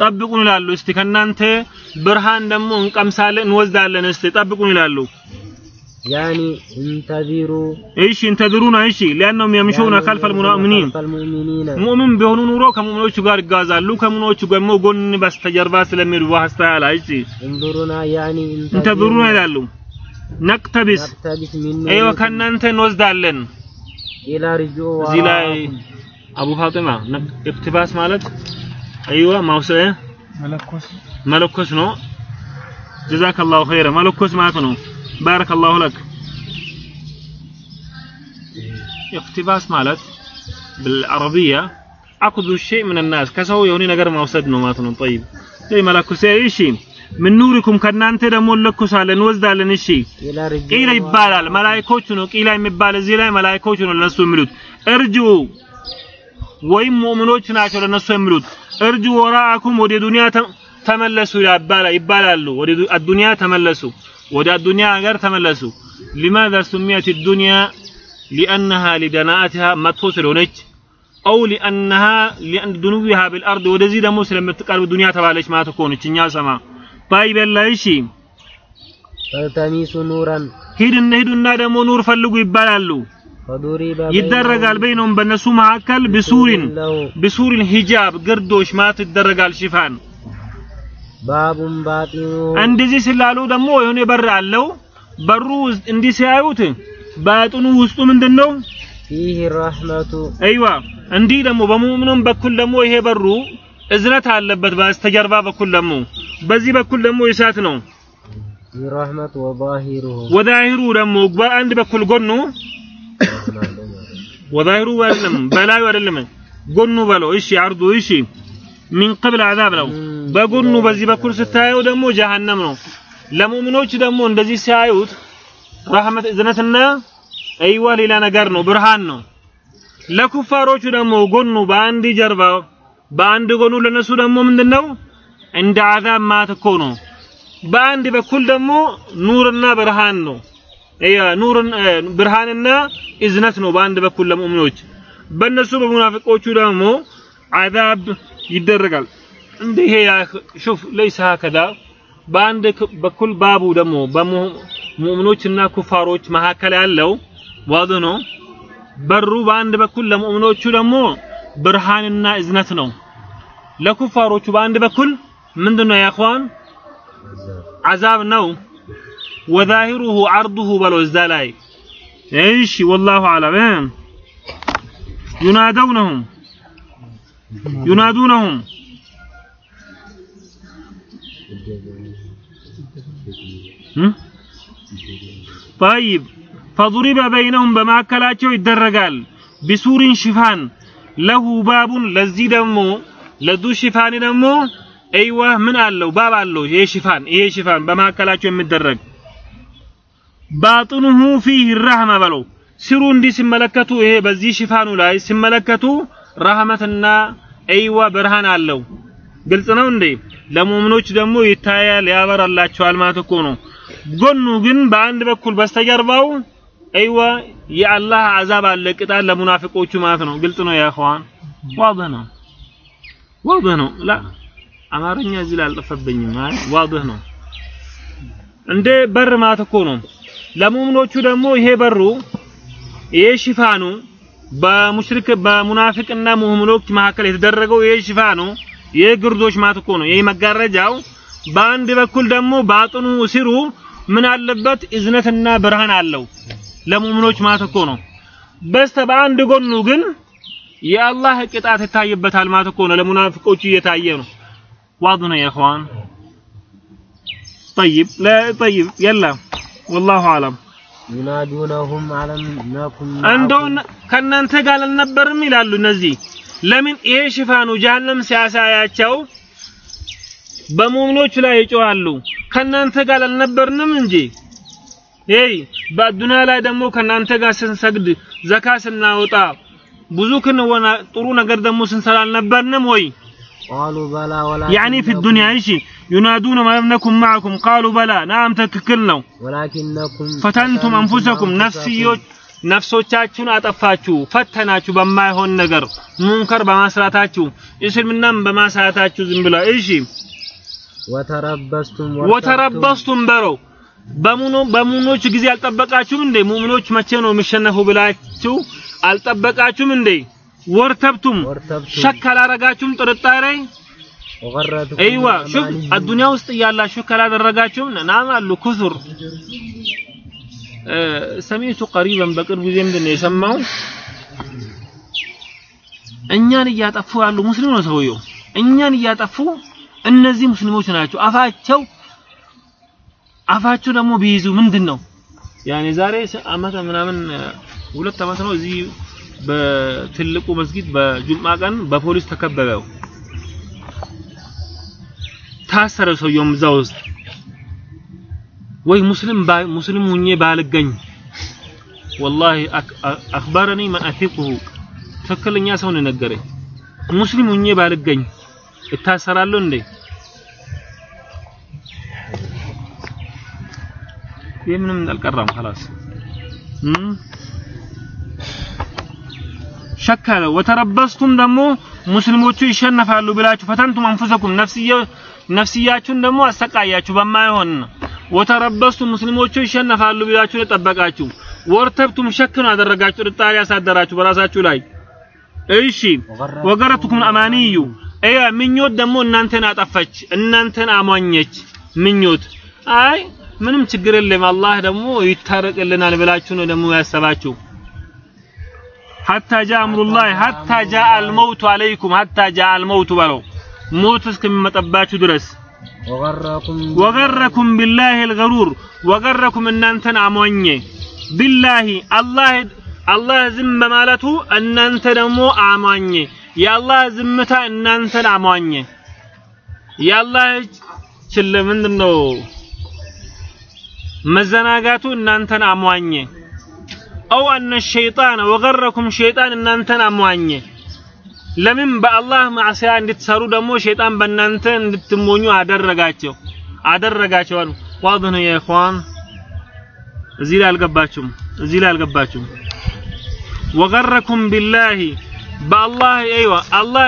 ጠብቁን ይላሉ እስቲ ከናንተ ብርሃን ደግሞ እንቀምሳለን እንወስዳለን እስቲ ጠብቁን ይላሉ يعني انتظروا እሺ እንተድሩና እሺ ሊአነሁም የምሹነ يعني ከልፈል ሙእሚኒን خلف المؤمنين ሙእምን ቢሆኑ ኑሮ ከሙእሚኖቹ ጋር ይጓዛሉ ከሙእሚኖቹ ደግሞ ጎን በስተጀርባ ስለሚሄዱ በስተኋላ እሺ انظرونا يعني እንተድሩና ይላሉ ነቅተቢስ نقتبس من አይወ نوركم ከእናንተ እንወስዳለን إلى رجوع እዚህ ላይ وراءكم. አቡ ፋጢማ ነቅ- እክትባስ ማለት አይዋ ማውሰ መለኮስ መለኮስ ነው ጀዛከላሁ ኸይረ መለኮስ ማለት ነው ባረከላሁ ለክ اقتباس ማለት بالعربية أخذ الشيء من الناس ከሰው የሆነ ነገር ማውሰድ ነው ማለት ነው طيب ይህ መለኮስ እሺ ምን ኑሪኩም ከእናንተ ደግሞ እንለኩሳለን እንወስዳለን እሺ إلى رجوع ቂላ ይባላል መላእኮቹ ነው ቂላ የሚባል እዚህ ላይ መላእኮቹ ነው ለነሱ የሚሉት እርጁ ወይም ሙእሚኖች ናቸው ለነሱ የሚሉት እርጁ ወራአኩም ወደ ዱንያ ተ- ተመለሱ ይባላ- ይባላሉ ወደ ዱ- አዱንያ ተመለሱ ወደ አዱንያ ሀገር ተመለሱ። ሊማዛ ሱሚያት ዱንያ ሊአነሃ ሊደናአትሃ መጥፎ ስለሆነች አው ሊአነሃ دنوها بالأرض ወደዚህ ደግሞ ስለምትቀርብ ዱንያ ተባለች ማለት እኮ ነች። እኛ ሰማ ባይበል فالتمسوا نورا ሂድና ሂዱና ደግሞ نور ፈልጉ ይባላሉ። ይደረጋል بينهم በእነሱ መካከል بسور بسور ሂጃብ ግርዶሽ ማለት ይደረጋል ሽፋን باب باطنه እንደዚህ ስላሉ ደግሞ የሆነ በር አለው። በሩ እንዲህ ሲያዩት باطنه ውስጡ ምንድነው? ፊህ ረህመቱ አይዋ። እንዲህ ደግሞ በሙእምኑም በኩል ደግሞ ይሄ በሩ እዝነት አለበት። በስተጀርባ በኩል ደግሞ በዚህ በኩል ደግሞ እሳት ነው። ረህመት ወዛሂሩሁ ወዛሂሩ ደግሞ በአንድ በኩል ጎኑ ወዛሂሩ አይደለም፣ በላዩ አይደለም፣ ጎኑ በለው። እሺ አርዱ እሺ ሚን ቀብል አዛብ ነው በጎኑ በዚህ በኩል ስታየው ደግሞ ጀሃነም ነው። ለሙእሚኖች ደግሞ እንደዚህ ሲያዩት ረህመት እዝነትና አይዋ ሌላ ነገር ነው ብርሃን ነው። ለኩፋሮቹ ደግሞ ጎኑ በአንድ ጀርባ በአንድ ጎኑ ለነሱ ደግሞ ምንድነው? እንደ አዛብ ማለት እኮ ነው። በአንድ በኩል ደግሞ ኑርና ብርሃን ነው። ኑርን ብርሃንና እዝነት ነው በአንድ በኩል ለሙእሚኖች። በእነሱ በሙናፊቆቹ ደግሞ አዛብ ይደረጋል عندي هي شوف ليس هكذا. باندك بكل باب ودمو بمو مؤمنوش أنا كفاروش ما هكلا يلو واضنو برو باند بكل مؤمنوش دمو برهان أنا ازنتنو لكفاروش باند بكل من دنو يا اخوان عذاب نو وظاهره عرضه بلو الزلاي إيش والله على ينادونهم ينادونهم ጠይብ። ፈضሪበ በይነሁም በማዕከላቸው ይደረጋል። ቢሱሪን ሽፋን። ለሁ ባቡን። ለዚህ ደግሞ ለዱ ሽፋን ደግሞ አይዋ ምን አለው? ባብ አለው። ይሄ ሽፋን ይሄ ሽፋን በማዕከላቸው የሚደረግ። ባጥኑሁ ፊህ ረህመ በለው። ስሩ እንዲህ ሲመለከቱ ይሄ በዚህ ሽፋኑ ላይ ሲመለከቱ ረህመትና አይዋ ብርሃን አለው። ግልጽ ነው እንዴ? ለሙእሚኖች ደግሞ ይታያል፣ ያበራላቸዋል ማለት እኮ ነው። ጎኑ ግን በአንድ በኩል በስተጀርባው አይዋ የአላህ አዛብ አለ፣ ቅጣት ለሙናፊቆቹ ማለት ነው። ግልጽ ነው ያ ኸዋን፣ ነው ዋድህ ነው። ላ አማርኛ እዚህ ላይ አልጠፈብኝም። አይ ዋድህ ነው እንደ በር ማለት እኮ ነው። ለሙእሚኖቹ ደግሞ ይሄ በሩ ይሄ ሽፋኑ በሙሽሪክ በሙናፊቅና ሙእሚኖች መካከል የተደረገው ይሄ ሽፋኑ ይሄ ግርዶች ማለት እኮ ነው ይሄ መጋረጃው በአንድ በኩል ደግሞ ባጥኑ ሲሩ ምን አለበት እዝነትና ብርሃን አለው ለሙእሚኖች ማለት እኮ ነው በስተ በአንድ ጎኑ ግን የአላህ ቅጣት ይታይበታል ማለት እኮ ነው ለሙናፊቆቹ እየታየ ነው واضح يا اخوان طيب لا طيب يلا والله اعلم ينادونهم علم نكن እንደው ከእናንተ ጋር አልነበርም ይላሉ እነዚህ ለምን ይሄ ሽፋኑ ጀሃነም ሲያሳያቸው በሙእሚኖች ላይ ይጮሃሉ ከእናንተ ጋር አልነበርንም እንጂ ይይ በአዱንያ ላይ ደግሞ ከእናንተ ጋር ስንሰግድ ዘካ ስናወጣ ብዙ ክንወና ጥሩ ነገር ደግሞ ስንሰራ አልነበርንም ወይ قالوا بلى ولا يعني في الدنيا ايش ينادون ما لم نكن معكم قالوا بلى نعم تككلنا ولكنكم ፈተንቱም አንፉሰኩም ነፍስዮች ነፍሶቻችሁን አጠፋችሁ፣ ፈተናችሁ በማይሆን ነገር ሙንከር በማስራታችሁ እስልምናም በማሳታችሁ ዝም ብላ። እሺ። ወተረበስቱም በረው በሙኑ በሙኖች ጊዜ አልጠበቃችሁም እንዴ? ሙእሚኖች መቼ ነው የሚሸነፉ ብላችሁ አልጠበቃችሁም እንዴ? ወርተብቱም። ሸክ አላረጋችሁም? ጥርጣሬ? አይዋ ሹፍ አዱንያ ውስጥ እያላችሁ ካላደረጋችሁም ናም አሉ ኩሱር ሰሚቱ ቀሪበን በቅርብ ጊዜ ምንድን ነው የሰማው እኛን እያጠፉ ያሉ ሙስሊም ነው ሰውየው። እኛን እያጠፉ እነዚህ ሙስሊሞች ናቸው። አፋቸው አፋቸው ደግሞ ቢይዙ ምንድን ነው ያኔ ዛሬ አመት ምናምን ሁለት አመት ነው እዚህ በትልቁ መስጊድ በጁምዓ ቀን በፖሊስ ተከበበው። ታሰረ ሰውየውም እዛ ውስጥ ወይ ሙስሊም ባ- ሙስሊም ሁኜ ባልገኝ ወላሂ አክ- አ- አክበረኒ መን አቲቁሁ ትክክለኛ ሰው ነው የነገረኝ ሙስሊም ሁኜ ባልገኝ እታሰራለሁ እንዴ ይህ ምንም አልቀራም خلاص እም ሸክ አለ ወተረበስቱም ደግሞ ሙስሊሞቹ ይሸነፋሉ ብላችሁ ፈተንቱም አንፉሰኩም ነፍስየ ነፍስያችሁን ደግሞ አሰቃያችሁ በማይሆን ወተረበስቱ ሙስሊሞቹ ይሸነፋሉ ብላችሁ የጠበቃችሁ ወርተብቱም ሸክ ነው ያደረጋችሁ ጥርጣሬ ያሳደራችሁ በራሳችሁ ላይ። እሺ ወገረቱኩም አማንዩ። እያ ምኞት ደግሞ እናንተን አጠፈች እናንተን አሟኘች ምኞት። አይ ምንም ችግር የለም። አላህ ደግሞ ይታረቅልናል ብላችሁ ነው ደግሞ ያሰባችሁ። ሐታ ጃ አምሩላህ ሐታ ጃ አልመውቱ አለይኩም ሐታ ጃ አልመውቱ በለው ሞት እስከሚመጣባችሁ ድረስ። ወገረኩም ቢላሂ አልገሩር ወገረኩም እናንተን አሟኘ ቢላሂ አላህ አላህ ዝም በማለቱ እናንተ ደግሞ አሟኘ የአላህ ዝምታ እናንተን አሟኘ የአላህ ችል ምንድነው? መዘናጋቱ እናንተን አሟኘ አው አነ ሸይጣን ወገረኩም ሸይጣን እናንተን አሟኘ ለምን በአላህ ማዕሲያ እንድትሰሩ ደግሞ ሸይጣን በእናንተ እንድትሞኙ አደረጋቸው አደረጋቸው አሉ። ዋድ ነው የኢኽዋን እዚህ ላይ አልገባችሁም፣ እዚህ ላይ አልገባችሁም። ወገረኩም ቢላሂ በአላህ አይዋ አላህ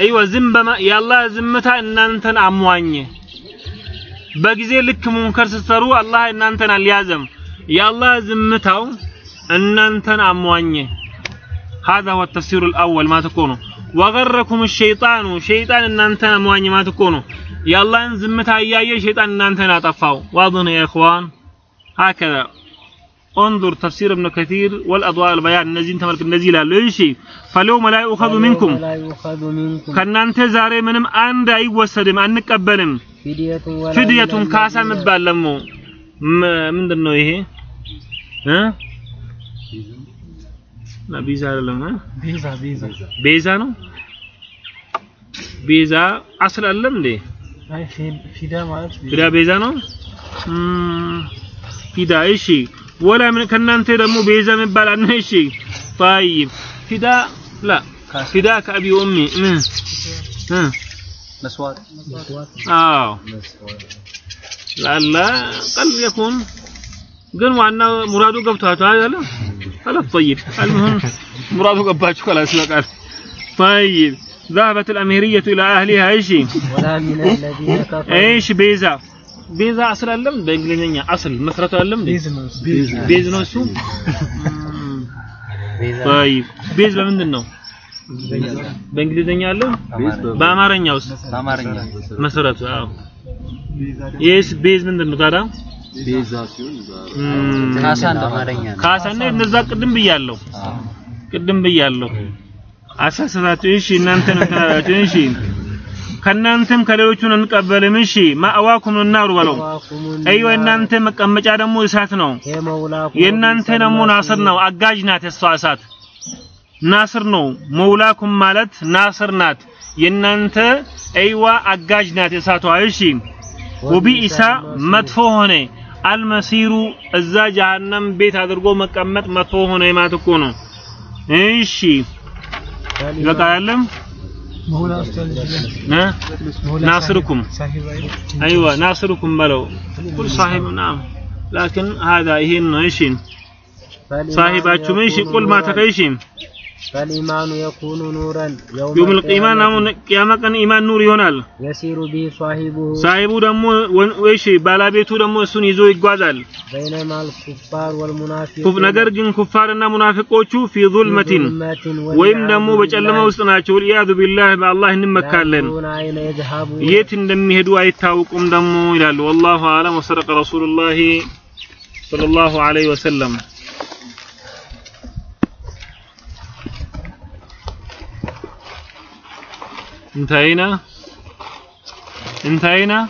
አይዋ ዝም በማ የአላህ ዝምታ እናንተን አሟኘ። በጊዜ ልክ ሙንከር ስትሰሩ አላህ እናንተን አልያዘም። የአላህ ዝምታው እናንተን አሟኘ። هذا هو التفسير الأول ما تكونوا وغركم الشيطان شيطان እናንተን አሟኘ ما تكونوا የአላህን ዝምታ እያየ ሸይጣን እናንተን አጠፋው واضح يا اخوان هكذا انظر تفسير ابن كثير والاضواء البيان እነዚህን ተመልክ እነዚህ ይላሉ እሺ فاليوم لا يؤخذ منكم لا يؤخذ منكم ከእናንተ ዛሬ ምንም አንድ አይወሰድም አንቀበልም ፊድየቱ ወላ ፍድየቱን ሚነል ካሳ ለዚነ- የሚባል ደግሞ ም- ምንድን ነው ይሄ እ ላ ቢዛ አይደለም እ ቤዛ ቤዛ ቤዛ ነው ቤዛ አስል አለም እንዴ አይ ፊ- ፊዳ ማለት ፊዳ ቤዛ ነው እም፣ ፊዳ እሺ ወላ ምን ከእናንተ ደግሞ ቤዛ የሚባል አለ እሺ طيب ፊዳ ላ ፊዳ ከአቢ ወሚ እ እ መስዋዕት አዎ ላላ ቀል የኩን ግን ዋናው ሙራዱ ገብቷታል አይደለ خلاص طيب المهم ሙራዱ ገባችሁ خلاص ይበቃል طيب ذهبت الأميرية إلى أهلها إيش ወላ ሚነል ለዚነ ከፈሩ إيش ቤዛ ቤዛ አስል አለም በእንግሊዝኛ አስል መስረቱ አለም ቤዝ ነው እሱ። ቤዝ ነው እሱ طيب ቤዝ በምንድን ነው በእንግሊዝኛ አለ በአማርኛ ውስጥ በአማርኛ መሰረቱ አዎ ይህስ ቤዝ ምንድን ነው ታዲያ እም፣ ካሳ እንደ አማርኛ ነው። ካሳና እነዛ ቅድም ብያለሁ ቅድም ብያለሁ አሳሰታችሁ እሺ እናንተ ነው ተናራችሁ እሺ ከእናንተም ከሌሎቹን እንቀበልም እሺ ማእዋኩም ናሩ በለው አይዋ እናንተ መቀመጫ ደግሞ እሳት ነው የእናንተ ደግሞ ናስር ነው አጋዥ ናት የሷ እሳት ናስር ነው መውላኩም ማለት ናስር ናት የእናንተ አይዋ አጋዥ ናት የእሳቷ እሺ ወቢኢሳ መጥፎ ሆነ አልመሲሩ እዛ ጀሃነም ቤት አድርጎ መቀመጥ መጥፎ ሆነ ማለት እኮ ነው እሺ ይበቃ ያለም መሁላ ኡስታዝ እ ናስርኩም ሳሂባይ ايوه ناصركم بلو كل صاحب نعم لكن هذا يهين ايش صاحباتكم ايش قل ما تقيش فالإيمان يكون نورا يوم يوم القيامة قيامة ቀን ኢማን ኑር ይሆናል يسير به صاحبه ሳሂቡ ደግሞ ወይሽ ባለቤቱ ደግሞ እሱን ይዞ ይጓዛል بينما الكفار ኩፍ والمنافقون ነገር ግን ኩፋርና ሙናፊቆቹ ፊ ዙልመቲን ظلمة ወይም ደግሞ والعياذ በጨለማ بالله ውስጥ ናቸው ወልኢያዙ ቢላህ በአላህ لا እንመካለን يدرون أين يذهبون የት እንደሚሄዱ አይታወቁም Antenna? Antenna?